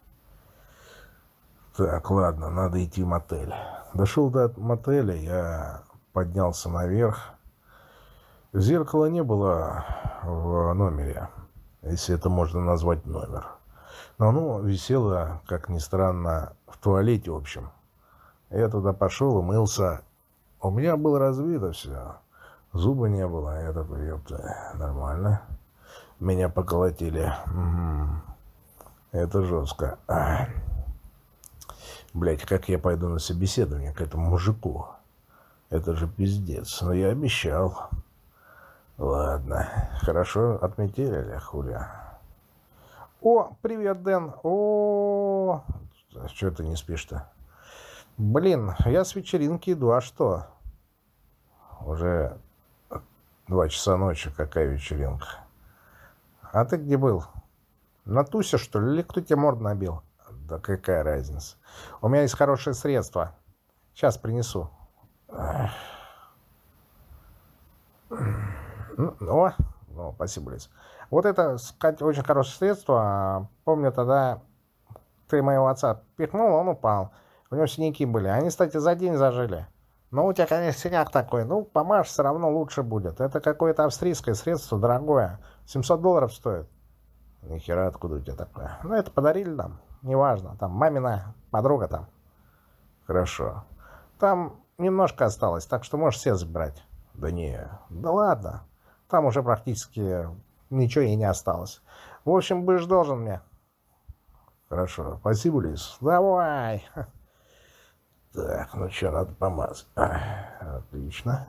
Так, ладно, надо идти в мотель. Дошел до мотеля, я поднялся наверх. Зеркала не было в номере, если это можно назвать номер. Но оно висело, как ни странно, в туалете в общем. Я туда пошел, умылся. У меня было разбито все. Зуба не было. Я такой, ёпта, нормально. Меня поколотили. Угу. Это жестко. А. Блять, как я пойду на собеседование к этому мужику? Это же пиздец. Но я обещал. Ладно. Хорошо отметили, хуля. О, привет, Дэн. О, Чего ты не спишь-то? Блин, я с вечеринки иду, а что? Уже два часа ночи, какая вечеринка? А ты где был? На тусе, что ли, или кто тебе морду набил? Да какая разница? У меня есть хорошее средство. Сейчас принесу. Ну, о, ну, спасибо, Лиз. Вот это, сказать, очень хорошее средство. Помню тогда, ты моего отца пихнул, он упал. У него синяки были. Они, кстати, за день зажили. Но у тебя, конечно, синяк такой. Ну, помажь, все равно лучше будет. Это какое-то австрийское средство, дорогое. 700 долларов стоит. Нихера, откуда у тебя такое? Ну, это подарили нам. Неважно. Там мамина подруга там. Хорошо. Там немножко осталось, так что можешь все забрать. Да не. Да ладно. Там уже практически ничего и не осталось. В общем, будешь должен мне. Хорошо. Спасибо, Лис. Давай. Так, ну что, надо помазать. А, отлично.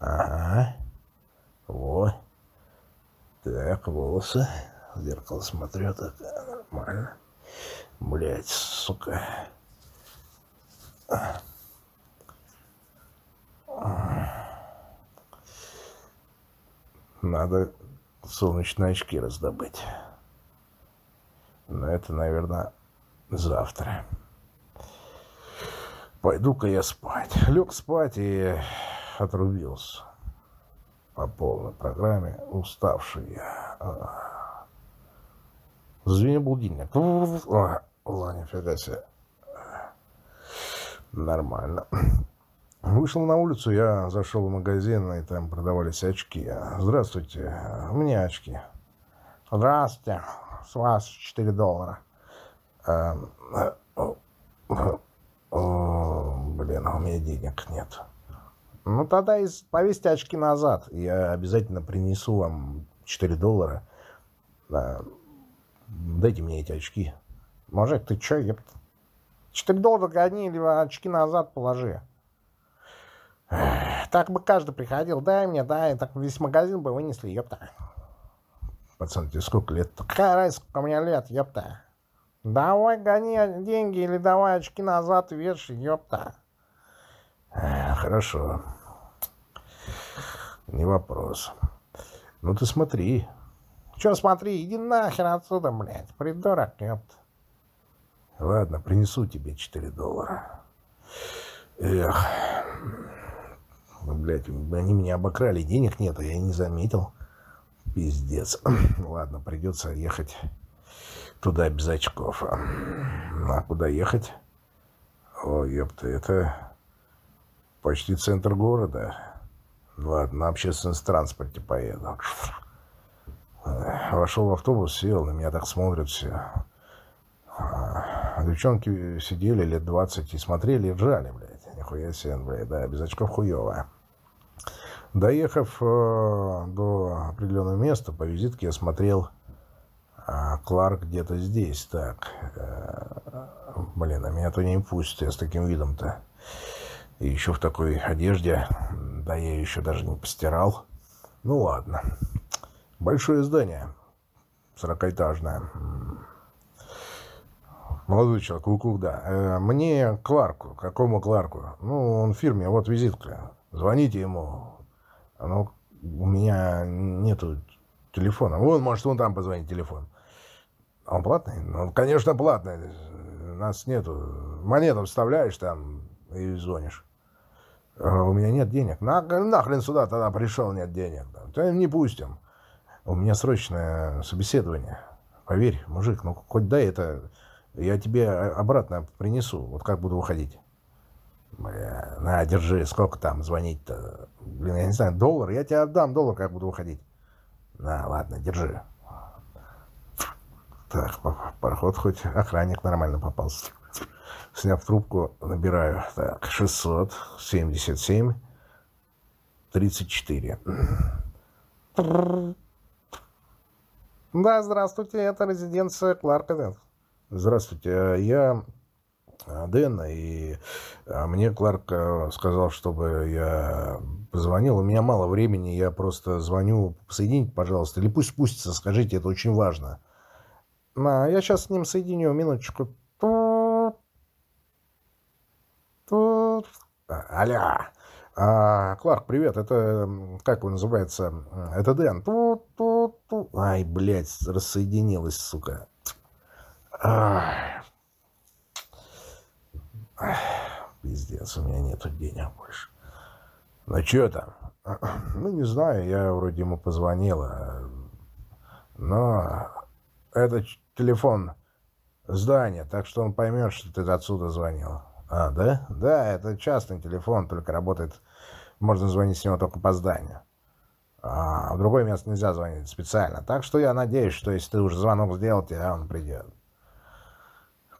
Ага. Вот. Так, волосы. В зеркало смотрю, так нормально. Блять, сука. Надо солнечные очки раздобыть. Но это, наверное, завтра. Пойду-ка я спать. Лег спать и отрубился. По полной программе. Уставший я. Звенел будильник. О, о, нифига себе. Нормально. Вышел на улицу, я зашел в магазин, и там продавались очки. Здравствуйте, у меня очки. Здравствуйте, с вас 4 доллара. А, блин, у меня денег нет. Ну, тогда и повесьте очки назад. Я обязательно принесу вам 4 доллара. Дайте мне эти очки. Мужик, ты чё, епт? 4 доллара гони или очки назад положи. Так бы каждый приходил, дай мне, дай, так весь магазин бы вынесли, ёпта. Пацан, тебе сколько лет-то? Какая разница, сколько у меня лет, ёпта. Давай гони деньги или давай очки назад вешай, ёпта. Хорошо. Не вопрос. Ну ты смотри. Че смотри, иди нахер отсюда, блядь, придурок, ёпта. Ладно, принесу тебе 4 доллара. Эх, блядь, они меня обокрали, денег нет, я не заметил. Пиздец. Ладно, придется ехать туда без очков. А куда ехать? О, ёпта, это почти центр города. Ладно, на общественном транспорте поеду. Вошел в автобус, сел, на меня так смотрят все. А девчонки сидели лет 20 и смотрели и ржали, блядь. Нихуя себе, блядь, да, без очков хуево. Доехав э, до определенного места, по визитке я смотрел, э, Кларк где-то здесь. Так, э, блин, а меня то не пустят, я с таким видом-то. И еще в такой одежде, да я еще даже не постирал. Ну ладно. Большое здание, сорокаэтажное. Молодой человек, вы куда? Э, мне Кларку. Какому Кларку? Ну, он в фирме, вот визитка. Звоните ему. Ну, у меня нету телефона. Вон, может, вон там позвонить телефон. Он платный? Ну, конечно, платный. Нас нету. Монету вставляешь там и звонишь. А у меня нет денег. На, нахрен сюда тогда пришел, нет денег. Не пустим. У меня срочное собеседование. Поверь, мужик, ну хоть дай это, я тебе обратно принесу, вот как буду выходить. На, держи, сколько там звонить-то? Блин, я не знаю, доллар? Я тебе отдам доллар, как буду выходить. На, ладно, держи. Так, пароход хоть охранник нормально попался. Сняв трубку, набираю. Так, 677 34. Да, здравствуйте, это резиденция Кларка Здравствуйте, э, я э, Дэн, и э, мне Кларк сказал, чтобы я позвонил. У меня мало времени, я просто звоню. Соедините, пожалуйста, или пусть спустится, скажите, это очень важно. А, я сейчас с ним соединю, минуточку. Тут, тут. Алло. А, Кларк, привет, это, эм, как он называется, это Дэн. Тут, тут, тут. Ай, блядь, рассоединилась, сука. Ай. Пиздец, у меня нету денег больше. Ну, что там? Ну, не знаю, я вроде ему позвонила. Но это телефон здания, так что он поймет, что ты отсюда звонил. А, да? Да, это частный телефон, только работает... Можно звонить с него только по зданию. А в другое место нельзя звонить специально. Так что я надеюсь, что если ты уже звонок сделал, тебе он придет.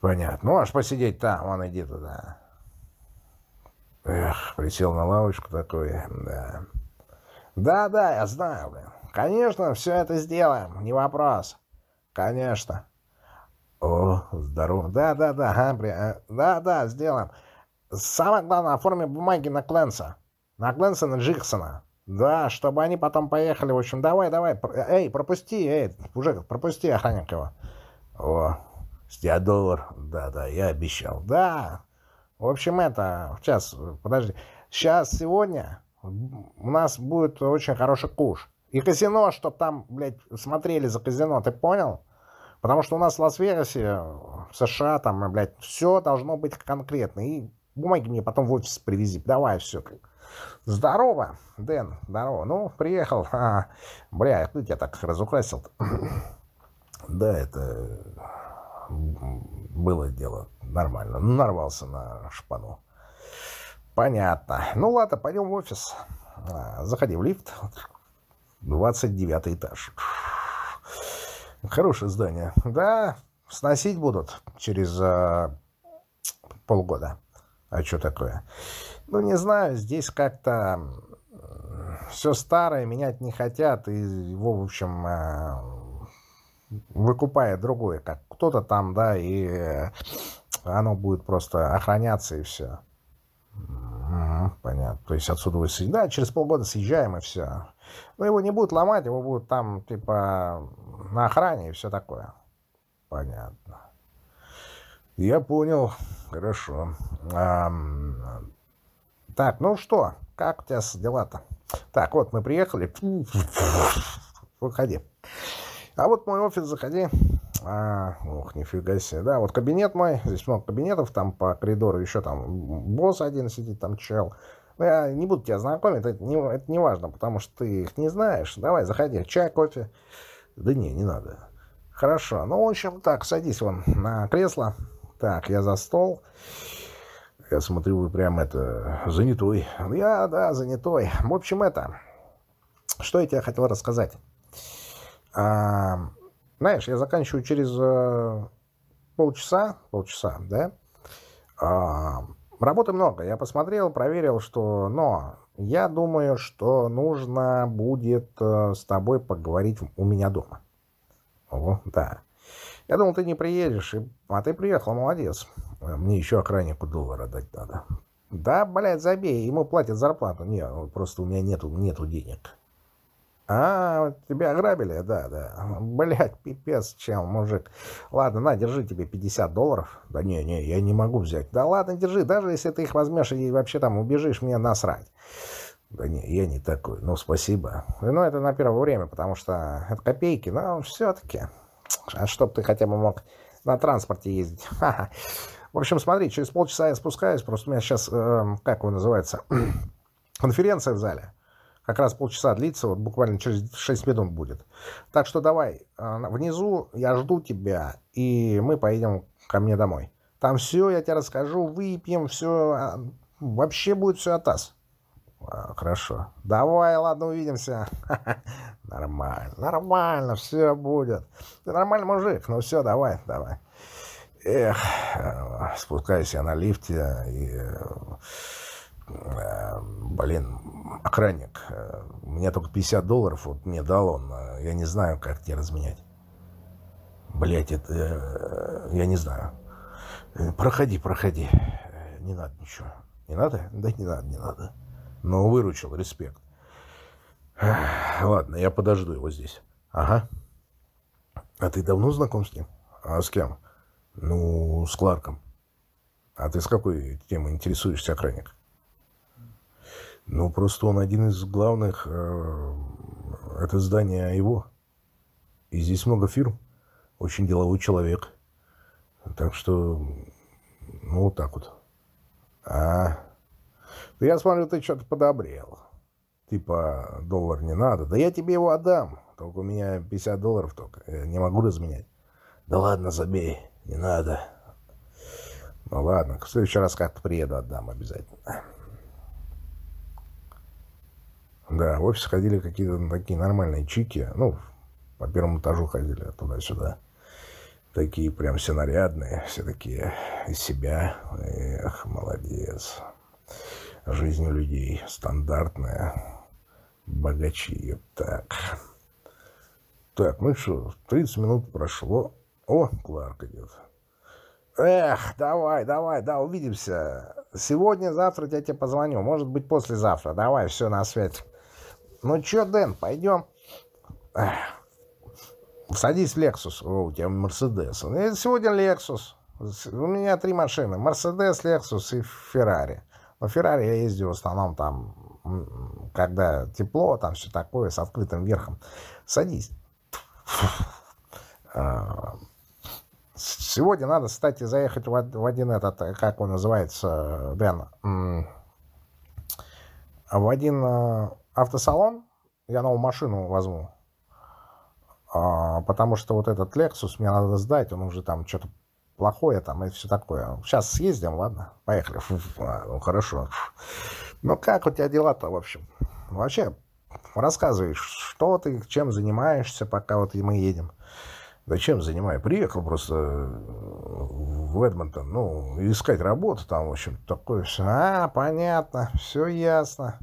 Понятно. Можешь посидеть там, вон иди туда. Эх, присел на лавочку такой, да. Да-да, я знаю, блин. Конечно, все это сделаем, не вопрос. Конечно. О, здорово. Да-да-да, ага, да-да, сделаем. Самое главное, оформим бумаги на Кленса. На Кленса, на Джиксона. Да, чтобы они потом поехали. В общем, давай, давай. Эй, пропусти, эй, уже пропусти охранник его. О, с тебя доллар. Да-да, я обещал. Да. В общем, это, сейчас, подожди. Сейчас, сегодня у нас будет очень хороший куш. И казино, чтоб там, блядь, смотрели за казино, ты понял? Потому что у нас в Лас-Вегасе, в США, там, блядь, все должно быть конкретно. И бумаги мне потом в офис привези. Давай, все. Здорово, Дэн, здорово. Ну, приехал. А, бля, кто тебя так разукрасил -то? Да, это было дело нормально. Нарвался на шпану. Понятно. Ну ладно, пойдем в офис. А, заходи в лифт. 29 этаж. Хорошее здание. Да, сносить будут через э, полгода. А что такое? Ну, не знаю, здесь как-то все старое, менять не хотят, и его, в общем, э, выкупает другое, как кто-то там, да, и оно будет просто охраняться, и все. Понятно. То есть отсюда вы съезжаете. Да, через полгода съезжаем, и все. Но его не будут ломать, его будут там, типа, на охране и все такое. Понятно. Я понял. Хорошо. А, так, ну что, как у тебя дела-то? Так, вот мы приехали. Выходи. А вот мой офис, заходи. А, ох, нифига себе. Да, вот кабинет мой. Здесь много кабинетов. Там по коридору еще там босс один сидит, там чел. Я не буду тебя знакомить, это не, это не важно, потому что ты их не знаешь. Давай, заходи, чай, кофе. Да не, не надо. Хорошо. Ну, в общем, так, садись вон на кресло. Так, я за стол. Я смотрю, вы прям это, занятой. Я, да, занятой. В общем, это, что я тебе хотел рассказать. А, знаешь, я заканчиваю через э, полчаса, полчаса, да. А, работы много. Я посмотрел, проверил, что... Но я думаю, что нужно будет э, с тобой поговорить у меня дома. О, да. Я думал, ты не приедешь, и... а ты приехал, молодец. Мне еще охраннику доллара дать надо. Да, блядь, забей, ему платят зарплату. Не, просто у меня нету, нету денег. А, тебя ограбили? Да, да. Блядь, пипец, чем, мужик. Ладно, на, держи тебе 50 долларов. Да не, не, я не могу взять. Да ладно, держи, даже если ты их возьмешь и вообще там убежишь, мне насрать. Да не, я не такой. Ну, спасибо. Ну, это на первое время, потому что это копейки, но все-таки. А чтоб ты хотя бы мог на транспорте ездить. В общем, смотри, через полчаса я спускаюсь, просто у меня сейчас, э, как его называется, конференция в зале как раз полчаса длится, вот буквально через 6 минут будет. Так что давай, а, внизу я жду тебя, и мы поедем ко мне домой. Там все, я тебе расскажу, выпьем, все, а, вообще будет все атас. А, хорошо. Давай, ладно, увидимся. Нормально, нормально, все будет. Ты нормальный мужик, ну все, давай, давай. Эх, спускаюсь я на лифте и Э, блин, охранник, э, мне только 50 долларов вот мне дал он, э, я не знаю, как тебе разменять. Блять, это, я не знаю. Проходи, проходи. Не надо ничего. Не надо? Да не надо, не надо. Но выручил, респект. Ладно, я подожду его здесь. Ага. А ты давно знаком с ним? А с кем? Ну, с Кларком. А ты с какой темой интересуешься, охранник? Ну, просто он один из главных. Э, это здание его. И здесь много фирм. Очень деловой человек. Так что, ну, вот так вот. А, я смотрю, ты что-то подобрел. Типа, доллар не надо. Да я тебе его отдам. Только у меня 50 долларов только. Я не могу разменять. Да ладно, забей. Не надо. Ну ладно, в следующий раз как-то приеду, отдам обязательно. Да, в офис ходили какие-то такие нормальные чики. Ну, по первому этажу ходили туда-сюда. Такие прям все нарядные, все такие из себя. Эх, молодец. Жизнь у людей стандартная. Богачи. Так. Так, ну что, 30 минут прошло. О, Кларк идет. Эх, давай, давай, да, увидимся. Сегодня, завтра я тебе позвоню. Может быть, послезавтра. Давай, все на свете. Ну чё, Дэн, пойдем? Эх. Садись в Лексус. О, у тебя Мерседес. Сегодня Лексус. У меня три машины. Мерседес, Лексус и Феррари. Но Феррари я ездил в основном там, когда тепло, там все такое, с открытым верхом. Садись. А, сегодня надо, кстати, заехать в один этот, как он называется, Дэн, в один э, автосалон. Я новую машину возьму. А, потому что вот этот Lexus мне надо сдать, он уже там что-то плохое там и все такое. Сейчас съездим, ладно? Поехали. А, ну, хорошо. Ну, как у тебя дела-то, в общем? Вообще, рассказывай, что ты, чем занимаешься, пока вот мы едем. Да чем занимаюсь? Приехал просто в Эдмонтон, ну, искать работу там, в общем, такое все. А, понятно, все ясно.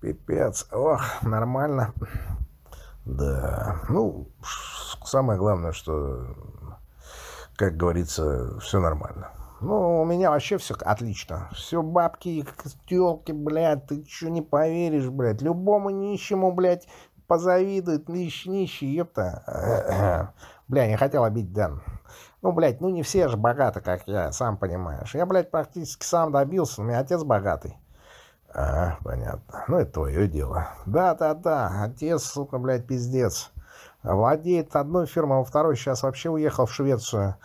Пипец. Ох, нормально. Да, ну, самое главное, что, как говорится, все нормально. Ну, у меня вообще все отлично. Все бабки, телки, блядь, ты что не поверишь, блядь. Любому нищему, блядь, позавидует, нищ, нищий, ёпта. Бля, не хотел обидеть Дэн. Ну, блядь, ну не все же богаты, как я, сам понимаешь. Я, блядь, практически сам добился, у меня отец богатый. А, понятно. Ну, это твое дело. Да-да-да, отец, сука, блядь, пиздец. Владеет одной фирмой, а второй сейчас вообще уехал в Швецию.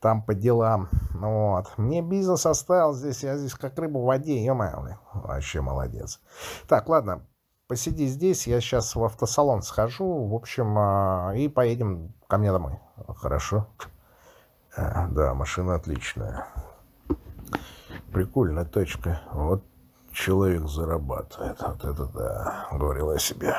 Там по делам. Вот. Мне бизнес оставил здесь, я здесь как рыба в воде, ё-моё. Вообще молодец. Так, ладно, посиди здесь, я сейчас в автосалон схожу, в общем, а, и поедем ко мне домой. Хорошо? А, да, машина отличная. Прикольная точка. Вот человек зарабатывает. Вот это да, говорил о себе.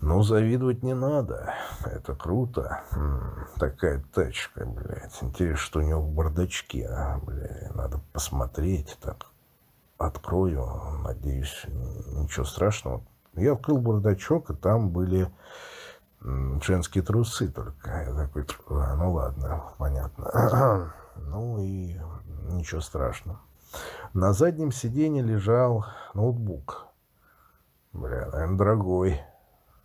Ну, завидовать не надо. Это круто. М-м, такая тачка, блядь. Интересно, что у него в бардачке. А, блядь, надо посмотреть. Так, открою. Надеюсь, ничего страшного. Я открыл бардачок, и там были женские трусы только. Я такой, а, ну ладно, понятно. ну и ничего страшного. На заднем сиденье лежал ноутбук. Бля, наверное, дорогой.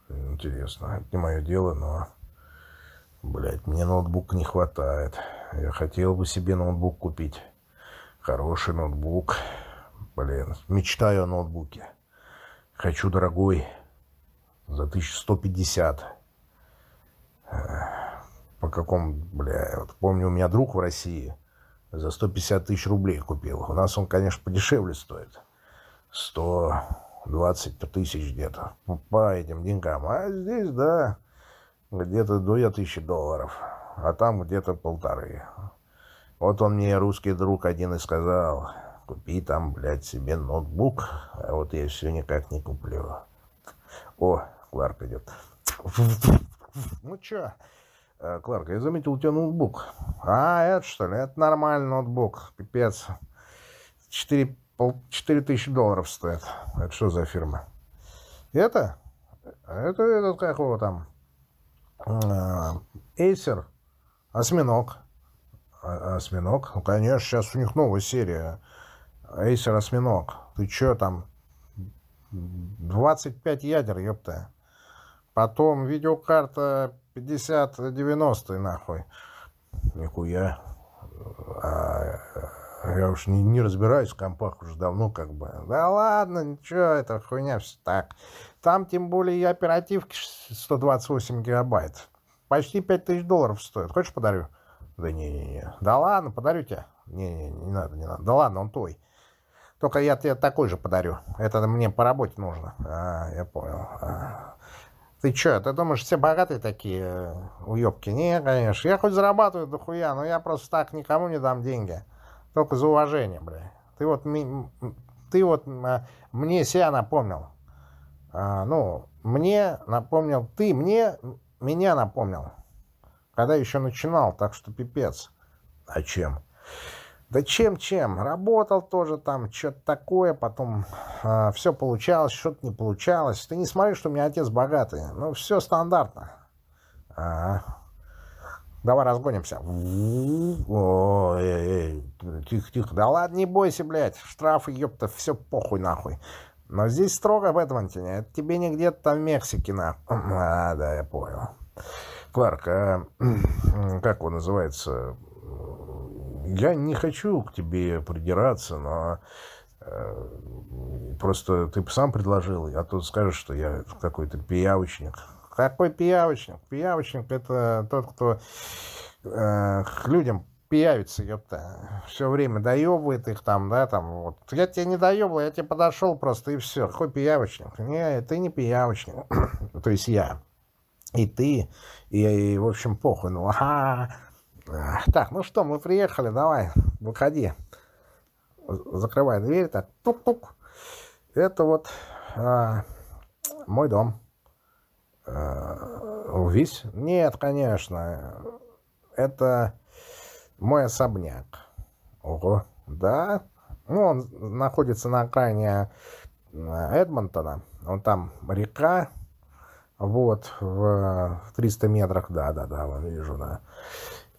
Интересно, это не мое дело, но... Блядь, мне ноутбук не хватает. Я хотел бы себе ноутбук купить. Хороший ноутбук. Блин, мечтаю о ноутбуке. Хочу дорогой. За 1150. По какому, бля, вот помню, у меня друг в России за 150 тысяч рублей купил. У нас он, конечно, подешевле стоит. 120 тысяч где-то по этим деньгам. А здесь, да, где-то 2000 долларов. А там где-то полторы. Вот он мне, русский друг, один и сказал, купи там, блядь, себе ноутбук, а вот я все никак не куплю. О, Кларк идет. Ну чё, Кларк, я заметил, у тебя ноутбук. А, это что ли? Это нормальный ноутбук. Пипец. 4, 4 тысячи долларов стоит. Это что за фирма? Это? Это этот, как его там? Э, Acer. Осьминог. А, осьминог? Ну, конечно, сейчас у них новая серия. Acer Осьминог. Ты чё там? 25 ядер, ёпта. Потом видеокарта 50-90 нахуй. Нихуя. А Я уж не, не разбираюсь в компах уже давно как бы. Да ладно, ничего, это хуйня все так. Там тем более и оперативки 128 гигабайт. Почти 5000 долларов стоит. Хочешь подарю? Да не-не-не. Да ладно, подарю тебе. Не-не, не надо, не надо. Да ладно, он твой. Только я тебе такой же подарю. Это мне по работе нужно. А, я понял. А. Ты чё, ты думаешь, все богатые такие э, уёбки? Не, конечно. Я хоть зарабатываю дохуя, но я просто так никому не дам деньги. Только за уважение, бля. Ты вот, ты вот а, мне себя напомнил. А, ну, мне напомнил, ты мне, меня напомнил. Когда еще начинал, так что пипец. А чем? Да чем-чем. Работал тоже там, что-то такое, потом э, все получалось, что-то не получалось. Ты не смотри, что у меня отец богатый. Ну, все стандартно. А, давай разгонимся. Ой, эй, эй, тихо, тихо. Да ладно, не бойся, блядь. Штрафы, ёпта, все похуй нахуй. Но здесь строго в Эдмонтоне. Это тебе не где-то там в Мексике, нахуй. А, да, я понял. Кларк, а как он называется? Я не хочу к тебе придираться, но э, просто ты сам предложил, а то скажешь, что я какой-то пиявочник. Какой пиявочник? Пиявочник — это тот, кто э, к людям пиявится, ёпта. Все время доебывает их там, да, там, вот. Я тебе не доебал, я тебе подошел просто, и все. Какой пиявочник? Не, ты не пиявочник. то есть я. И ты, и, и в общем, похуй. Ну, ага, так, ну что, мы приехали, давай, выходи. Закрывай дверь, так, тук-тук. Это вот а, мой дом. А, весь? Нет, конечно. Это мой особняк. Ого. Да. Ну, он находится на окраине а, Эдмонтона. Он там река. Вот, в 300 метрах, да-да-да, вижу, да.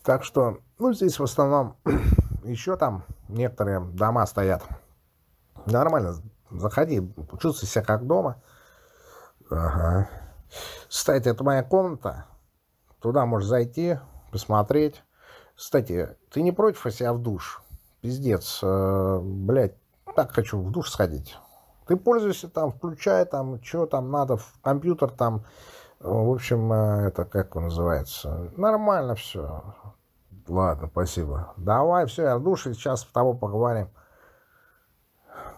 Так что, ну, здесь в основном еще там некоторые дома стоят. Нормально, заходи, чувствуй себя как дома. Ага. Кстати, это моя комната. Туда можешь зайти, посмотреть. Кстати, ты не против, если я в душ? Пиздец, э, блядь, так хочу в душ сходить. Ты пользуешься там, включай там, что там надо, в компьютер там, в общем, э, это как он называется. Нормально все. Ладно, спасибо. Давай, все, я в сейчас с тобой поговорим.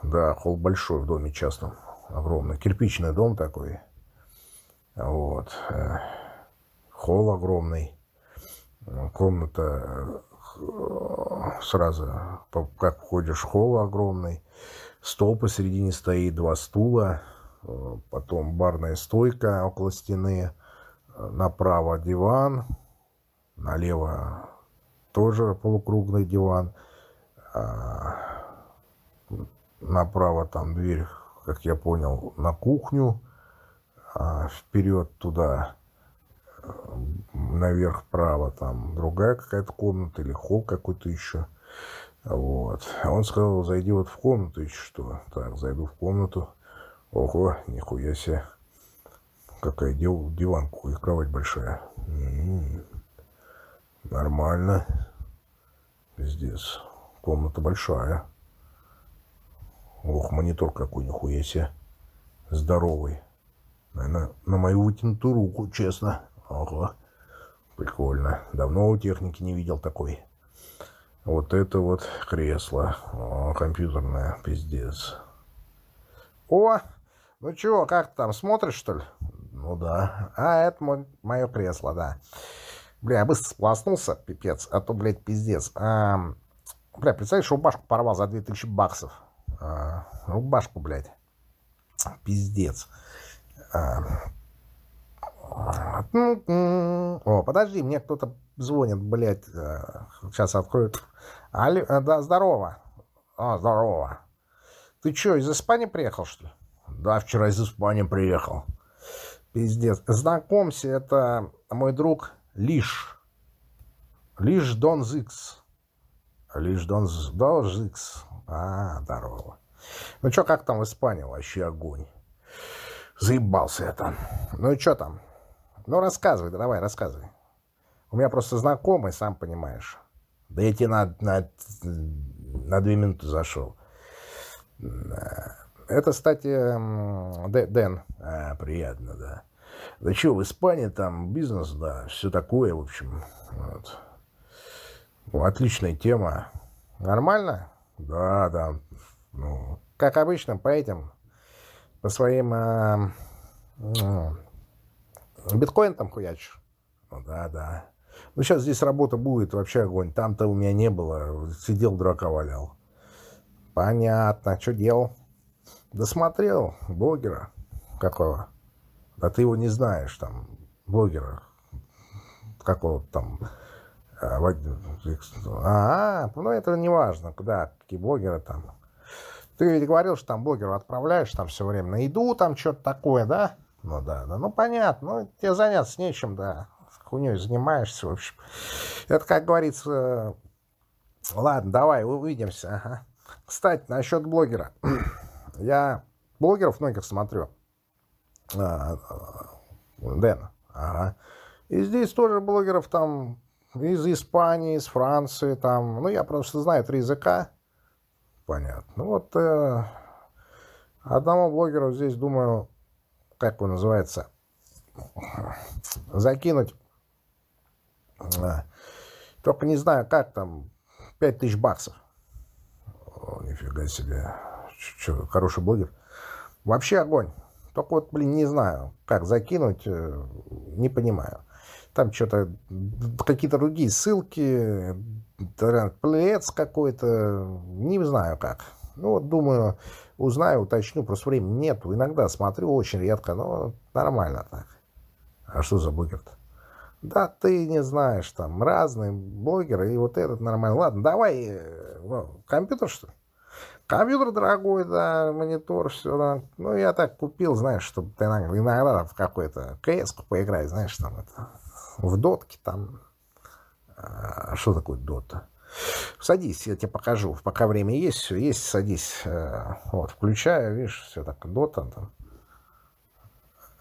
Да, холл большой в доме частном. Огромный. Кирпичный дом такой. Вот. Э, холл огромный. Комната э, сразу, как входишь, холл огромный. Стол посередине стоит, два стула. Э, потом барная стойка около стены. Направо диван. Налево тоже полукруглый диван. А, направо там дверь, как я понял, на кухню. А вперед туда, наверх право, там другая какая-то комната или холл какой-то еще. Вот. А он сказал, зайди вот в комнату еще что. Так, зайду в комнату. Ого, нихуя себе. Какая диван, какая кровать большая. М -м -м. Нормально. Пиздец. Комната большая. Ох, монитор какой, нихуя себе. Здоровый. Наверное, на мою вытянутую руку, честно. Ага. Прикольно. Давно у техники не видел такой. Вот это вот кресло. О, компьютерное. Пиздец. О, ну чего, как ты там, смотришь, что ли? Ну да. А, это мое кресло, да. Бля, я быстро сполоснулся, пипец, а то, блядь, пиздец. А, бля, представляешь, рубашку порвал за 2000 баксов. А, рубашку, блядь. Пиздец. А, о, подожди, мне кто-то звонит, блядь. Сейчас откроют. Алло, да, здорово. А, здорово. Ты что, из Испании приехал, что ли? Да, вчера из Испании приехал. Пиздец. Знакомься, это мой друг Лишь. Лишь Дон Зикс. Лишь Дон Зикс. А, здорово. Ну что, как там в Испании? Вообще огонь. Заебался я там. Ну и что там? Ну рассказывай, давай, рассказывай. У меня просто знакомый, сам понимаешь. Да я тебе на, на на две минуты зашел. Это, кстати, Дэн. А, приятно, да. Да что, в Испании там бизнес, да, все такое, в общем. Вот. Ну, отличная тема. Нормально? Да, да. Ну, как обычно, по этим, по своим э, э, биткоин там хуячишь. Ну, да, да. Ну, сейчас здесь работа будет, вообще огонь. Там-то у меня не было. Сидел, дурака валял. Понятно. Что делал? Досмотрел блогера какого. Да ты его не знаешь, там, блогера какого там. А, а, ну это не важно, куда, какие блогеры там. Ты ведь говорил, что там блогеру отправляешь там все время на еду, там что-то такое, да? Ну да, да, ну понятно, ну тебе заняться нечем, да. Хуйней занимаешься, в общем. Это, как говорится, ладно, давай, увидимся. Ага. Кстати, насчет блогера. Я блогеров многих смотрю. А, а, Дэн. Ага. И здесь тоже блогеров там из Испании, из Франции, там. Ну, я просто знаю три языка. Понятно. Ну, вот э, одному блогеру здесь, думаю, как он называется, закинуть, э, только не знаю, как там, 5000 баксов. О, нифига себе. Че, хороший блогер. Вообще огонь. Только вот, блин, не знаю, как закинуть, э, не понимаю. Там что-то, какие-то другие ссылки, плец какой-то, не знаю как. Ну, вот думаю, узнаю, уточню, просто времени нету. Иногда смотрю, очень редко, но нормально так. А что за блогер-то? Да ты не знаешь, там разные блогеры, и вот этот нормально. Ладно, давай, э, компьютер что ли? Компьютер дорогой, да, монитор, все, да. Ну, я так купил, знаешь, чтобы иногда, иногда в какой-то кс поиграть, знаешь, там это, в дотке там. А, что такое дота? Садись, я тебе покажу. Пока время есть, все есть, садись. Э, вот, включаю, видишь, все так, дота там.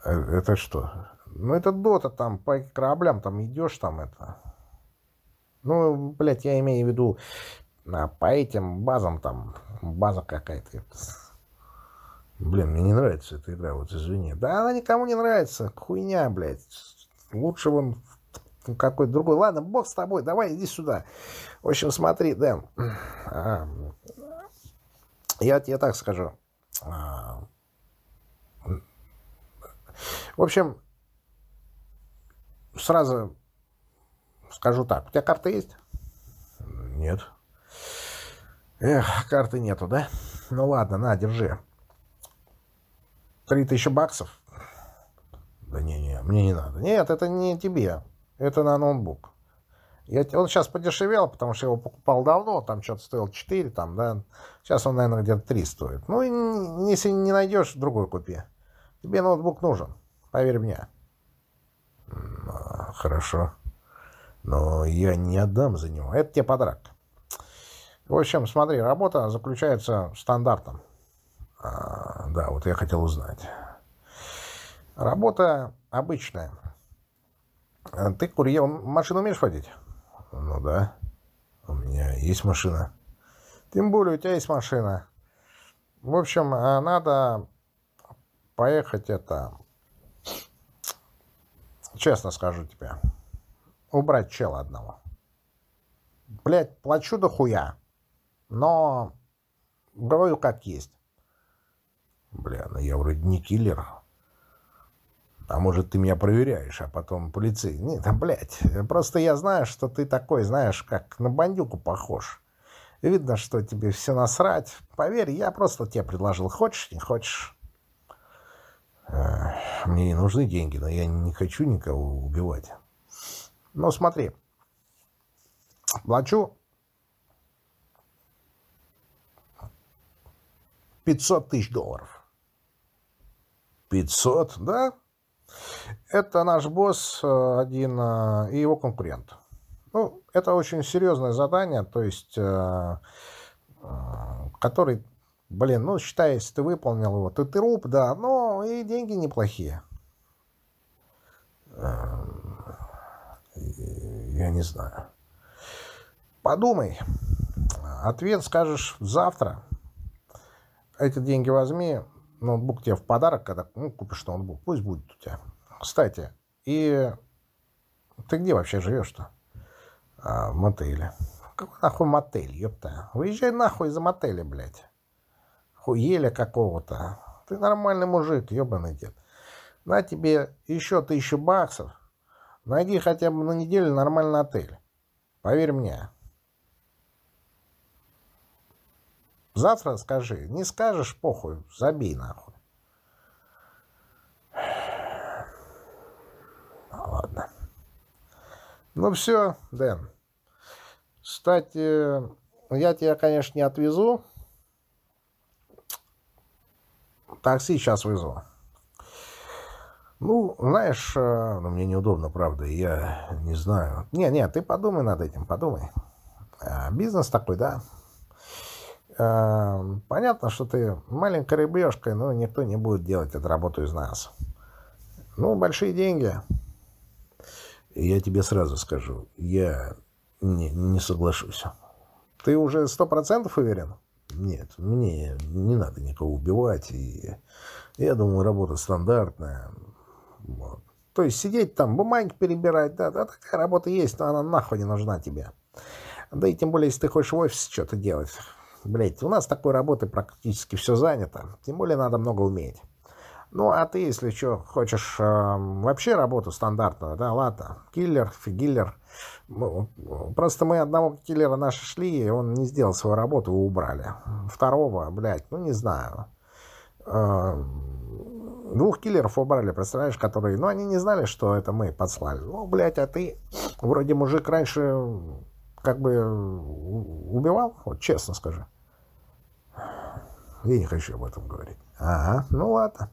Э, это что? Ну, это дота там, по кораблям там идешь, там это. Ну, блядь, я имею в виду а по этим базам там, база какая-то. Блин, мне не нравится эта игра, вот извини. Да она никому не нравится, хуйня, блядь. Лучше вон какой-то другой. Ладно, бог с тобой, давай иди сюда. В общем, смотри, Дэн. А, я тебе так скажу. А, в общем, сразу скажу так. У тебя карта есть? Нет. Эх, карты нету, да? Ну ладно, на, держи. Три тысячи баксов? Да не-не, мне не надо. Нет, это не тебе. Это на ноутбук. Я, он сейчас подешевел, потому что я его покупал давно, там что-то стоил 4, там, да. Сейчас он, наверное, где-то 3 стоит. Ну, и, если не найдешь, другой купи. Тебе ноутбук нужен, поверь мне. Хорошо. Но я не отдам за него. Это тебе подарок. В общем, смотри, работа заключается стандартом. А, да, вот я хотел узнать. Работа обычная. А ты курьер, машину умеешь водить? Ну да, у меня есть машина. Тем более у тебя есть машина. В общем, а, надо поехать это... Честно скажу тебе. Убрать чела одного. Блять, плачу до хуя. Но говорю как есть. Бля, ну я вроде не киллер. А может, ты меня проверяешь, а потом полицей... Нет, а, блядь, просто я знаю, что ты такой, знаешь, как на бандюку похож. Видно, что тебе все насрать. Поверь, я просто тебе предложил. Хочешь, не хочешь? Мне не нужны деньги, но я не хочу никого убивать. Ну, смотри. Плачу 500 тысяч долларов. 500, да? Это наш босс э, один э, и его конкурент. Ну, это очень серьезное задание, то есть, э, который, блин, ну, считай, если ты выполнил его, ты труп, да, но и деньги неплохие. Я не знаю. Подумай. ответ скажешь завтра. Эти деньги возьми, ноутбук тебе в подарок, когда ну, купишь ноутбук, пусть будет у тебя. Кстати, и ты где вообще живешь-то? А, в мотеле. Какой нахуй мотель, ёпта? Выезжай нахуй из мотеля, блядь. Хуеля какого-то. Ты нормальный мужик, ёбаный дед. На тебе еще тысячу баксов. Найди хотя бы на неделю нормальный отель. Поверь мне. Завтра скажи. Не скажешь, похуй, забей нахуй. Ладно. Ну все, Дэн. Кстати, я тебя, конечно, не отвезу. Такси сейчас вызову. Ну, знаешь, э, ну, мне неудобно, правда, я не знаю. Не-не, ты подумай над этим, подумай. А, бизнес такой, да. А, понятно, что ты маленькая рыбешка, но никто не будет делать эту работу из нас. Ну, большие деньги. Я тебе сразу скажу, я не, не соглашусь. Ты уже сто процентов уверен? Нет, мне не надо никого убивать. И я думаю, работа стандартная. Вот. То есть сидеть там, бумаги перебирать, да, да, такая работа есть, но она нахуй не нужна тебе. Да и тем более, если ты хочешь в офисе что-то делать. Блять, у нас такой работы практически все занято. Тем более надо много уметь. Ну, а ты, если что, хочешь э, вообще работу стандартную, да, ладно, киллер, фигиллер. Просто мы одного киллера наши шли, и он не сделал свою работу, его убрали. Второго, блядь, ну, не знаю. Э, двух киллеров убрали, представляешь, которые... Ну, они не знали, что это мы подслали. Ну, блядь, а ты вроде мужик раньше как бы убивал? Вот честно скажи. Я не хочу об этом говорить. Ага, ну ладно.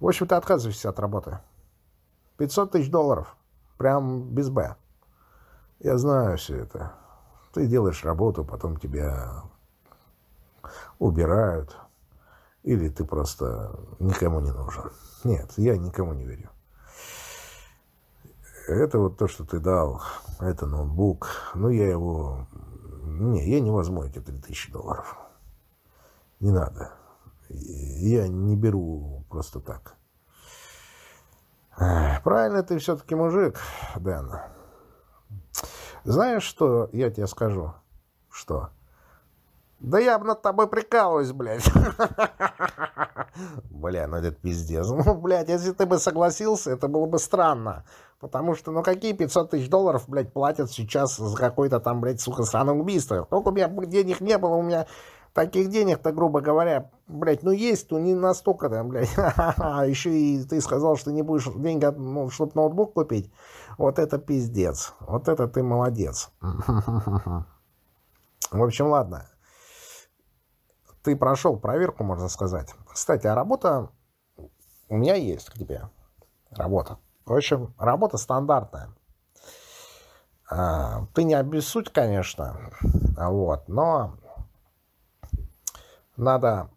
В общем, ты отказываешься от работы. 500 тысяч долларов. Прям без «Б». Я знаю все это. Ты делаешь работу, потом тебя убирают. Или ты просто никому не нужен. Нет, я никому не верю. Это вот то, что ты дал. Это ноутбук. Ну, я его... Не, я не возьму эти 3000 долларов. Не надо. Я не беру просто так. Правильно ты все-таки мужик, Дэн. Знаешь, что я тебе скажу? Что? Да я бы над тобой прикалываюсь, блядь. Бля, ну это пиздец. Ну, блядь, если ты бы согласился, это было бы странно. Потому что, ну какие 500 тысяч долларов, блядь, платят сейчас за какое-то там, блядь, сука, убийство? Только у меня денег не было, у меня таких денег-то, грубо говоря, блядь, ну есть, ну не настолько там, блядь. Еще и ты сказал, что не будешь деньги, ну, чтобы ноутбук купить. Вот это пиздец. Вот это ты молодец. В общем, ладно. Ты прошел проверку, можно сказать. Кстати, а работа у меня есть к тебе. Работа. В общем, работа стандартная. А, ты не обессудь, конечно, вот, но надо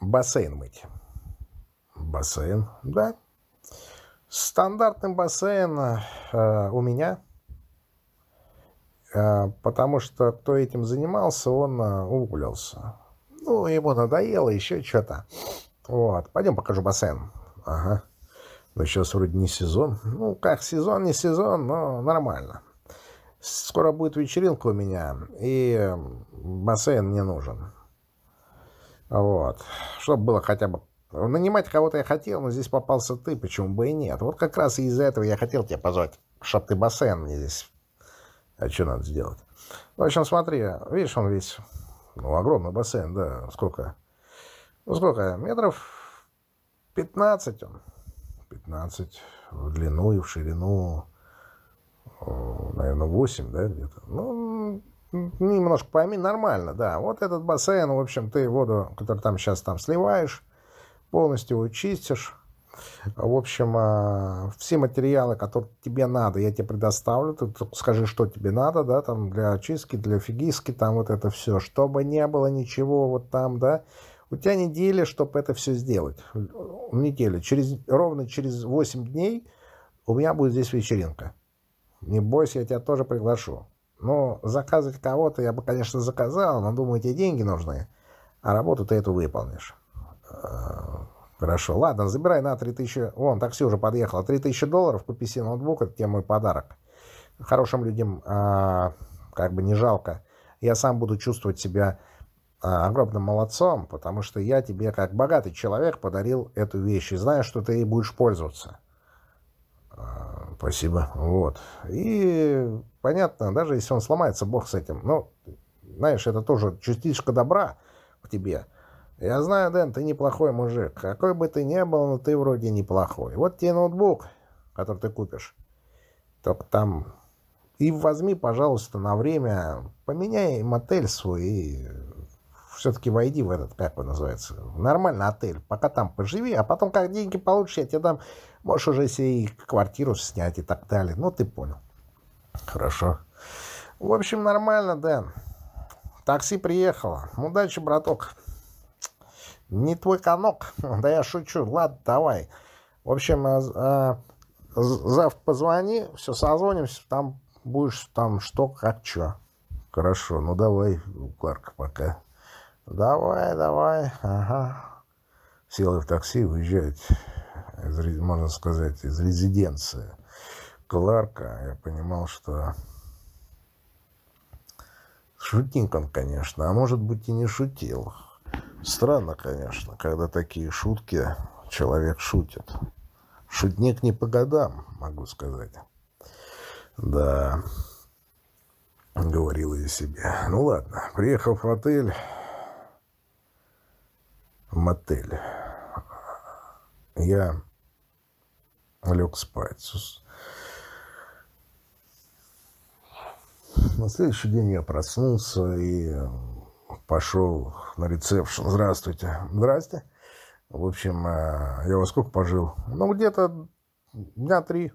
бассейн мыть. Бассейн, да. Стандартный бассейн э, у меня. Э, потому что кто этим занимался, он э, уволился. Ну, ему надоело, еще что-то. Вот, пойдем покажу бассейн. Ага. Но сейчас вроде не сезон. Ну, как сезон, не сезон, но нормально. Скоро будет вечеринка у меня, и бассейн мне нужен. Вот. Чтобы было хотя бы... Нанимать кого-то я хотел, но здесь попался ты, почему бы и нет. Вот как раз из-за этого я хотел тебя позвать, чтобы ты бассейн мне здесь... А что надо сделать? В общем, смотри, видишь, он весь... Ну, огромный бассейн, да. Сколько? Ну, сколько? Метров 15 он. 15 в длину и в ширину, наверное, 8, да, где-то. Ну, немножко пойми, нормально, да. Вот этот бассейн, в общем, ты воду, которую там сейчас там сливаешь, полностью его чистишь. В общем, а, все материалы, которые тебе надо, я тебе предоставлю. Ты скажи, что тебе надо, да, там для очистки, для фигиски, там вот это все. Чтобы не было ничего вот там, да. У тебя неделя, чтобы это все сделать. Неделя. Через, ровно через 8 дней у меня будет здесь вечеринка. Не бойся, я тебя тоже приглашу. Ну, заказывать кого-то я бы, конечно, заказал, но, думаю, тебе деньги нужны, а работу ты эту выполнишь. А, хорошо, ладно, забирай на 3000... Вон, такси уже подъехало. 3000 долларов, купи себе ноутбук, это тебе мой подарок. Хорошим людям а, как бы не жалко. Я сам буду чувствовать себя а, огромным молодцом, потому что я тебе, как богатый человек, подарил эту вещь и знаю, что ты ей будешь пользоваться. А, спасибо. Вот. И понятно, даже если он сломается, бог с этим. Но, знаешь, это тоже частичка добра в тебе. Я знаю, Дэн, ты неплохой мужик. Какой бы ты ни был, но ты вроде неплохой. Вот тебе ноутбук, который ты купишь. Только там... И возьми, пожалуйста, на время, поменяй мотель свой и все-таки войди в этот, как он называется, в нормальный отель, пока там поживи, а потом, как деньги получишь, я тебе дам, можешь уже себе квартиру снять и так далее. Ну, ты понял. Хорошо. В общем, нормально, Дэн. Такси приехало. Удачи, браток. Не твой конок. Да я шучу. Ладно, давай. В общем, а, а, завтра позвони, все, созвонимся, там будешь там что, как, что. Хорошо, ну давай, Кларк, пока. Давай, давай, ага. Села в такси, уезжает, из, можно сказать, из резиденции Кларка. Я понимал, что шутник он, конечно, а может быть и не шутил. Странно, конечно, когда такие шутки человек шутит. Шутник не по годам, могу сказать. Да, говорила я себе. Ну ладно, приехал в отель мотель. Я лег спать. На следующий день я проснулся и пошел на ресепшн. Здравствуйте. Здрасте. В общем, э, я во сколько пожил? Ну, где-то дня три.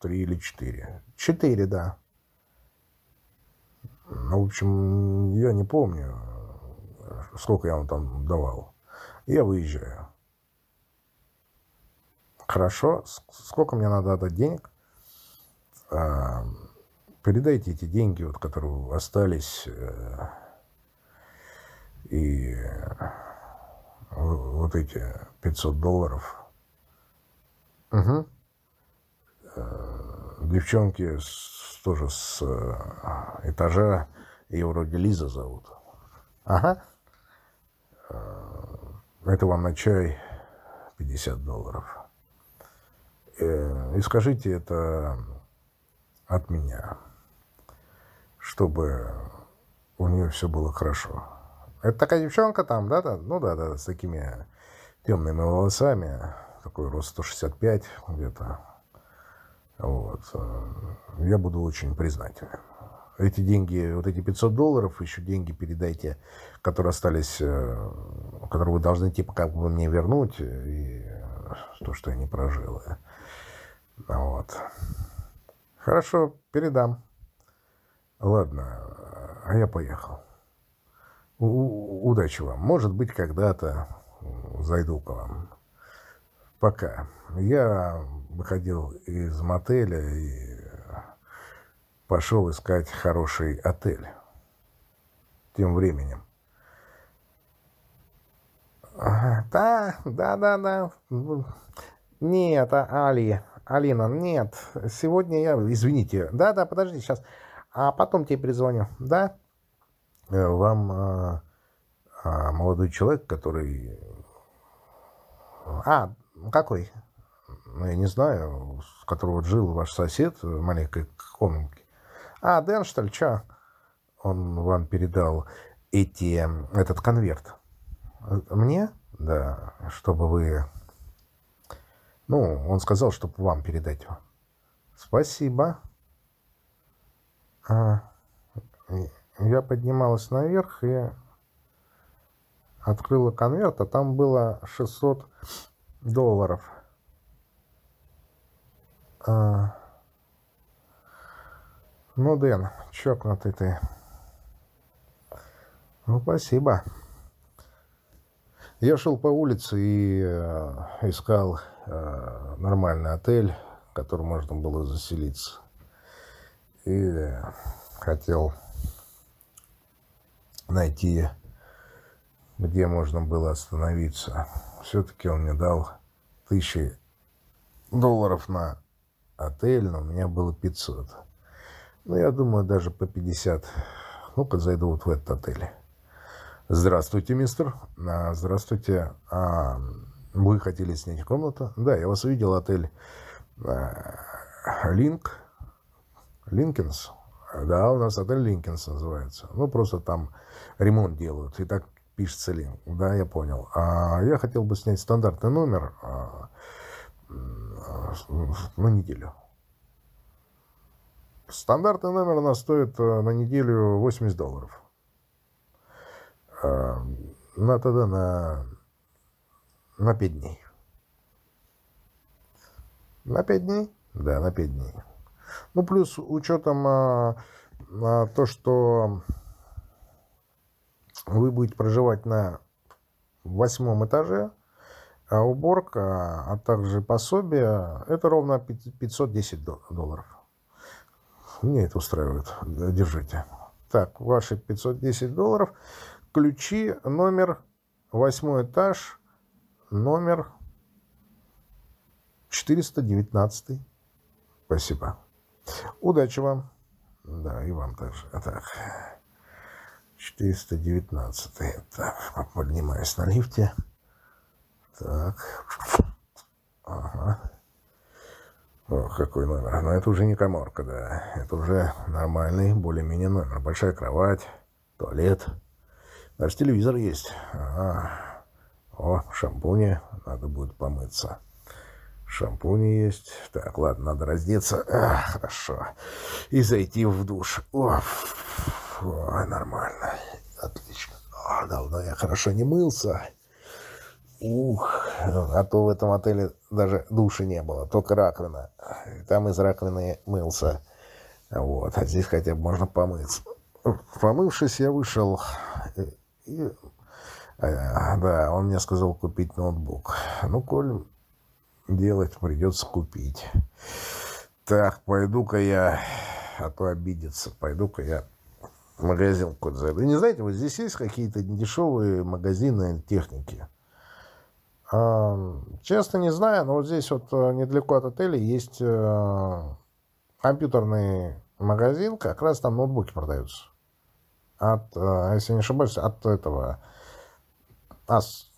Три или четыре. Четыре, да. Ну, в общем, я не помню, сколько я вам там давал я выезжаю. Хорошо, сколько мне надо отдать денег? А, передайте эти деньги, вот, которые остались, э, и вот эти 500 долларов. Угу. Девчонки с, тоже с э, этажа, ее вроде Лиза зовут. Ага. Это вам на чай 50 долларов. Э, и скажите это от меня, чтобы у нее все было хорошо. Это такая девчонка там, да, да? Ну да, да, с такими темными волосами, такой рост 165 где-то. Вот. Я буду очень признателен эти деньги, вот эти 500 долларов, еще деньги передайте, которые остались, э, которые вы должны типа как бы мне вернуть, и то, что я не прожил. Вот. Хорошо, передам. Ладно, а я поехал. У удачи вам. Может быть, когда-то зайду к вам. Пока. Я выходил из мотеля и пошел искать хороший отель. Тем временем. Да, да, да, да. Нет, а, Али, Алина, нет. Сегодня я... Извините. Да, да, подожди, сейчас. А потом тебе перезвоню. Да? Э, вам а, а, молодой человек, который... А, какой? Ну, я не знаю, с которого жил ваш сосед в маленькой комнатке. А, Дэн, что ли, что? Он вам передал эти, этот конверт. Мне? Да, чтобы вы... Ну, он сказал, чтобы вам передать его. Спасибо. А, я поднималась наверх и открыла конверт, а там было 600 долларов. А, ну, Дэн, чокнутый ты. Ну, спасибо. Я шел по улице и э, искал э, нормальный отель, в который можно было заселиться. И хотел найти, где можно было остановиться. Все-таки он мне дал тысячи долларов на отель, но у меня было 500. Ну, я думаю, даже по 50. Ну-ка, зайду вот в этот отель. Здравствуйте, мистер. А, здравствуйте. А, вы хотели снять комнату? Да, я вас увидел, отель а, Линк. Линкинс. Да, у нас отель Линкинс называется. Ну, просто там ремонт делают. И так пишется Линк. Да, я понял. А я хотел бы снять стандартный номер а, на неделю. Стандартный номер у нас стоит э, на неделю 80 долларов. А, на тогда на, на 5 дней. На 5 дней? Да, на 5 дней. Ну, плюс учетом а, а, то, что вы будете проживать на восьмом этаже, а уборка, а также пособие, это ровно 510 долларов. Мне это устраивает. Держите. Так, ваши 510 долларов. Ключи, номер, восьмой этаж, номер 419. Спасибо. Удачи вам. Да, и вам также. Так. 419. Так, поднимаюсь на лифте. Так. Ага. О, какой номер. Но это уже не коморка, да. Это уже нормальный, более-менее номер. Большая кровать, туалет. Даже телевизор есть. Ага. О, шампуни. Надо будет помыться. Шампуни есть. Так, ладно, надо раздеться. А, хорошо. И зайти в душ. О, о нормально. Отлично. О, давно я хорошо не мылся. Ух, а то в этом отеле даже души не было, только раковина. Там из раковины мылся. Вот, а здесь хотя бы можно помыться. Помывшись, я вышел. И, а, да, он мне сказал купить ноутбук. Ну, коль делать придется купить. Так, пойду-ка я, а то обидится, пойду-ка я магазин какой-то зайду. Не знаете, вот здесь есть какие-то дешевые магазины техники? Честно, не знаю, но вот здесь вот э, недалеко от отеля есть э, компьютерный магазин, как раз там ноутбуки продаются. От, э, если не ошибаюсь, от этого... АС.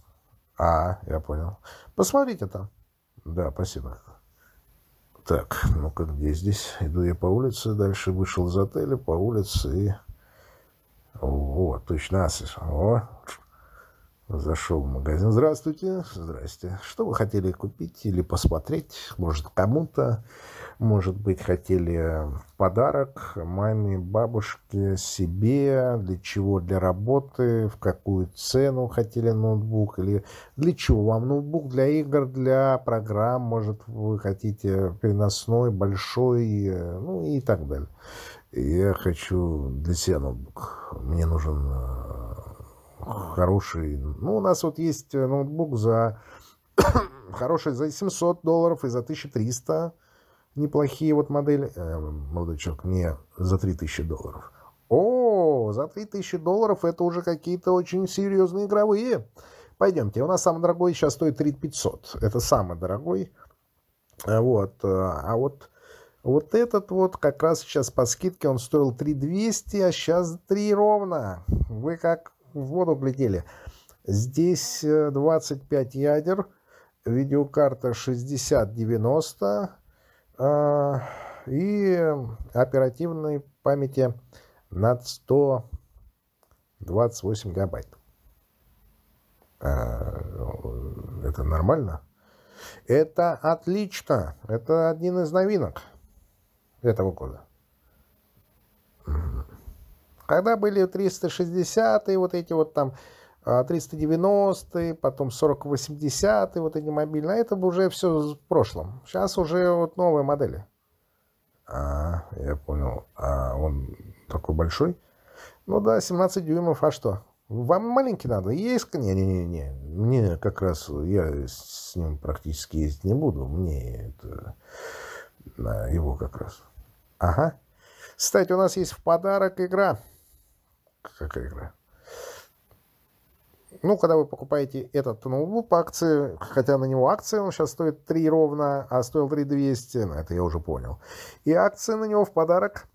А, я понял. Посмотрите там. Да, спасибо. Так, ну-ка, где здесь? Иду я по улице, дальше вышел из отеля по улице и... Вот, точно, асис. О, зашел в магазин. Здравствуйте, здрасте. Что вы хотели купить или посмотреть? Может, кому-то? Может быть, хотели подарок маме, бабушке, себе, для чего, для работы, в какую цену хотели ноутбук, или для чего вам ноутбук, для игр, для программ, может, вы хотите переносной, большой, ну и так далее. Я хочу для себя ноутбук. Мне нужен э, хороший... Ну, у нас вот есть ноутбук за... хороший за 700 долларов и за 1300 неплохие вот модели. Э, молодой человек, мне за 3000 долларов. О, за 3000 долларов это уже какие-то очень серьезные игровые. Пойдемте, у нас самый дорогой сейчас стоит 3500. Это самый дорогой. Э, вот. Э, а вот, вот этот вот как раз сейчас по скидке он стоил 3200, а сейчас 3 ровно. Вы как в воду глядели. Здесь 25 ядер, видеокарта 6090, а, и оперативной памяти над 128 гигабайт. А, это нормально? Это отлично. Это один из новинок этого года. Когда были 360 и вот эти вот там 390, потом 4080, вот эти мобильные. А это уже все в прошлом. Сейчас уже вот новые модели. А, я понял. А он такой большой? Ну да, 17 дюймов, а что? Вам маленький надо? Есть? Не-не-не. Мне как раз, я с ним практически ездить не буду. Мне это, его как раз. Ага. Кстати, у нас есть в подарок игра. Какая игра? Ну, когда вы покупаете этот ноутбук по акции, хотя на него акция, он сейчас стоит 3 ровно, а стоил 3 200, ну, это я уже понял. И акция на него в подарок.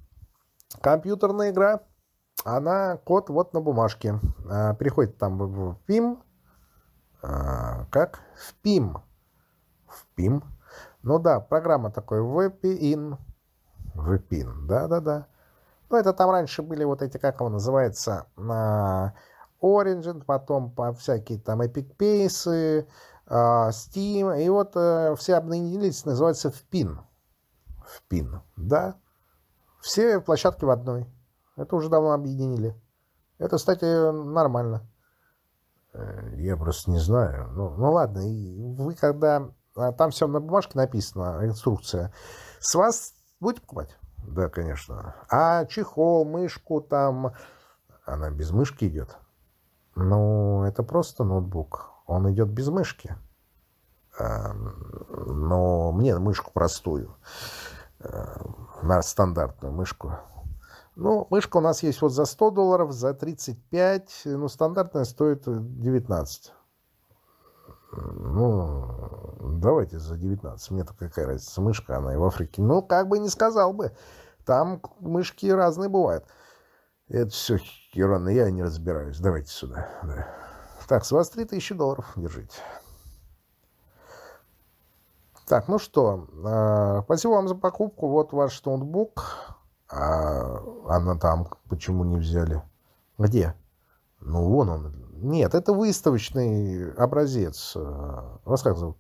Компьютерная игра. Она, код вот на бумажке. А, переходит там в PIM. А, как? В PIM. В PIM. Ну да, программа такой VPN. VPN, да-да-да. Ну, это там раньше были вот эти, как он называется, на Origin, потом по всякие там Epic Pace, а, Steam, и вот э, все объединились, называется FPIN. FPIN, да. Все площадки в одной. Это уже давно объединили. Это, кстати, нормально. Э, я просто не знаю. Ну, ну ладно, вы когда... А, там все на бумажке написано, инструкция. С вас будете покупать? Да, конечно. А чехол, мышку там... Она без мышки идет? Ну, это просто ноутбук. Он идет без мышки. А, но мне мышку простую. А, на стандартную мышку. Ну, мышка у нас есть вот за 100 долларов, за 35. Ну, стандартная стоит 19. Ну, давайте за 19. Мне-то какая разница, мышка, она и в Африке. Ну, как бы не сказал бы. Там мышки разные бывают. Это все ерунда, я не разбираюсь. Давайте сюда. Да. Так, с вас 3000 долларов. Держите. Так, ну что, э, спасибо вам за покупку. Вот ваш ноутбук. А она там почему не взяли? Где? Ну, вон он. Нет, это выставочный образец. Вас как зовут?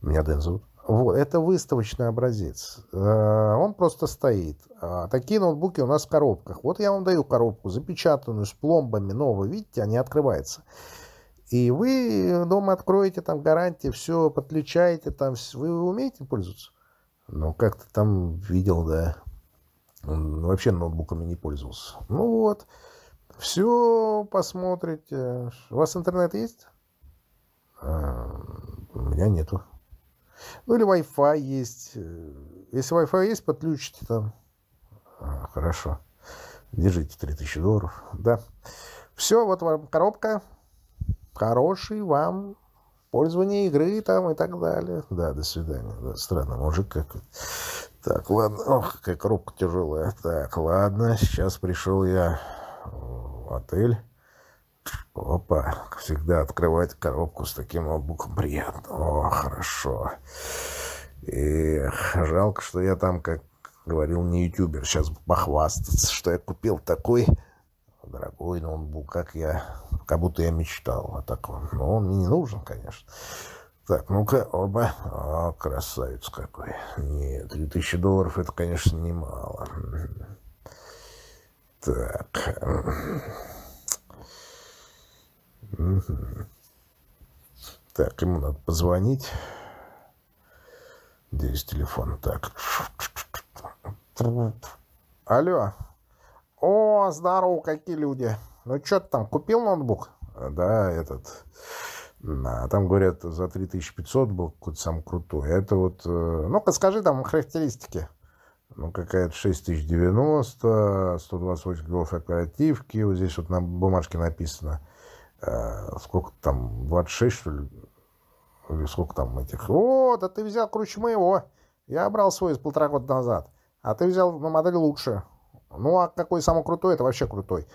Меня Дэн зовут. Вот, это выставочный образец. Э, он просто стоит. А такие ноутбуки у нас в коробках. Вот я вам даю коробку, запечатанную, с пломбами, новую. Видите, они открываются. И вы дома откроете, там гарантия, все подключаете, там вы умеете пользоваться? Ну, как-то там видел, да. Он вообще ноутбуками не пользовался. Ну вот, все посмотрите. У вас интернет есть? А, у меня нету. Ну или Wi-Fi есть. Если Wi-Fi есть, подключите там. А, хорошо. Держите 3000 долларов. Да. Все, вот вам коробка. Хороший вам пользование игры там и так далее. Да, до свидания. Да, странно, мужик какой Так, ладно. Ох, какая коробка тяжелая. Так, ладно. Сейчас пришел я отель. Опа, всегда, открывать коробку с таким ноутбуком приятно. О, хорошо. И жалко, что я там, как говорил не ютубер, сейчас похвастаться, что я купил такой дорогой ноутбук, как я, как будто я мечтал о таком. Но он мне не нужен, конечно. Так, ну-ка, оба. О, красавец какой. Нет, 3000 долларов это, конечно, немало. Так. Так, ему надо позвонить. Здесь телефон. Так. Алло. О, здорово, какие люди. Ну, что ты там, купил ноутбук? Да, этот... Да, там, говорят, за 3500 был какой-то самый крутой. Это вот... Э, ну-ка, скажи там характеристики. Ну, какая-то 6090, 128 гигов оперативки. Вот здесь вот на бумажке написано э, сколько там, 26, что ли? Или сколько там этих? О, да ты взял круче моего. Я брал свой из полтора года назад. А ты взял на модель лучше. Ну, а какой самый крутой, это вообще крутой.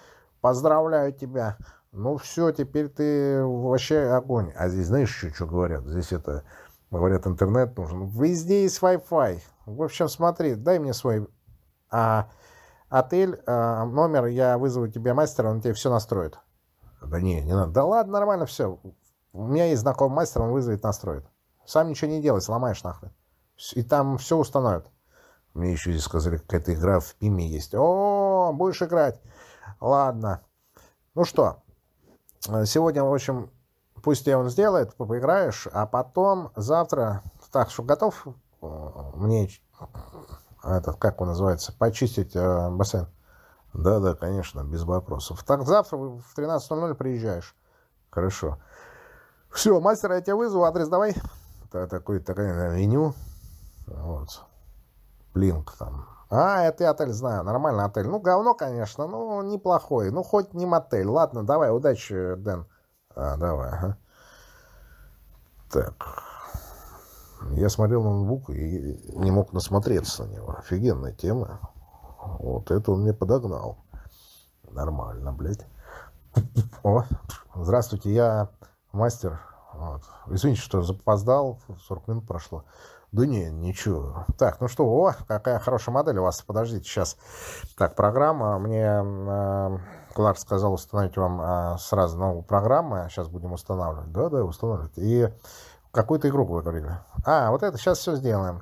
Поздравляю тебя. Ну, все, теперь ты вообще огонь. А здесь знаешь еще, что говорят? Здесь это, говорят, интернет нужен. Везде есть Wi-Fi. В общем, смотри, дай мне свой а, отель, а, номер, я вызову тебе мастера, он тебе все настроит. Да не, не надо. Да ладно, нормально все. У меня есть знакомый мастер, он вызовет, настроит. Сам ничего не делай, сломаешь нахрен. И там все установят. Мне еще здесь сказали, какая-то игра в Пиме есть. О, будешь играть. Ладно. Ну что, сегодня, в общем, пусть тебе он сделает, поиграешь, а потом завтра... Так, что готов мне этот, как он называется, почистить э, бассейн? Да, да, конечно, без вопросов. Так завтра в 13.00 приезжаешь. Хорошо. Все, мастер, я тебя вызову, адрес давай. Да, такой, такая меню. Вот. Блинк там. А, это отель знаю, нормальный отель. Ну, говно, конечно, ну, неплохой. Ну, хоть не мотель. Ладно, давай, удачи, Дэн. А, давай, ага. Так. Я смотрел ноутбук и не мог насмотреться на него. Офигенная тема. Вот это он мне подогнал. Нормально, блядь. О, здравствуйте, я мастер. Вот. Извините, что запоздал, 40 минут прошло. Да не, ничего. Так, ну что, о, какая хорошая модель у вас. Подождите, сейчас. Так, программа. Мне э, Кларк сказал установить вам э, сразу новую программу. Сейчас будем устанавливать. Да, да, устанавливать. И какую-то игру вы говорили. А, вот это сейчас все сделаем.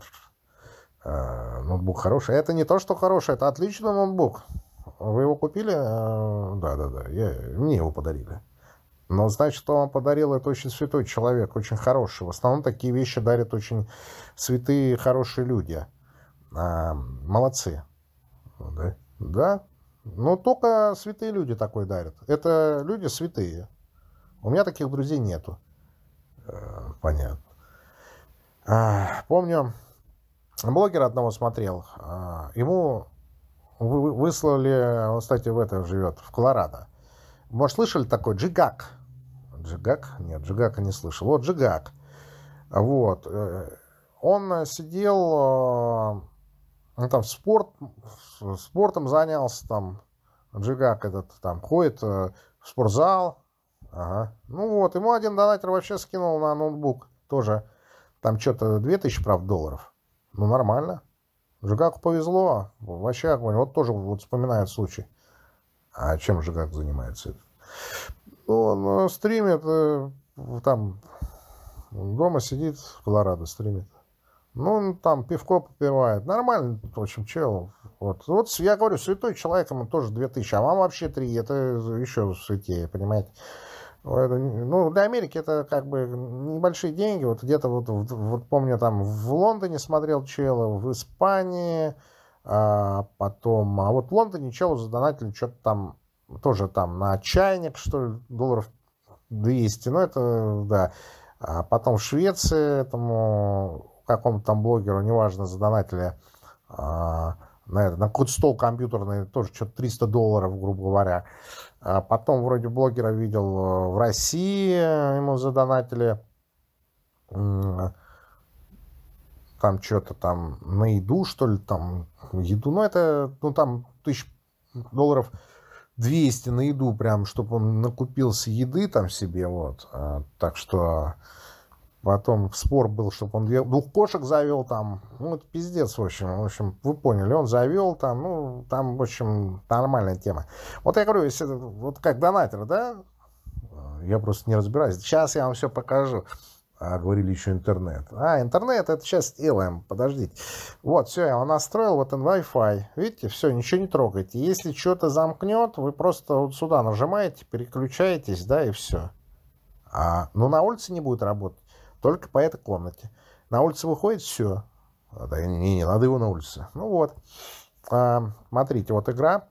Э, ноутбук хороший. Это не то, что хороший, это отличный ноутбук. Вы его купили? Э, да, да, да. Я, мне его подарили. Но значит, что он подарил, это очень святой человек, очень хороший. В основном такие вещи дарят очень святые, хорошие люди. А, молодцы. Да? да. Но только святые люди такой дарят. Это люди святые. У меня таких друзей нету. Э, понятно. А, помню, блогера одного смотрел. А, ему выслали, он, кстати, в это живет, в Колорадо. Может, слышали такой Джигак? Джигак? Нет, Джигака не слышал. Вот Джигак. Вот. Э, он сидел, э, ну, там, спорт, спортом занялся, там, Джигак этот, там, ходит э, в спортзал. Ага. Ну вот, ему один донатер вообще скинул на ноутбук тоже. Там что-то 2000, правда, долларов. Ну, нормально. Жигаку повезло. Вообще. Вот тоже вот вспоминает случай. А чем Жигак занимается? Он стримит, э, там дома сидит, в Колорадо стримит. Ну, он там пивко попивает. Нормально, в общем, чел. Вот. вот я говорю, святой человек, ему тоже 2000, а вам вообще 3, это еще святее, понимаете? Ну, для Америки это как бы небольшие деньги. Вот где-то вот, вот помню, там в Лондоне смотрел чела, в Испании, а потом... А вот в Лондоне челу задонатили что-то там тоже там на чайник, что ли, долларов 200, ну это, да. А потом в Швеции этому какому-то там блогеру, неважно, задонатили а, на, это, на какой-то стол компьютерный, тоже что-то 300 долларов, грубо говоря. А потом вроде блогера видел э, в России, ему задонатили там что-то там на еду, что ли, там еду, ну это, ну там тысяч долларов 200 на еду, прям, чтобы он накупился еды там себе, вот. А, так что потом спор был, чтобы он двух кошек завел там. Ну, это пиздец, в общем. В общем, вы поняли, он завел там, ну, там, в общем, нормальная тема. Вот я говорю, если, вот как донатер, да, я просто не разбираюсь. Сейчас я вам все покажу. А говорили еще интернет. А, интернет, это сейчас сделаем. Подождите. Вот, все, я настроил. Вот Wi-Fi. Видите, все, ничего не трогайте. Если что-то замкнет, вы просто вот сюда нажимаете, переключаетесь, да, и все. А, но на улице не будет работать. Только по этой комнате. На улице выходит, все. Да, не, не, надо его на улице. Ну вот. А, смотрите, вот игра.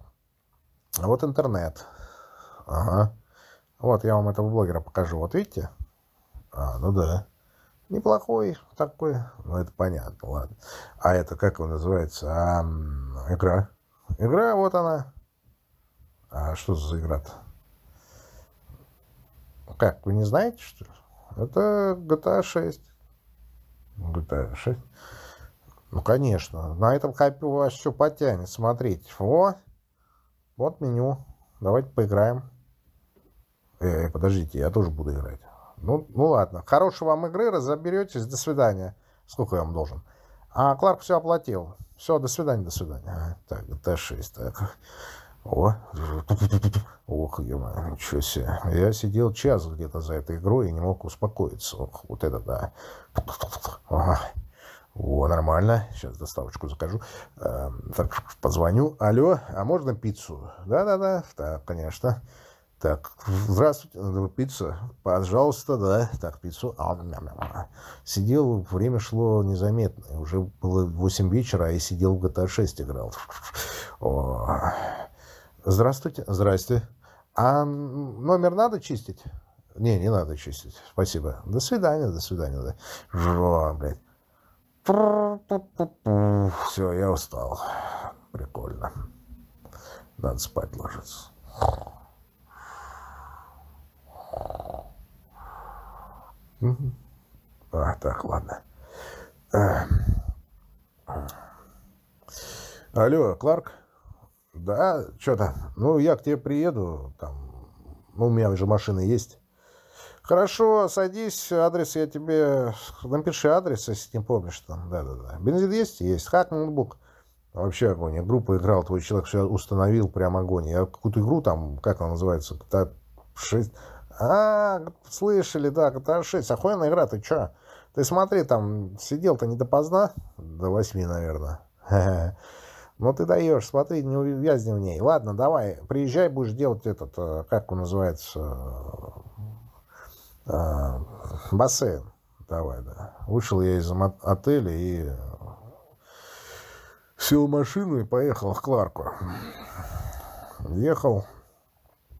Вот интернет. Ага. Вот я вам этого блогера покажу. Вот видите? А, ну да. Неплохой такой. Ну, это понятно, ладно. А это как он называется? А, игра. Игра, вот она. А что за игра-то? Как, вы не знаете, что ли? Это GTA 6. GTA 6. Ну, конечно. На этом копе у вас все потянет. Смотрите. Во. Вот меню. Давайте поиграем. Э, подождите, я тоже буду играть. Ну, ну ладно. Хорошей вам игры, разоберетесь. До свидания. Сколько я вам должен? А Кларк все оплатил. Все, до свидания, до свидания. Так, Т6, так. О, ох, ё ничего себе. Я сидел час где-то за этой игрой и не мог успокоиться. Ох, вот это да. Ага. О, нормально. Сейчас доставочку закажу. Э, так, позвоню. Алло, а можно пиццу? Да-да-да, так, конечно. Так, здравствуйте, пицца, пожалуйста, да, так, пиццу. Сидел, время шло незаметно, уже было 8 вечера, а я сидел в GTA 6 играл. О. Здравствуйте, здрасте. А номер надо чистить? Не, не надо чистить, спасибо. До свидания, до свидания, да. О, блядь. Все, я устал. прикольно. Надо спать ложиться. А, так, ладно. А. Алло, Кларк? Да, что-то. Ну, я к тебе приеду. Там, ну, у меня уже машина есть. Хорошо, садись, адрес я тебе... Напиши адрес, если не помнишь там. Да-да-да. Бензин есть? Есть. Хак ноутбук. Вообще огонь. Я группу играл, твой человек все установил, прям огонь. Я какую-то игру там, как она называется, GTA 6. А, слышали, да, GTA 6. Охуенная игра, ты чё? Ты смотри, там сидел-то не допоздна? До восьми, наверное. Ну ты даешь, смотри, не увязни в ней. Ладно, давай, приезжай, будешь делать этот, э, как он называется, а, бассейн. Давай, да. Вышел я из отеля и сел в машину и поехал к Кларку. Ехал,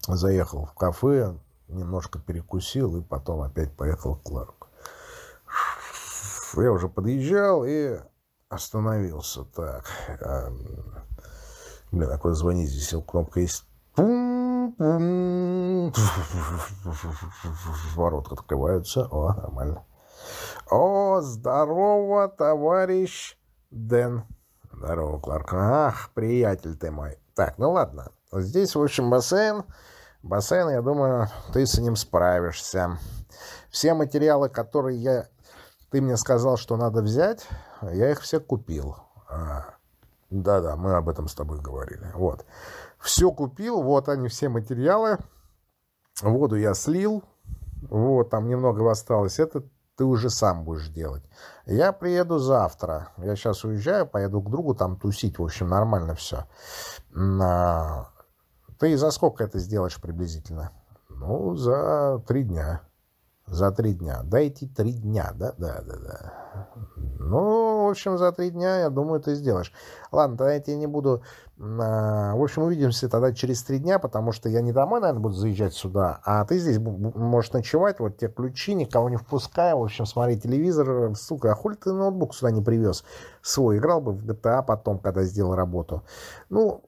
заехал в кафе, немножко перекусил и потом опять поехал к Кларку. Я уже подъезжал и остановился. Так. Блин, а куда звонить? Здесь кнопка есть. Ворот открываются. О, нормально. О, здорово, товарищ Дэн. Здорово, Кларк. Ах, приятель ты мой. Так, ну ладно. Здесь, в общем, бассейн. Бассейн, я думаю, ты с ним справишься. Все материалы, которые я... ты мне сказал, что надо взять, я их все купил. А, да-да, мы об этом с тобой говорили. Вот. Все купил, вот они все материалы. Воду я слил. Вот, там немного осталось. Это ты уже сам будешь делать. Я приеду завтра. Я сейчас уезжаю, поеду к другу там тусить. В общем, нормально все. Ты за сколько это сделаешь приблизительно? Ну, за три дня. За три дня. Дайте три дня, да? Да, да, да. Ну, в общем, за три дня, я думаю, ты сделаешь. Ладно, тогда я тебе не буду... В общем, увидимся тогда через три дня, потому что я не домой, наверное, буду заезжать сюда, а ты здесь можешь ночевать, вот те ключи, никого не впуская, в общем, смотри телевизор. Сука, а хули ты ноутбук сюда не привез? Свой, играл бы в GTA потом, когда сделал работу. Ну,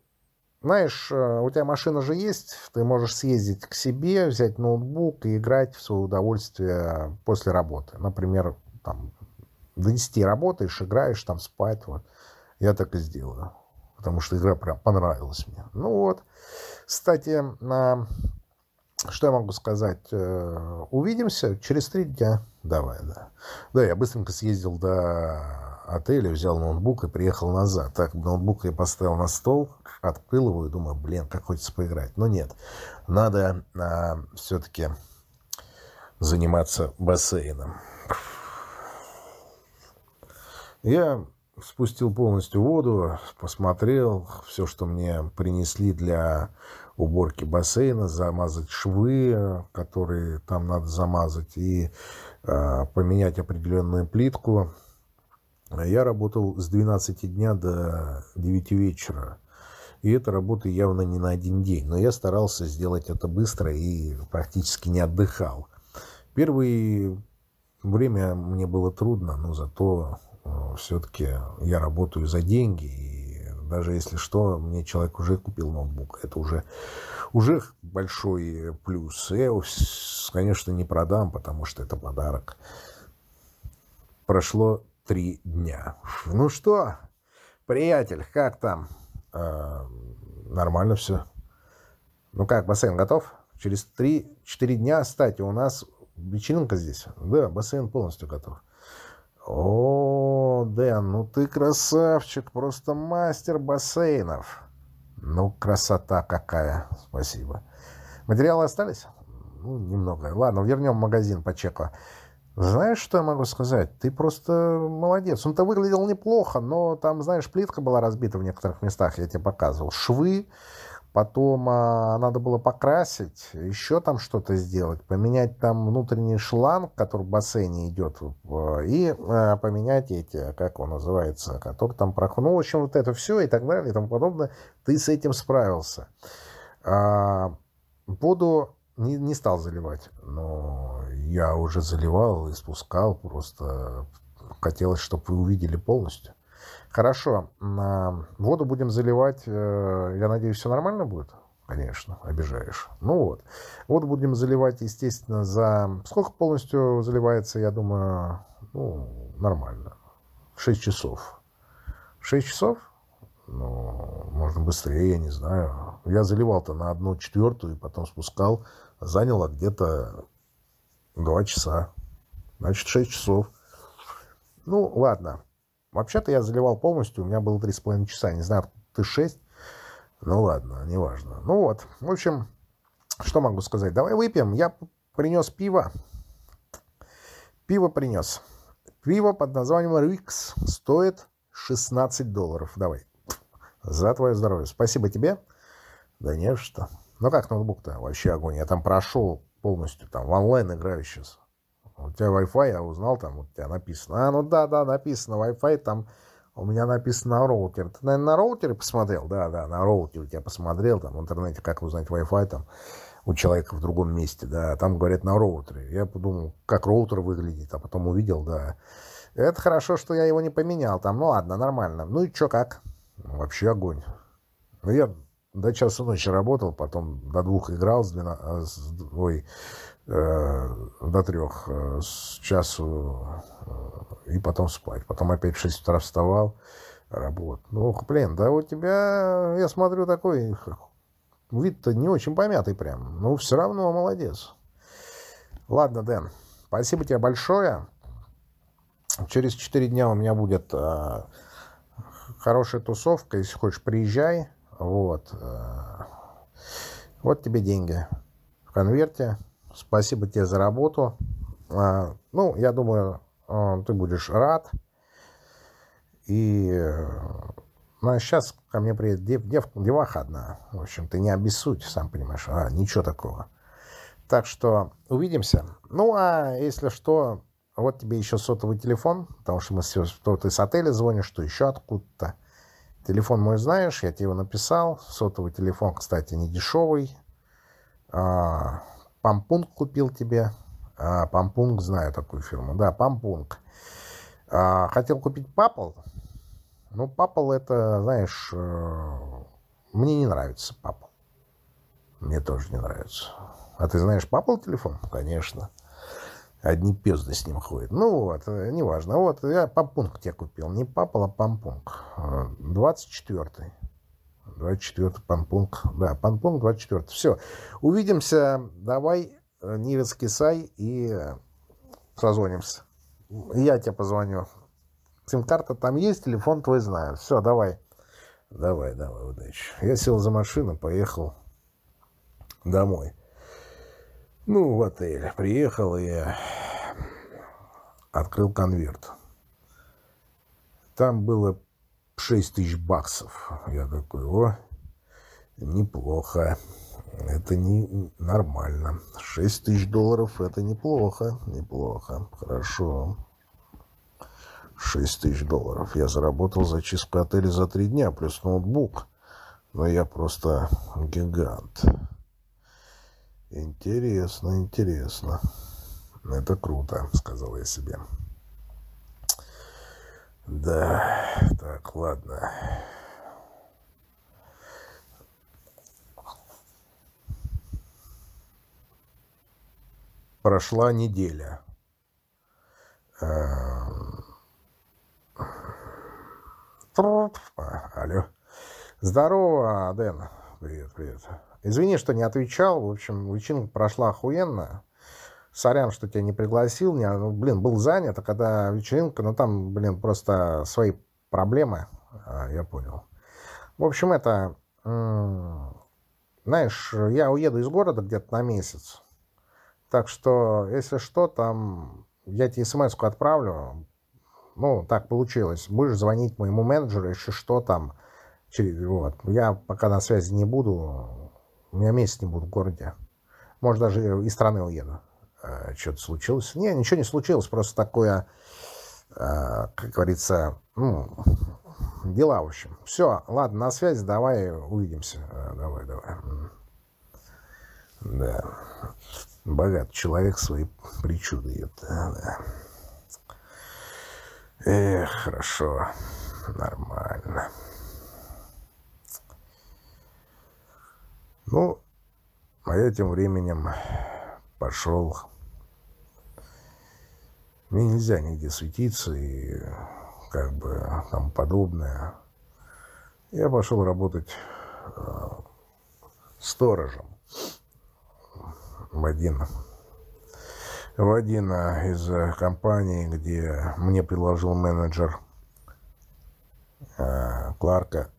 знаешь, э, у тебя машина же есть, ты можешь съездить к себе, взять ноутбук и играть в свое удовольствие после работы. Например, там, до 10 работаешь, играешь, там спать. Вот. Я так и сделаю. Потому что игра прям понравилась мне. Ну вот. Кстати, что я могу сказать? Э, увидимся через три дня. Давай, да. Да, я быстренько съездил до отеля, взял ноутбук и приехал назад. Так, ноутбук я поставил на стол, открыл его и думаю, блин, как хочется поиграть. Но нет, надо а, все-таки заниматься бассейном. Я спустил полностью воду, посмотрел все, что мне принесли для уборки бассейна, замазать швы, которые там надо замазать, и э, поменять определенную плитку. Я работал с 12 дня до 9 вечера. И эта работа явно не на один день. Но я старался сделать это быстро и практически не отдыхал. Первое время мне было трудно, но зато э, все-таки я работаю за деньги. И даже если что, мне человек уже купил ноутбук. Это уже, уже большой плюс. Я его, конечно, не продам, потому что это подарок. Прошло три дня. Ну что, приятель, как там? Э, нормально все. Ну как, бассейн готов? Через три-четыре дня, кстати, у нас вечеринка здесь. Да, бассейн полностью готов. О, Дэн, ну ты красавчик, просто мастер бассейнов. Ну, красота какая. Спасибо. Материалы остались? Ну, немного. Ладно, вернем магазин по чеку. Знаешь, что я могу сказать? Ты просто молодец. Он-то выглядел неплохо, но там, знаешь, плитка была разбита в некоторых местах, я тебе показывал. Швы, потом а, надо было покрасить, еще там что-то сделать, поменять там внутренний шланг, который в бассейне идет, и а, поменять эти, как он называется, который там проходит. Ну, в общем, вот это все и так далее и тому подобное. Ты с этим справился. А, буду не, не стал заливать, но я уже заливал и спускал, просто хотелось, чтобы вы увидели полностью. Хорошо. Воду будем заливать. Э, я надеюсь, все нормально будет? Конечно, обижаешь. Ну вот. Воду будем заливать, естественно, за... Сколько полностью заливается, я думаю, ну, нормально. 6 часов. 6 часов? Ну, можно быстрее, я не знаю. Я заливал-то на одну четвертую и потом спускал. Заняло где-то 2 часа. Значит, 6 часов. Ну, ладно. Вообще-то я заливал полностью, у меня было 3,5 часа. Не знаю, ты 6. Ну ладно, неважно. Ну вот, в общем, что могу сказать? Давай выпьем. Я принес пиво. Пиво принес. Пиво под названием Рикс стоит 16 долларов. Давай. За твое здоровье. Спасибо тебе. Да не что. Ну как ноутбук-то? Вообще огонь. Я там прошел полностью. Там в онлайн играю сейчас. У тебя Wi-Fi, я узнал, там у тебя написано. А, ну да, да, написано Wi-Fi, там у меня написано на роутере. Ты, наверное, на роутере посмотрел? Да, да, на роутере тебя посмотрел, там в интернете, как узнать Wi-Fi там у человека в другом месте, да, там говорят на роутере. Я подумал, как роутер выглядит, а потом увидел, да. Это хорошо, что я его не поменял там, ну ладно, нормально. Ну и чё, как? Вообще огонь. Ну, я до часу ночи работал, потом до двух играл, с 12, ой, Э, до трех э, с часу э, и потом спать. Потом опять в 6 утра вставал, работал. Ну, блин, да у тебя, я смотрю, такой вид-то не очень помятый прям. Ну, все равно молодец. Ладно, Дэн, спасибо тебе большое. Через 4 дня у меня будет э, хорошая тусовка. Если хочешь, приезжай. Вот. Э, вот тебе деньги в конверте. Спасибо тебе за работу. А, ну, я думаю, а, ты будешь рад. И ну, а сейчас ко мне приедет дев, дев, деваха одна. В общем, ты не обессудь, сам понимаешь. А, ничего такого. Так что увидимся. Ну, а если что, вот тебе еще сотовый телефон, потому что мы все, то ты с отеля звонишь, что еще откуда-то. Телефон мой знаешь, я тебе его написал. Сотовый телефон, кстати, не дешевый. А, Пампунг купил тебе. А, Пампунг, знаю такую фирму. Да, Пампунг. А, хотел купить Папл. Ну, Папл это, знаешь, э, мне не нравится Папл. Мне тоже не нравится. А ты знаешь Папл телефон? Конечно. Одни пезды с ним ходят. Ну вот, э, неважно. Вот, я Пампунг тебе купил. Не Папл, а Пампунг. 24-й. 24 Панпунг. Да, Панпунг 24. Все. Увидимся. Давай, э, не раскисай и э, созвонимся. Я тебе позвоню. Сим-карта там есть, телефон твой знаю. Все, давай. Давай, давай, удачи. Я сел за машину, поехал домой. Ну, в отель. Приехал и открыл конверт. Там было 6 тысяч баксов. Я такой, о, неплохо. Это не нормально. 6 тысяч долларов это неплохо. Неплохо. Хорошо. 6 тысяч долларов. Я заработал за чистку отеля за три дня, плюс ноутбук. Но я просто гигант. Интересно, интересно. Это круто, сказал я себе. Да, так, ладно. Прошла неделя. Эм. Алло. Здорово, Дэн. Привет, привет. Извини, что не отвечал. В общем, вечеринка прошла охуенно. Сорян, что тебя не пригласил, не, ну, блин, был занят, а когда вечеринка, ну там, блин, просто свои проблемы, а, я понял. В общем, это, знаешь, я уеду из города где-то на месяц, так что, если что, там, я тебе смс отправлю, ну, так получилось, будешь звонить моему менеджеру, если что там, через, вот, я пока на связи не буду, у меня месяц не буду в городе, может, даже из страны уеду. Э, что-то случилось. Не, ничего не случилось, просто такое, э, как говорится, ну, дела, в общем. Все, ладно, на связи, давай увидимся. Э, давай, давай. Да. Богат человек свои причуды. Это, да. Эх, хорошо. Нормально. Ну, а я тем временем пошел. Мне нельзя нигде светиться и как бы там подобное. Я пошел работать э, сторожем в один в один из компаний, где мне предложил менеджер э, Кларка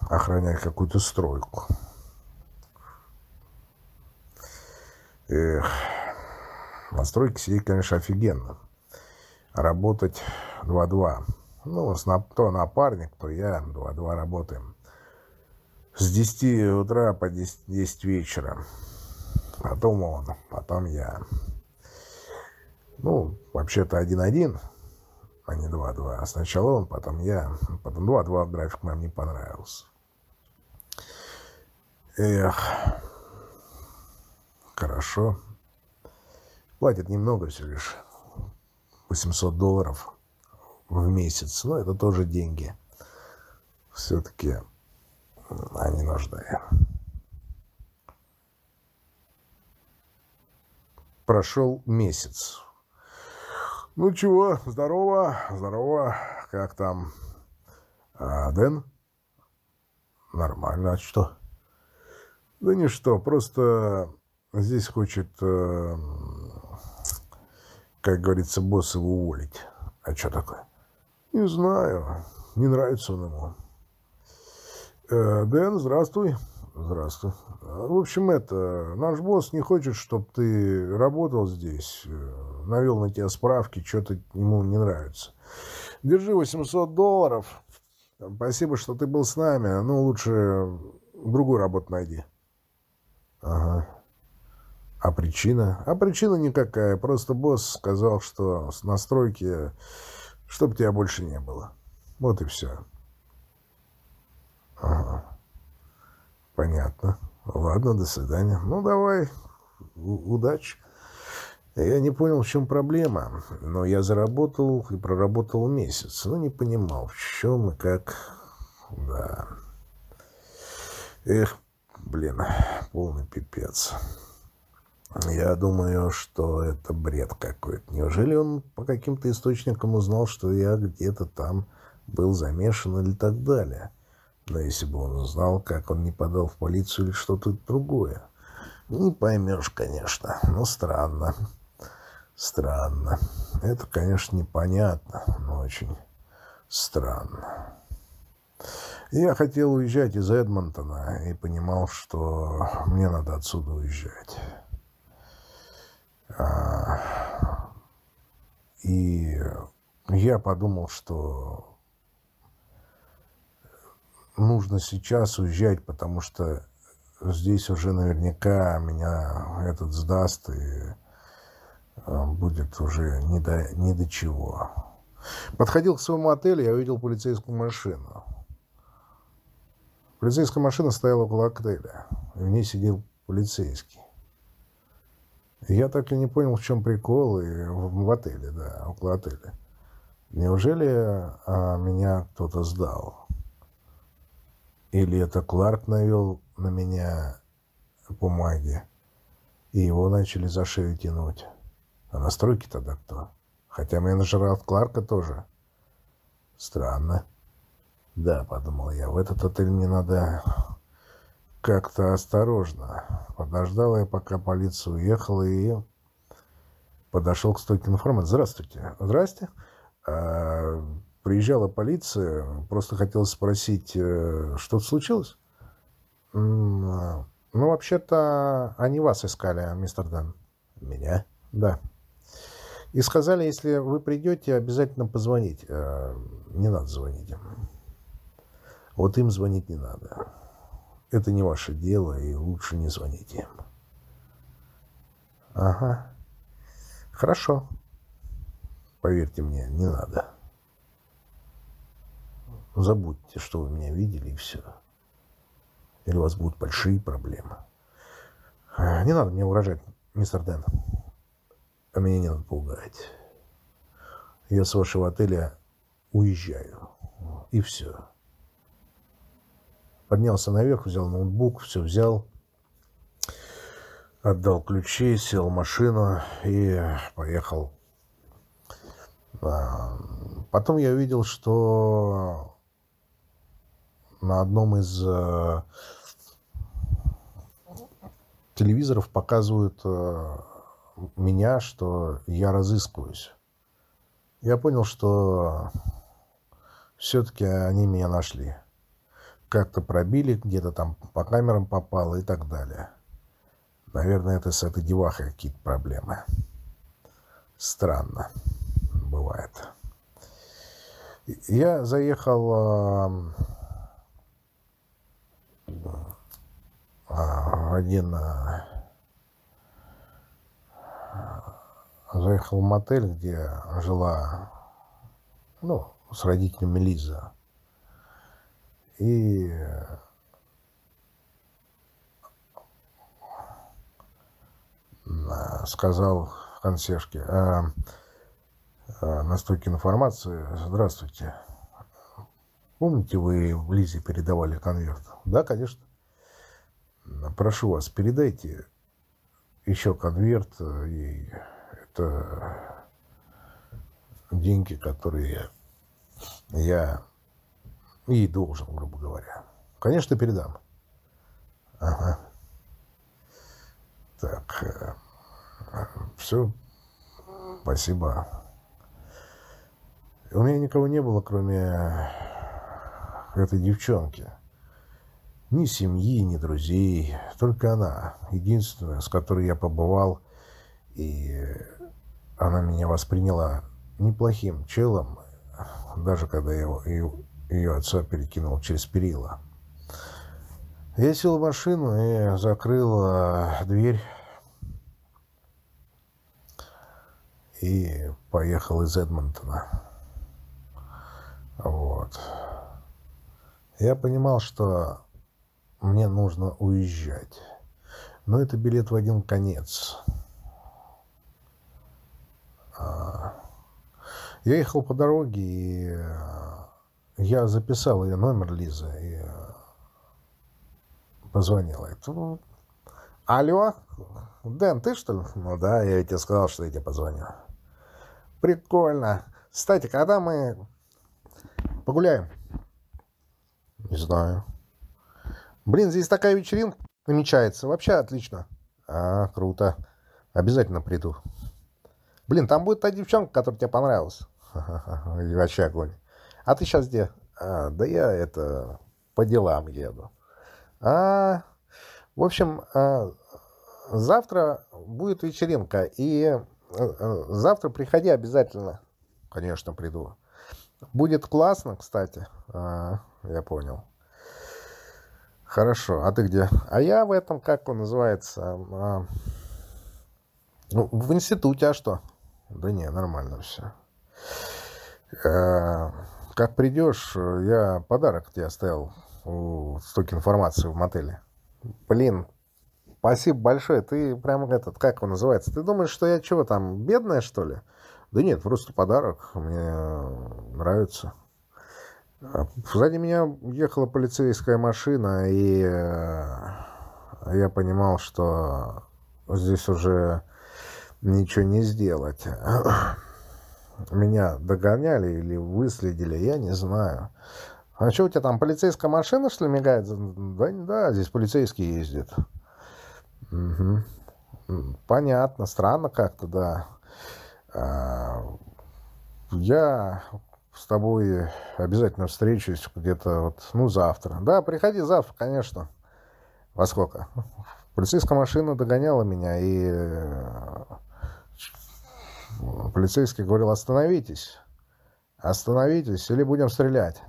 охранять какую-то стройку. Эх, на стройке сидеть, конечно, офигенно. Работать 2-2. Ну, то напарник, то я 2-2 работаем. С 10 утра по 10, 10 вечера. Потом он, потом я. Ну, вообще-то 1-1, а не 2-2. Сначала он, потом я. Потом 2-2 график нам не понравился. Эх, хорошо. Платят немного всего лишь. 800 долларов в месяц. Но это тоже деньги. Все-таки они нужны. Прошел месяц. Ну чего, здорово, здорово. Как там? А, Дэн? Нормально. А что? Да ничто, просто здесь хочет, э, как говорится, босс его уволить. А что такое? Не знаю. Не нравится он ему. Э, Дэн, здравствуй. Здравствуй. В общем, это, наш босс не хочет, чтобы ты работал здесь, э, навел на тебя справки, что-то ему не нравится. Держи 800 долларов. Спасибо, что ты был с нами. Ну, лучше другую работу найди. Ага. А причина? А причина никакая. Просто босс сказал, что с настройки, чтобы тебя больше не было. Вот и все. Ага. Понятно. Ладно, до свидания. Ну, давай. Удачи. Я не понял, в чем проблема, но я заработал и проработал месяц, но не понимал, в чем и как. Да. Эх, блин, полный пипец. Я думаю, что это бред какой-то. Неужели он по каким-то источникам узнал, что я где-то там был замешан или так далее? Но если бы он узнал, как он не подал в полицию или что-то другое. Не поймешь, конечно, но странно. Странно. Это, конечно, непонятно, но очень странно. Я хотел уезжать из Эдмонтона и понимал, что мне надо отсюда уезжать. И я подумал, что нужно сейчас уезжать, потому что здесь уже наверняка меня этот сдаст, и а, будет уже не до, не до чего. Подходил к своему отелю, я увидел полицейскую машину. Полицейская машина стояла около отеля. И в ней сидел полицейский. Я так и не понял, в чем прикол. И в, в отеле, да, около отеля. Неужели а, меня кто-то сдал? Или это Кларк навел на меня бумаги, и его начали за шею тянуть? А настройки тогда кто? Хотя менеджер от Кларка тоже. Странно. Да, подумал я, в этот отель мне надо как-то осторожно. Подождал я, пока полиция уехала, и подошел к стойке информации. Здравствуйте. Здрасте. А, приезжала полиция, просто хотел спросить, э, что случилось? Ну, вообще-то, они вас искали, мистер Дэн. Меня? Да. И сказали, если вы придете, обязательно позвонить. Э, не надо звонить им. Вот им звонить не надо. Это не ваше дело, и лучше не звоните им. Ага. Хорошо. Поверьте мне, не надо. Забудьте, что вы меня видели, и все. Или у вас будут большие проблемы. Не надо мне угрожать, мистер Дэн а меня не надо пугать. Я с вашего отеля уезжаю. и все. Поднялся наверх, взял ноутбук, все взял, отдал ключи, сел в машину и поехал. А, потом я увидел, что на одном из э, телевизоров показывают э, меня, что я разыскиваюсь. Я понял, что все-таки они меня нашли. Как-то пробили, где-то там по камерам попало и так далее. Наверное, это с этой девахой какие-то проблемы. Странно бывает. Я заехал а, а, один а, заехал в мотель, где жила, ну, с родителями Лиза. И сказал консьержке, а, а, на стойке информации, здравствуйте, помните, вы в Лизе передавали конверт? Да, конечно. Прошу вас, передайте еще конверт ей это деньги, которые я ей должен, грубо говоря. Конечно, передам. Ага. Так, э, все, спасибо. У меня никого не было, кроме этой девчонки. Ни семьи, ни друзей, только она, единственная, с которой я побывал, и она меня восприняла неплохим челом, даже когда я его, ее, отца перекинул через перила. Я сел в машину и закрыл дверь и поехал из Эдмонтона. Вот. Я понимал, что мне нужно уезжать. Но это билет в один конец. Я ехал по дороге, и я записал ее номер Лизы и э, позвонил. Это, Алло, Дэн, ты что ли? Ну да, я тебе сказал, что я тебе позвоню. Прикольно. Кстати, когда мы погуляем? Не знаю. Блин, здесь такая вечеринка намечается. Вообще отлично. А, круто. Обязательно приду. Блин, там будет та девчонка, которая тебе понравилась. И вообще огонь. А ты сейчас где? А, да я это по делам еду. А, в общем, а, завтра будет вечеринка. И а, а, завтра приходи обязательно. Конечно, приду. Будет классно, кстати. А, я понял. Хорошо. А ты где? А я в этом, как он называется? А, ну, в институте, а что? Да не, нормально все. Э, как придешь, я подарок тебе оставил стойки информации в мотеле. Блин, спасибо большое. Ты прям этот, как он называется? Ты думаешь, что я чего там, бедная, что ли? Да нет, просто подарок. Мне нравится. А сзади меня ехала полицейская машина, и э, я понимал, что здесь уже ничего не сделать меня догоняли или выследили, я не знаю. А что у тебя там, полицейская машина, что ли, мигает? Да, да, здесь полицейские ездят. Угу. Понятно, странно как-то, да. А, я с тобой обязательно встречусь где-то вот, ну, завтра. Да, приходи завтра, конечно. Во сколько? Полицейская машина догоняла меня, и Полицейский говорил, остановитесь, остановитесь, или будем стрелять.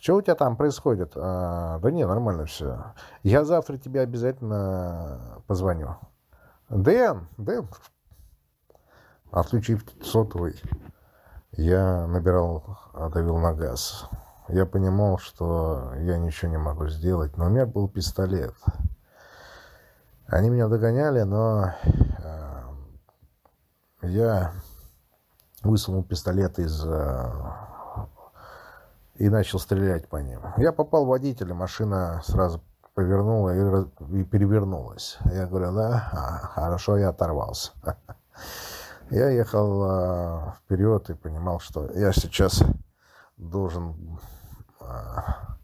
Что у тебя там происходит? А, да не, нормально все. Я завтра тебе обязательно позвоню. Дэн, Дэн, отключив сотовый, я набирал, давил на газ. Я понимал, что я ничего не могу сделать, но у меня был пистолет. Они меня догоняли, но я высунул пистолет из, э, и начал стрелять по ним. Я попал водителя, машина сразу повернула и, и перевернулась. Я говорю, да, а, хорошо, я оторвался. Я ехал а, вперед и понимал, что я сейчас должен а,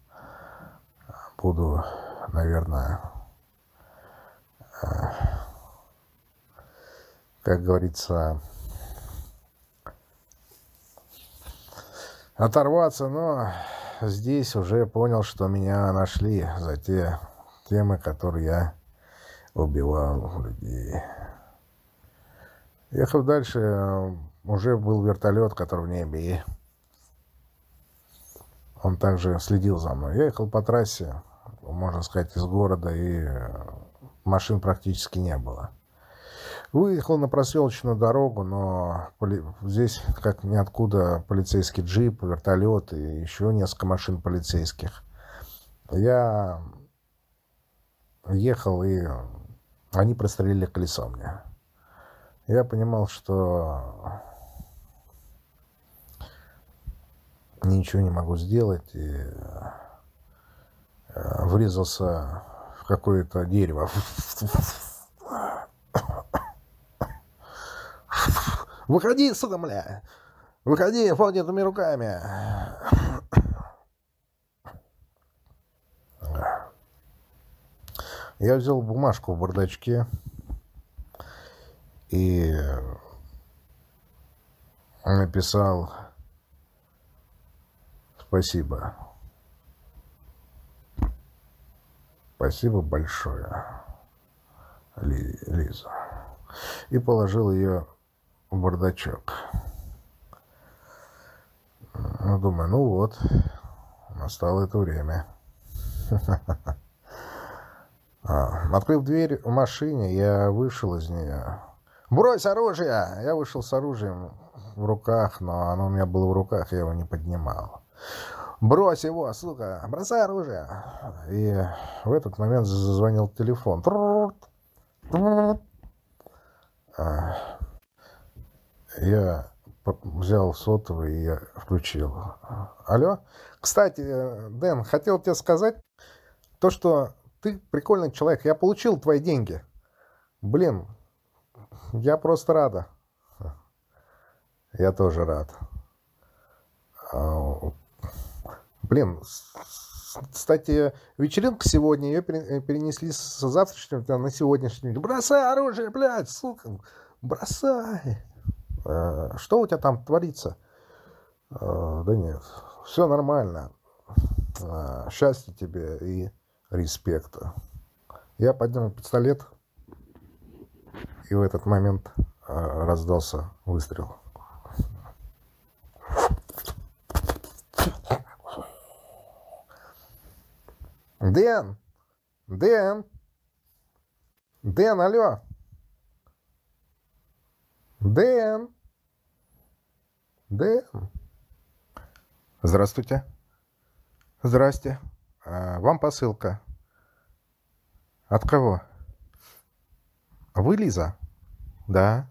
буду, наверное, как говорится, оторваться, но здесь уже понял, что меня нашли за те темы, которые я убивал людей. Ехав дальше, уже был вертолет, который в небе, и он также следил за мной. Я ехал по трассе, можно сказать, из города, и машин практически не было. Выехал на проселочную дорогу, но здесь как ниоткуда полицейский джип, вертолет и еще несколько машин полицейских. Я ехал, и они прострелили колесо мне. Я понимал, что ничего не могу сделать, и э, врезался в какое-то дерево. Выходи, сука, бля! Выходи поднятыми руками! Я взял бумажку в бардачке и написал спасибо. Спасибо большое, Лиза. И положил ее бардачок. Ну, думаю, ну вот, настало это время. А, открыв дверь в машине, я вышел из нее. «Брось оружие!» Я вышел с оружием в руках, но оно у меня было в руках, я его не поднимал. «Брось его, сука! Бросай оружие!» И в этот момент зазвонил телефон. Я взял сотовый и я включил. Алло? Кстати, Дэн, хотел тебе сказать то, что ты прикольный человек. Я получил твои деньги. Блин, я просто рада. Я тоже рад. А, блин, кстати, вечеринка сегодня, ее перенесли с завтрашнего на сегодняшний. Бросай оружие, блядь, сука, бросай. Э, что у тебя там творится? Э, да нет, все нормально. Э, счастья тебе и респекта. Я поднял пистолет, и в этот момент раздался выстрел. Дэн! Дэн! Дэн, алло! Дэн! Дэн! Здравствуйте. Здрасте. А, вам посылка. От кого? Вы Лиза? Да.